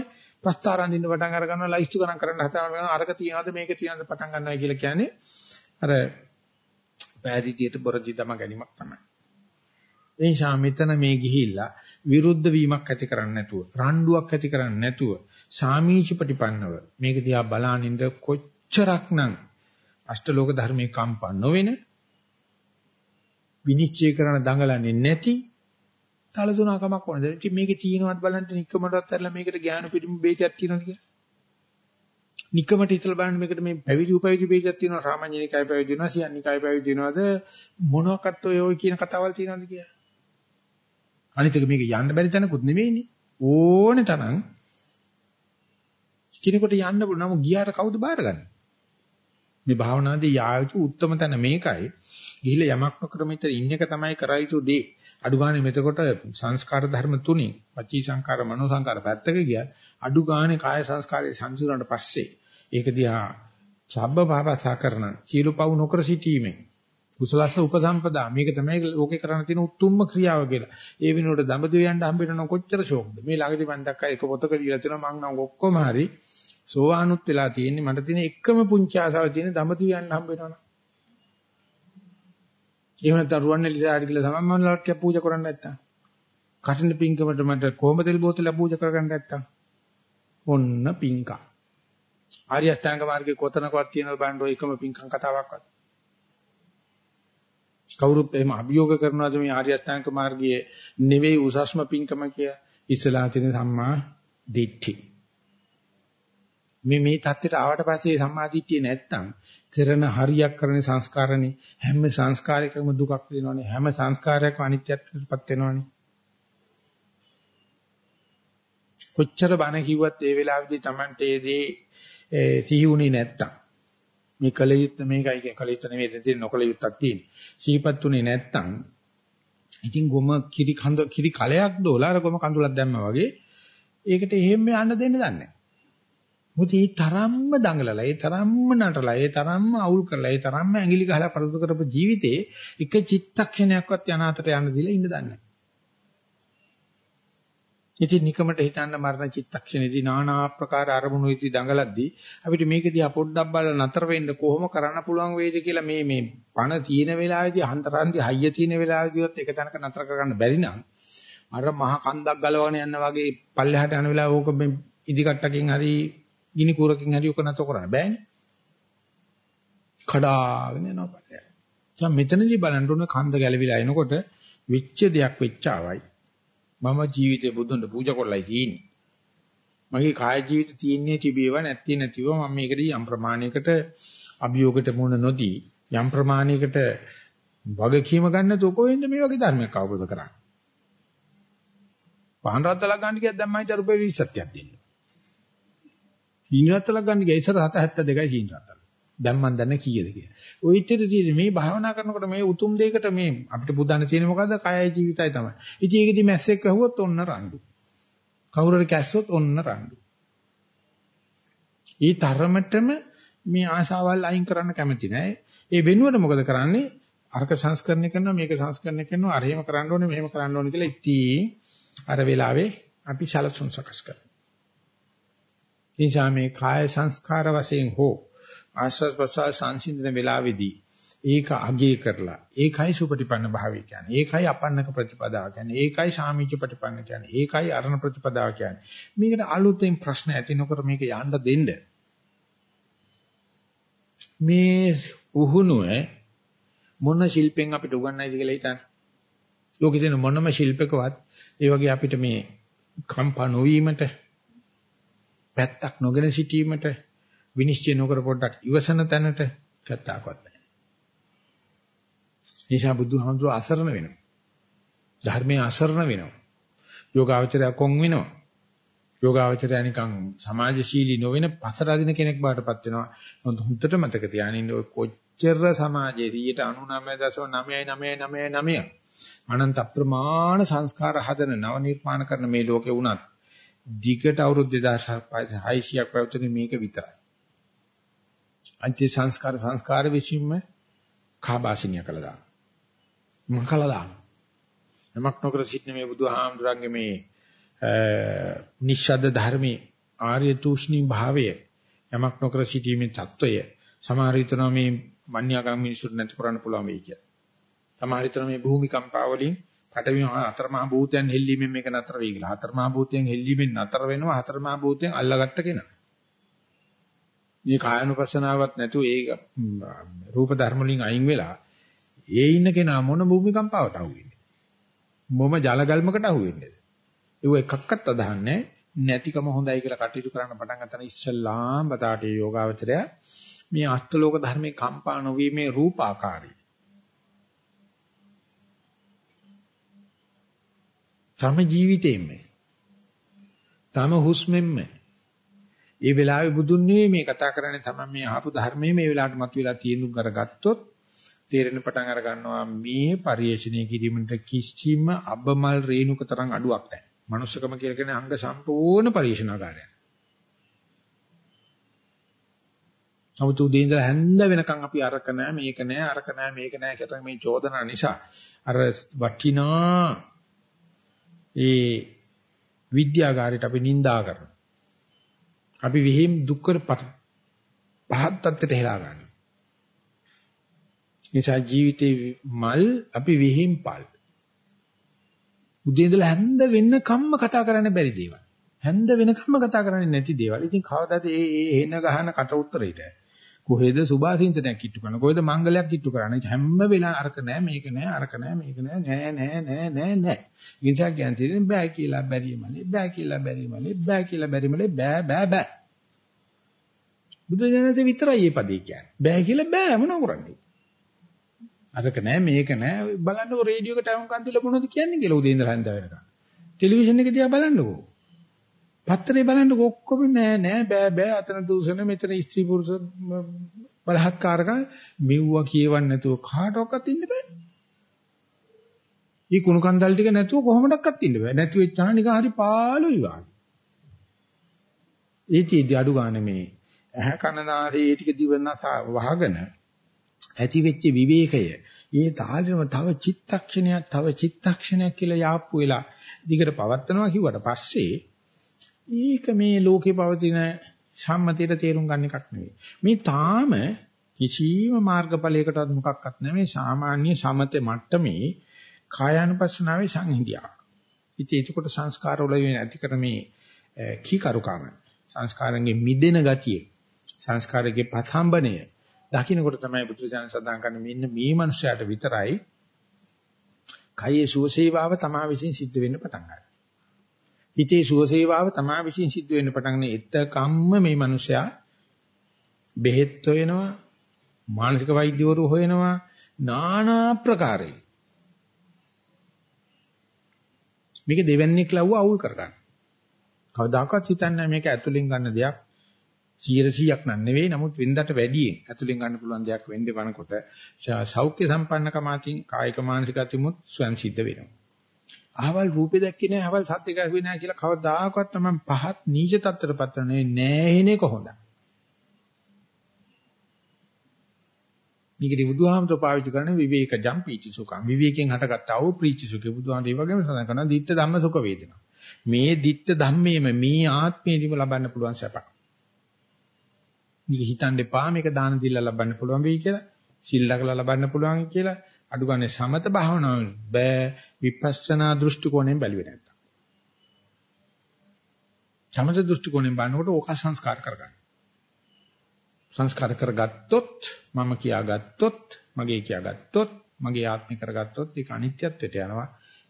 ප්‍රස්තාරන් දින්න පටන් අර ගන්නවා ලහිස්තු ගණන් කරන්න හදනවා අරක තියනවාද මේක තියනවාද පටන් ගන්නවා කියලා කියන්නේ අර පෑදීතියට බොරදි දම ගැනීමක් තමයි. ඒ නිසා මෙතන මේ ගිහිල්ලා විරුද්ධ වීමක් ඇති කරන්නේ නැතුව, රණ්ඩුවක් ඇති කරන්නේ නැතුව, සාමීච ප්‍රතිපන්නව මේක දිහා බලානින්ද කොච්චරක්නම් අෂ්ටලෝක ධර්මයේ කම්පා නොවෙන විනිශ්චය කරන දඟලන්නේ නැති තලතුණකමක් ඕනද? ඉතින් මේකේ තියෙනවත් බලන්න නික්කමටවත් ඇරලා මේකට ඥාන පිටිම බේතයක් තියෙනවද කියලා? නිකමට හිතලා බලන්න මේකට මේ පැවිදි උපවිදි ભેදයක් තියෙනවා. සාමාන්‍ය නිකාය පැවිදි වෙනවා සියන් නිකාය පැවිදි වෙනවද? මොනවාකට ඔය ඔය කියන කතාවල් තියෙනවද කියලා. අනිත් එක මේක යන්න බැරි තැනකුත් නෙමෙයිනේ. ඕනේ තරම් කිනෙකට යන්න පුළුවන්. නමුත් ගියාට කවුද බාරගන්නේ? මේ භාවනාදී යායුතු උත්තරම තැන මේකයි. ගිහිල්ලා යමක් නොකර මෙතන ඉන්න එක තමයි කරයිතු දේ. අඩු ගානේ මෙතකොට සංස්කාර ධර්ම තුනේ වචී සංකාර මනෝ සංකාර පැත්තක ගියත් අඩු ගානේ කාය සංස්කාරයේ සංසිඳුණාට පස්සේ ඒක දිහා සබ්බ භාවසා කරන චීලපව් නොකර සිටීමෙන් කුසලස්ස උපසම්පදා මේක තමයි ලෝකේ කරන්න තියෙන උතුම්ම ක්‍රියාව කියලා. ඒ වෙනුවට දඹදිව යන්න හම්බෙන්න කොච්චර ශෝකද. මේ ළඟදී මම දැක්කා එක පොතක දීලා තියෙනවා මං නම් ඔක්කොම හරි සෝවානුත් වෙලා තියෙන්නේ මට තියෙන එකම පුංචි ආසාව තියෙන දඹදිව යන්න හම්බ වෙනවනේ. එහෙම නැත්නම් රුවන්වැලි සාරි කියලා සමම්මලට පූජා කරන්න නැත්තම්. කටින පිංකමට මට කොහොම තෙල් බෝතලයක් පූජා කරගන්න නැත්තම් ඔන්න පිංකම්. ආර්ය අෂ්ටාංග මාර්ගයේ කොතනකවත් තියෙනවද බලන්න ඔය එකම පිංකම් කතාවක්වත්. කවුරුත් එහෙම අභියෝග කරනවාද මේ ආර්ය අෂ්ටාංග මාර්ගයේ නෙවෙයි උසස්ම පිංකම කිය ඉස්ලාම් තියෙන සම්මා දිට්ඨි. මේ මේ தත්ත්වයට ආවට පස්සේ සම්මා දිට්ඨිය නැත්තම් කරන හරියක් කරන සංස්කාරනේ. හැම සංස්කාරයකම දුකක් වෙනවනේ හැම සංස්කාරයක්ම අනිත්‍යත්වයටපත් වෙනවනේ. කොච්චර බණ කිව්වත් ඒ වෙලාවේදී Tamante ඒ දේ සිහි වුණේ නැත්තම්. මේ කල යුත්තේ මේකයි කල යුත්තේ නෙමෙයි. දෙතින් නොකල යුත්තක් තියෙන්නේ. සිහිපත් උනේ නැත්තම්. ඉතින් ගොම කිරි කඳ කිරි කලයක් දෝලා අර ගොම කඳුලක් දැම්මා වගේ ඒකට එහෙම යන්න දෙන්න දන්නේ නැහැ. මොකද ඒ තරම්ම දඟලලා, ඒ තරම්ම නටලා, ඒ තරම්ම අවුල් කරලා, ඒ තරම්ම ඇඟිලි ගහලා පරදු කරපු ජීවිතේ එක චිත්තක්ෂණයක්වත් යනාතට යන්න දීලා ඉන්න දන්නේ ඉතින් නිකමට හිතන්න මරණ චිත්තක්ෂණේදී নানা ආකාර අරමුණු ඉති දඟලද්දී අපිට මේක දිහා පොඩ්ඩක් බලලා නතර වෙන්න කොහොම කරන්න පුළුවන් වේද කියලා මේ මේ පණ තියෙන වෙලාවේදී අන්තරාන්දි හයිය තියෙන වෙලාවේදීවත් එක තැනක නතර කරගන්න බැරි නම් අර මහ කන්දක් ගලවගෙන යන වගේ පල්ලෙහාට යන වෙලාව ඕක ඉදි කට්ටකින් හරි ගිනි කූරකින් හරි ඕක නතර කරන්න බෑනේ කඩාගෙන යනවා පල්ලෙහාට. දැන් මෙතනදී බලන්න ඕන කන්ද ගැලවිලා එනකොට විච්ච දෙයක් වෙච්චාවයි මම ජීවිතේ බුදුන්ට පූජා කරලායි තියෙන්නේ. මගේ කාය ජීවිත තියෙන්නේ තිබේව නැත්ති නැතිව මම මේකදී යම් ප්‍රමාණයකට අභියෝගයට මුණ නොදී යම් ප්‍රමාණයකට වගකීම ගන්න නැතුව කොහෙන්ද මේ වගේ ධර්මයක් අවබෝධ කරන්නේ? පහන් රද්දලා ගන්න කියද්දි දැන් මම රුපියල් 20ක් දෙන්න. සීනි රද්දලා ගන්න ගියා ඉස්සර 772යි සීනි රද්දලා. දැන් මම දන්නේ කීයද කියලා. ওই ඉතින් තියෙන්නේ මේ භාවනා කරනකොට මේ උතුම් දෙයකට මේ අපිට බුදුන් තියෙන්නේ මොකද්ද? කයයි ජීවිතයි තමයි. ඉතින් ඒකෙදි මැස්සෙක් වැහුවොත් ඔන්න රණ්ඩු. කවුරු හරි කැස්සොත් ඔන්න රණ්ඩු. ඊ තරමටම මේ ආශාවල් අයින් කරන්න කැමති නැහැ. ඒ වෙනුවට මොකද කරන්නේ? අර්ක සංස්කරණය කරනවා මේක සංස්කරණය කරනවා අර එහෙම කරන්න ඕනේ මෙහෙම කරන්න ඕනේ කියලා ඉතින් අර වෙලාවේ අපි සලසුන් සකස් කරනවා. එනිසා මේ කාය සංස්කාර වශයෙන් හෝ ආස්වාද ප්‍රසආස සංසිඳන වෙලාවේදී ඒක අගය කරලා ඒකයි සුපටිපන්න භාවය කියන්නේ. ඒකයි අපන්නක ප්‍රතිපදාව කියන්නේ. ඒකයි සාමිච්ච ප්‍රතිපන්න කියන්නේ. ඒකයි අරණ ප්‍රතිපදාව කියන්නේ. මේකට අලුතෙන් ප්‍රශ්න ඇති නොකර මේක යන්න දෙන්න. මේ උහුණුව මොන ශිල්පෙන් අපිට උගන්වයිද කියලා හිතන්න. ලෝකේ තියෙන මොනම ශිල්පකවත් ඒ වගේ අපිට මේ කම්පා නොවීමට පැත්තක් නොගෙන සිටීමට විනිශ්චය නොකර පොඩ්ඩක් ඉවසන තැනට කතාවක් නැහැ. නිසා බුදුහාමුදුරුව අසරණ වෙනවා. ධර්මයේ අසරණ වෙනවා. යෝගාවචරය කොන් වෙනවා. යෝගාවචරය නිකන් සමාජශීලී නොවන පසර අදින කෙනෙක් බාටපත් වෙනවා. මොකද හුත්තට මතක තියානින්න ඔය කොච්චර සමාජයේ 99.99999 අනන්ත අප්‍රමාණ සංස්කාර හදන නව නිර්මාණ කරන මේ ලෝකේ වුණත් දිගට අවුරුදු 2600ක් පැවතුනේ මේක විතරයි. අන්ති සංස්කාර සංස්කාර විශ්ීම කාබාසිනිය කළා දාන. මං කළා දාන. නමක් නොකර සිටින මේ බුදුහාමුදුරන්ගේ මේ නිශ්ශබ්ද ධර්මයේ ආර්ය තුෂ්ණී භාවය යමක් නොකර සිටීමේ தত্ত্বය සමහර විටනම් මේ මන්‍යාගම් මිනිසුන් නැති කරන්න පුළුවන් වෙයි කියලා. සමහර විටනම් මේ භූමිකම්පා වලින් පටවි හතරමහා භූතයන් හෙල්ලීමෙන් මේක නතර වෙයි කියලා. හතරමහා භූතයන් හෙල්ලීමෙන් නතර වෙනවා හතරමහා භූතයන් අල්ලගත්ත කෙනා. මේ කායනුපස්සනාවක් නැතුව ඒ රූප ධර්ම වලින් අයින් වෙලා ඒ ඉන්න කෙනා මොන භූමිකම්පාවට අහුවෙන්නේ මොම ජලගල්මකට අහුවෙන්නේ ඒව එකක්වත් අදහන්නේ නැතිකම හොඳයි කියලා කටයුතු කරන්න පටන් ගන්න ඉස්සල්ලාම් බතාටේ යෝගාවචරය මේ අෂ්ටලෝක ධර්මේ කම්පා නොවීමේ රූපාකාරී තම ජීවිතේෙම තම හුස්මෙන්න ඒ වෙලාවේ බුදුන් නෙවෙයි මේ කතා කරන්නේ තමයි මේ ආපු ධර්මයේ මේ වෙලාවට මතුවලා තියෙනු කරගත්තොත් තේරෙන පටන් අර ගන්නවා මේ පරිේශණය කිරීමට කිසිම අබමල් රේණුක තරම් අඩුවක් නැහැ. මනුස්සකම කියලා කියන්නේ අංග සම්පූර්ණ පරිේශනාකාරයක්. නමුත් උදේ ඉඳලා හැන්ද වෙනකන් අපි අරක නැහැ මේක නැහැ අරක නැහැ මේක නැහැ කියන මේ චෝදනා නිසා අර වටිනා ඒ විද්‍යාගාරයට අපි නිඳා කරනවා. අපි විහිම් දුක්කර පහත් තත්ත්වයට හෙලා ගන්නවා. නිසා ජීවිතේ මල් අපි විහිම් පල්. උදේ ඉඳලා හැන්ද වෙන්නකම්ම කතා කරන්න බැරි දේවල්. හැන්ද වෙනකම්ම කතා කරන්නේ නැති දේවල්. ඉතින් කවදාද ඒ ඒ එන ගහන කට උත්තරේට කොහෙද සුභාසින්තනයක් කිට්ටු කරන කොහෙද මංගලයක් කිට්ටු කරන්නේ? හැම වෙලාව අරක නෑ මේක නෑ අරක නෑ මේක නෑ නෑ නෑ නෑ නෑ නෑ. ඉන්සක් කියන්නේ බෑ කියලා බැරිමලේ බෑ කියලා බැරිමලේ බෑ කියලා බැරිමලේ බෑ බෑ බෑ. බුදුජානක විතරයි මේ පදේ කියන්නේ. බෑ කියලා බෑ මොනව කරන්නේ? අරක නෑ මේක නෑ. බලන්නකො රේඩියෝ එකට අහුම්කන් දීලා මොනවද කියන්නේ කියලා උදේ ඉඳලා හන්ද වෙනකන් ටෙලිවිෂන් එක දිහා බලන්නකෝ. පත්තරේ බලන්නකො ඔක්කොම නෑ නෑ බෑ බෑ අතන දූෂණ මෙතන ස්ත්‍රී පුරුෂ බලහත්කාරකම් මෙව්වා කියවන්න නැතුව කාටවත් ඉන්න බෑ. ඊ කුණු කන්දල් ටික නැතුව කොහොමඩක්වත් ඉන්න බෑ. නැති වෙච්චා නිකන් හරි පාළුයි වාගේ. ඒ චීදි අඩු ගන්න මේ ඇහ කන නාසය ඒ ටික දිවන වහගෙන ඇති වෙච්ච විවේකය ඒ තාලෙම තව චිත්තක්ෂණයක් තව චිත්තක්ෂණයක් කියලා යාප්පු වෙලා දිගට පවත්නවා කිව්වට පස්සේ ඒක මේ ලෝකේ පවතින සම්මතයට තේරුම් ගන්න එකක් නෙවෙයි. මේ තාම කිසියම් මාර්ගඵලයකටවත් මොකක්වත් නෙමෙයි සාමාන්‍ය සමතේ මට්ටමේ කායानुපස්සනාවේ සංහිඳියා. ඉතින් ඒකට සංස්කාර වල ඇති කර මේ කීකරුකම සංස්කාරයෙන් මිදෙන ගතිය සංස්කාරයේ පතම්බණය දකින්නකොට තමයි බුදුචානන් සදාන් කරන්නේ මෙන්න මේ මනුස්සයාට විතරයි කයේ සුවසේවාව තමා විසින් සිද්ධ වෙන්න පටන් ගන්නවා. හිතේ සුවසේවාව තමා විසින් සිද්ධ වෙන්න පටන් ගන්න එතකම්ම මේ මිනිසයා බෙහෙත් හොයනවා මානසික වෛද්‍යවරු හොයනවා নানা ප්‍රකාරයි. මේක දෙවන්නේක් ලව්ව අවුල් කරගන්න. කවදාකවත් හිතන්නේ මේක ඇතුලෙන් ගන්න දෙයක් 100ක් නන් නෙවෙයි නමුත් වෙනදට වැඩියෙන් ඇතුලෙන් ගන්න පුළුවන් දෙයක් වෙන්නේ වනකොට සෞඛ්‍ය සම්පන්නකම අතින් කායික මානසික අතිමුත් ස්වයන් සිද්ධ වෙනවා. අහවල් රූපේ දැක්කේ නැහැ, අහවල් සත්‍ය ගැහුවේ නැහැ කියලා කවදාකවත් තමයි පහත් නීච තත්ත්වයටපත් වෙන්නේ නැහැ කොහොමද? මේකේ බුදුහාමතුරු පාවිච්චි කරන විවේක ජම්පීචි සුඛං. විවේකයෙන් හටගත්ත ආ වූ ප්‍රීචි සුඛේ බුදුහාමතුරු ඒ වගේම සඳහන් කරනවා ditta ධම්ම සුඛ වේදනා. මේ ditta ධම්මේම මේ ආත්මේදීම ලබන්න පුළුවන් සැපක්. මේක හිතන්න එපා මේක දාන දීලා ලබන්න පුළුවන් වෙයි කියලා. සිල් ලකලා ලබන්න පුළුවන් කියලා. අඩු ගන්න සමත භාවනාව බෑ විපස්සනා දෘෂ්ටි කෝණයෙන් බැලුවේ නැත්තම්. සමත දෘෂ්ටි කෝණයෙන් බලනකොට ඕක සංස්කාර කරගන්න. සංස්කාර කරගත්තොත් මම කියාගත්තොත් මගේ කියාගත්තොත් මගේ ආත්මය කරගත්තොත් ඒක අනිත්‍යත්වයට යනවා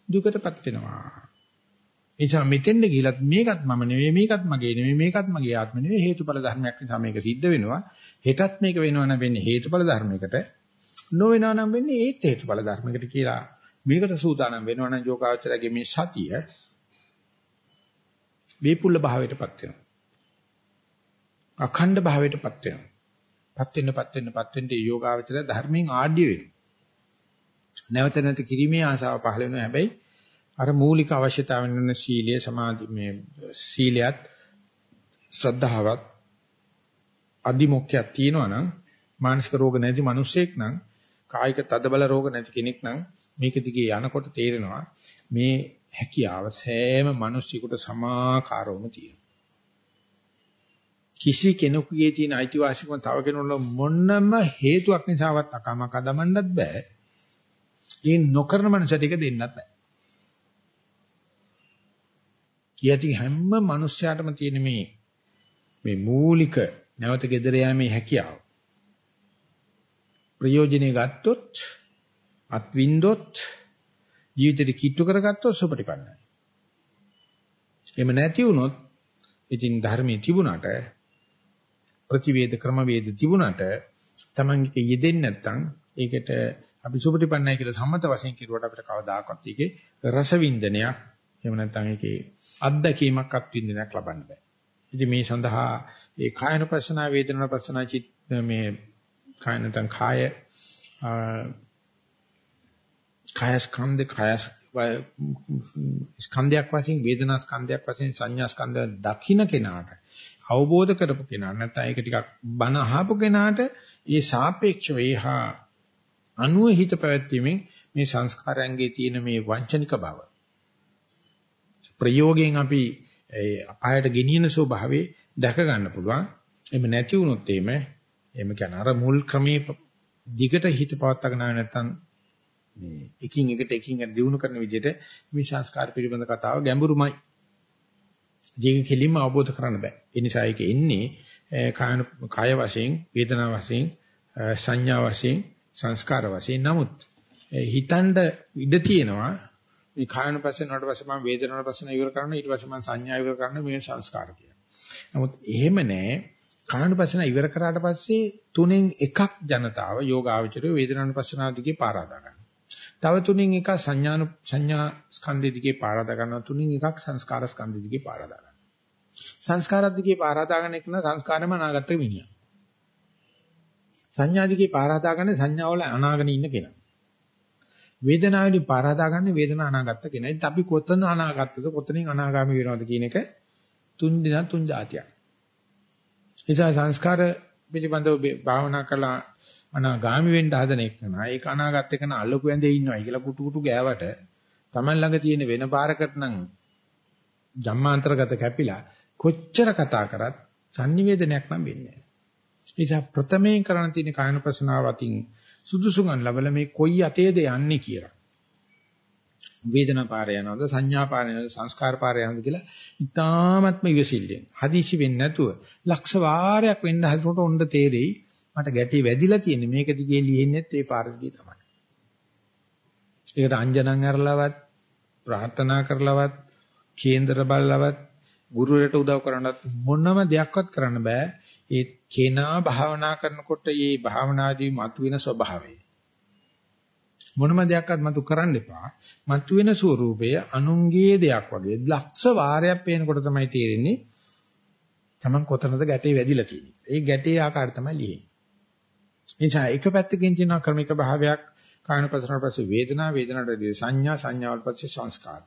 දුකටපත් වෙනවා. එනිසා මෙතෙන්ද ගිහිලත් මේකත් මම නෙවෙයි මේකත් මගේ නෙවෙයි මේකත් මගේ ආත්ම නෙවෙයි හේතුඵල ධර්මයක් නිසා මේක සිද්ධ වෙනවා. හෙටත් මේක වෙනවා නම් වෙන්නේ හේතුඵල ධර්මයකට නොවෙනවා නම් වෙන්නේ ඒත් හේතුඵල ධර්මයකට කියලා මේකට සූදානම් වෙනවා නම් යෝගාචරයේ මේ සතිය වේපුල්ල භාවයටපත් වෙනවා. අඛණ්ඩ භාවයටපත් වෙනවා. පත් වෙන්න පත් වෙන්න පත් වෙන්න යෝගාචරය ධර්මයෙන් ආඩ්‍ය වෙනවා. නැවත නැවත කිරීමේ ආසාව පහළ වෙනවා. හැබැයි අර මූලික අවශ්‍යතාවන වෙන සීලය සමාධි මේ සීලයත් ශ්‍රද්ධාවත් අදිමොක්කයක් තියෙනවා නම් මානසික රෝග නැති මිනිසෙක් නම් කායික තදබල රෝග නැති කෙනෙක් නම් මේක දිගේ යනකොට තේරෙනවා මේ හැකියාව සෑම මිනිස්සුෙකුට සමාකාරවම තියෙනවා. කිසි කෙනෙකුගේ තියෙන අයිතිවාසිකම තව කෙනෙකුට මොනම හේතුවක් නිසාවත් අකමක දමන්නත් බෑ. ඒ නොකරන මනුස්සයට ඒක දෙන්නත් බෑ. යටි හැම මිනිස්යාටම තියෙන මේ මේ මූලික නැවත gedere යෑමේ හැකියාව. ප්‍රයෝජනෙ ගත්තොත් අත්විඳොත් ජීවිතේ කිට්ටු කරගත්තොත් සුපටිපන්නයි. එහෙම නැති වුණොත් ඉතින් ධර්මයේ තිබුණාට ප්‍රතිවේද ක්‍රම වේද තිබුණාට Tamange යෙදෙන්නේ නැත්නම් ඒකට අපි සුපටිපන්නයි කියලා සම්මත වශයෙන් කිරුවට අපිට කවදාකවත් ඒකේ රසවින්දනයක් එහෙම නැත්නම් ඒකේ අත්දැකීමක් අත්විඳිනයක් ලබන්න බෑ. ඉතින් මේ සඳහා ඒ කායනපස්සනා වේදනාපස්සනා චිත් මේ කාය නැත්නම් කාය කාය ස්කන්ධ කාය ස්කන්ධයක් වශයෙන් වේදනා ස්කන්ධයක් වශයෙන් සංඥා ස්කන්ධය දකින්න කෙනාට අවබෝධ කරපු කෙනා නැත්නම් ඒක ටිකක් බන අහපු කෙනාට ඒ සාපේක්ෂව ඒහා අනුව හිත පැවැත්වීමෙන් මේ සංස්කාරයන්ගේ තියෙන මේ වංචනික බව. ප්‍රයෝගයෙන් අපි අපායට ගෙනියන ස්වභාවය දැක ගන්න පුළුවන්. එහෙම නැති වුණොත් එimhe එහෙම කියන අර මුල් ක්‍රමයේ දිගට හිත පවත්වාගෙන ආව නැත්නම් මේ එකින් එකට එකින් එකට දිනු කරන විදිහට මේ සංස්කාර පිළිබඳ කතාව ගැඹුරුමයි. ජීක කෙලින්ම අවබෝධ කරන්න බෑ. ඒ නිසා ඒක එන්නේ කායන කාය වශයෙන්, වේදනා වශයෙන්, සංඥා වශයෙන්, සංස්කාර වශයෙන්. නමුත් හිතනද ඉඩ තියෙනවා මේ කායන පස්සේ නඩ පස්සේ මම වේදනාවට පස්සේ ඉවර කරනවා ඊට පස්සේ මම සංඥා ඉවර කරනවා මේ සංස්කාර කියලා. නමුත් එහෙම නෑ කායනුපස්සන ඉවර කරාට පස්සේ තුනෙන් එකක් ජනතාව යෝගාවචරය වේදනානුපස්සනාව දිගේ පාරාදා ගන්නවා. තව තුنين එකක් සංඥාන සංඥා ස්කන්ධය දිගේ පාරදා ගන්නවා තුنين එකක් සංස්කාර ස්කන්ධය දිගේ පාරදා ගන්නවා. සංස්කාරත් දිගේ පාරදා ගන්න එක නම් සංස්කාරම අනාගත මිනිහා. සංඥා දිගේ පාරදා ගන්න සංඥාවල අනාගෙන ඉන්න කෙනා. වේදනාවලි පාරදා ගන්න වේදනා අනාගත කෙනා. ඒත් අපි කොතන අනාගතද කොතනින් අනාගාමී වෙනවද කියන එක තුන් දින තුන් જાතියක්. නිසා සංස්කාර පිළිබඳව භාවනා කළා අනාගාමි වෙන්න හදන එක නා ඒක අනාගත එක නා අල්ලපු ඇඳේ ඉන්නවයි කියලා කුටු කුටු ගෑවට Taman ළඟ තියෙන වෙන පාරකට නම් ජම්මාන්තරගත කැපිලා කොච්චර කතා කරත් sannivedanayak නම් වෙන්නේ නැහැ. නිසා ප්‍රථමයෙන් කරන්න තියෙන කායන ප්‍රසනාව අතින් සුදුසුකම් ලැබල මේ කොයි අතේද යන්නේ කියලා. වේදනා පාරය යනවද සංඥා පාරය යනවද සංස්කාර පාරය යනවද කියලා ඉතාමත්ම ඉවසිල්ලෙන් හදිසි වෙන්නේ නැතුව ලක්ෂ වාරයක් වෙන්න හදනකොට ඔන්න තේරෙයි මට ගැටි වැදිලා තියෙන්නේ මේක දිගේ ලියෙන්නේත් ඒ පාර දිගේ තමයි. ඒකට අංජනන් අරලවත් ප්‍රාර්ථනා කරලවත් කේන්දර බලලවත් ගුරුවරට උදව් කරන්නත් මොනම දෙයක්වත් කරන්න බෑ. ඒ කෙනා භාවනා කරනකොට මේ භාවනාදී මතුවෙන ස්වභාවය. මොනම දෙයක්වත් මතු කරන්න එපා. මතුවෙන ස්වરૂපය අනුන්ගේ දෙයක් වගේ ලක්ෂ වාරයක් පේනකොට තමයි තේරෙන්නේ Taman කොතනද ගැටේ වැදිලා තියෙන්නේ. ඒ ගැටේ ආකාරය තමයි ලියෙන්නේ. නිසා එක පැත්තකින් තියෙන ක්‍රමික භාවයක් කායන පසරණ පස්සේ වේදනා වේදනාවටදී සංඥා සංඥාවට පස්සේ සංස්කාර.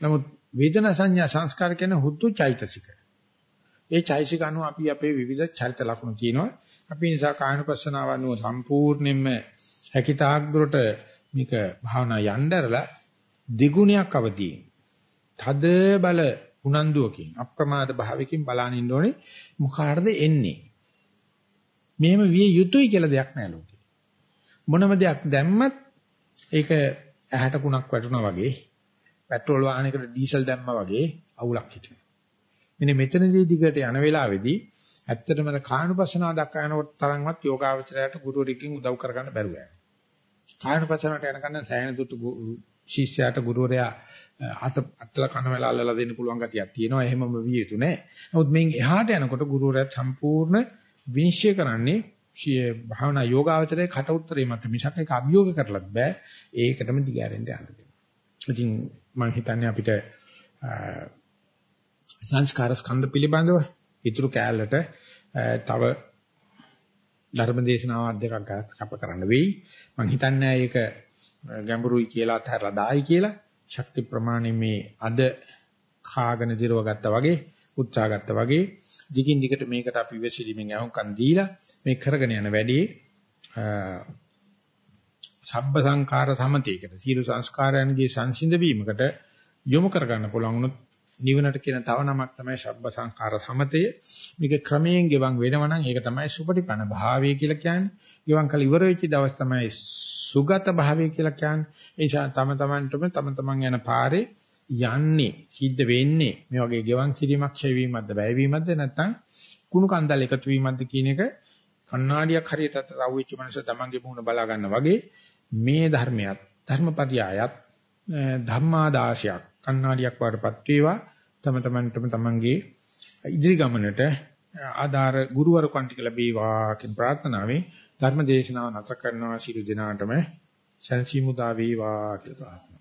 නමුත් වේදනා සංඥා සංස්කාර කියන හුතු චෛතසික. ඒ චෛතසික අනුව අපි අපේ විවිධ චරිත ලක්ෂණ තියෙනවා. අපි නිසා කායන පස්සනාව අනුව සම්පූර්ණයෙන්ම හැකිතාක් දුරට මේක භාවනා යnderලා දිගුණයක් අවදීන්. තද බල උනන්දුවකින් අප්‍රමාද භාවයකින් බලන ඉන්න ඕනේ මොකාටද එන්නේ මෙහෙම විය යුතුයි කියලා දෙයක් නැහැ ලෝකේ. මොනම දෙයක් දැම්මත් ඒක ඇහැට කුණක් වැටුණා වගේ පෙට්‍රෝල් වාහනයකට ඩීසල් දැම්මා වගේ අවුලක් හිටිනවා. මෙන්න මෙතනදී දිගට යන වෙලාවේදී ඇත්තටම කායනුපස්සනාව දක්වා යනකොට තරම්වත් යෝගාවචරයට ගුරුවරයෙක්ගෙන් උදව් කරගන්න බැරුව යනවා. කායනුපස්සනාවට යනකන් සෑහෙන දුටු ශිෂ්‍යයාට ගුරුවරයා අත අත්ල කන වෙලා අල්ලලා දෙන්න පුළුවන් ගතියක් තියෙනවා. එහෙමම විය යුතු නෑ. නමුත් මෙන් එහාට යනකොට ගුරුවරයා සම්පූර්ණ විනිශ්චය කරන්නේ ශිය භාවනා යෝගාවචරයේ කට උත්තරේ මත මිසක් ඒක අභියෝග කරලත් බෑ ඒකටම දිගෑරෙන්න යන්න දෙන්න. ඉතින් මම හිතන්නේ අපිට සංස්කාර ස්කන්ධ පිළිබඳව ඊතුරු කෑල්ලට තව ධර්ම දේශනාවක් දෙකක් කප කරන්න වෙයි. මම හිතන්නේ ඒක ගැඹුරුයි කියලා අතහැරලා දායි කියලා ශක්ති ප්‍රමාණය මේ අද කාගෙන දිරව ගත්තා වගේ උත්සාහ ගත්තා වගේ දිගින් දිගට මේකට අපි විශ්ීමෙන් අහුම්කන් දීලා මේ කරගෙන යන වැඩේ සබ්බ සංඛාර සමතේකට සීල සංස්කාරයන්ගේ සංසිඳ වීමකට යොමු කරගන්න පුළුවන් උනොත් නිවනට කියන තව නමක් තමයි සබ්බ සංඛාර සමතය. මේක ක්‍රමයෙන් ගෙවන් වෙනවා නම් ඒක තමයි සුපටිපන භාවය කියලා කියන්නේ. ගෙවන් කල ඉවර වෙච්ච දවස් තමයි සුගත භාවය කියලා කියන්නේ. ඒ නිසා තම තමන්ටම තම තමන් යන පාරේ යන්නේ සිද්ධ වෙන්නේ මේ වගේ ගෙවන් කිරීමක් ඡය වීමක්ද වැය වීමක්ද නැත්නම් කුණු කන්දල් එකතු වීමක්ද කියන එක කණ්ණාඩියක් හරියට රවුච්ච මනස තමන්ගේ මුහුණ බලා ගන්න වගේ මේ ධර්මයක් ධර්මපරියායත් ධම්මාදාශයක් කණ්ණාඩියක් වඩපත් වේවා. තම තමන්ටම තමන්ගේ ඉදිරි ගමනට ආධාර ගුරුවරු කන්ටික ලැබේවා කියන ප්‍රාර්ථනාවෙන් ධර්ම දේශනාව නැත කරනවා. ශිරු දිනාටම සන්සිමුදා වේවා කියලා ප්‍රාර්ථනා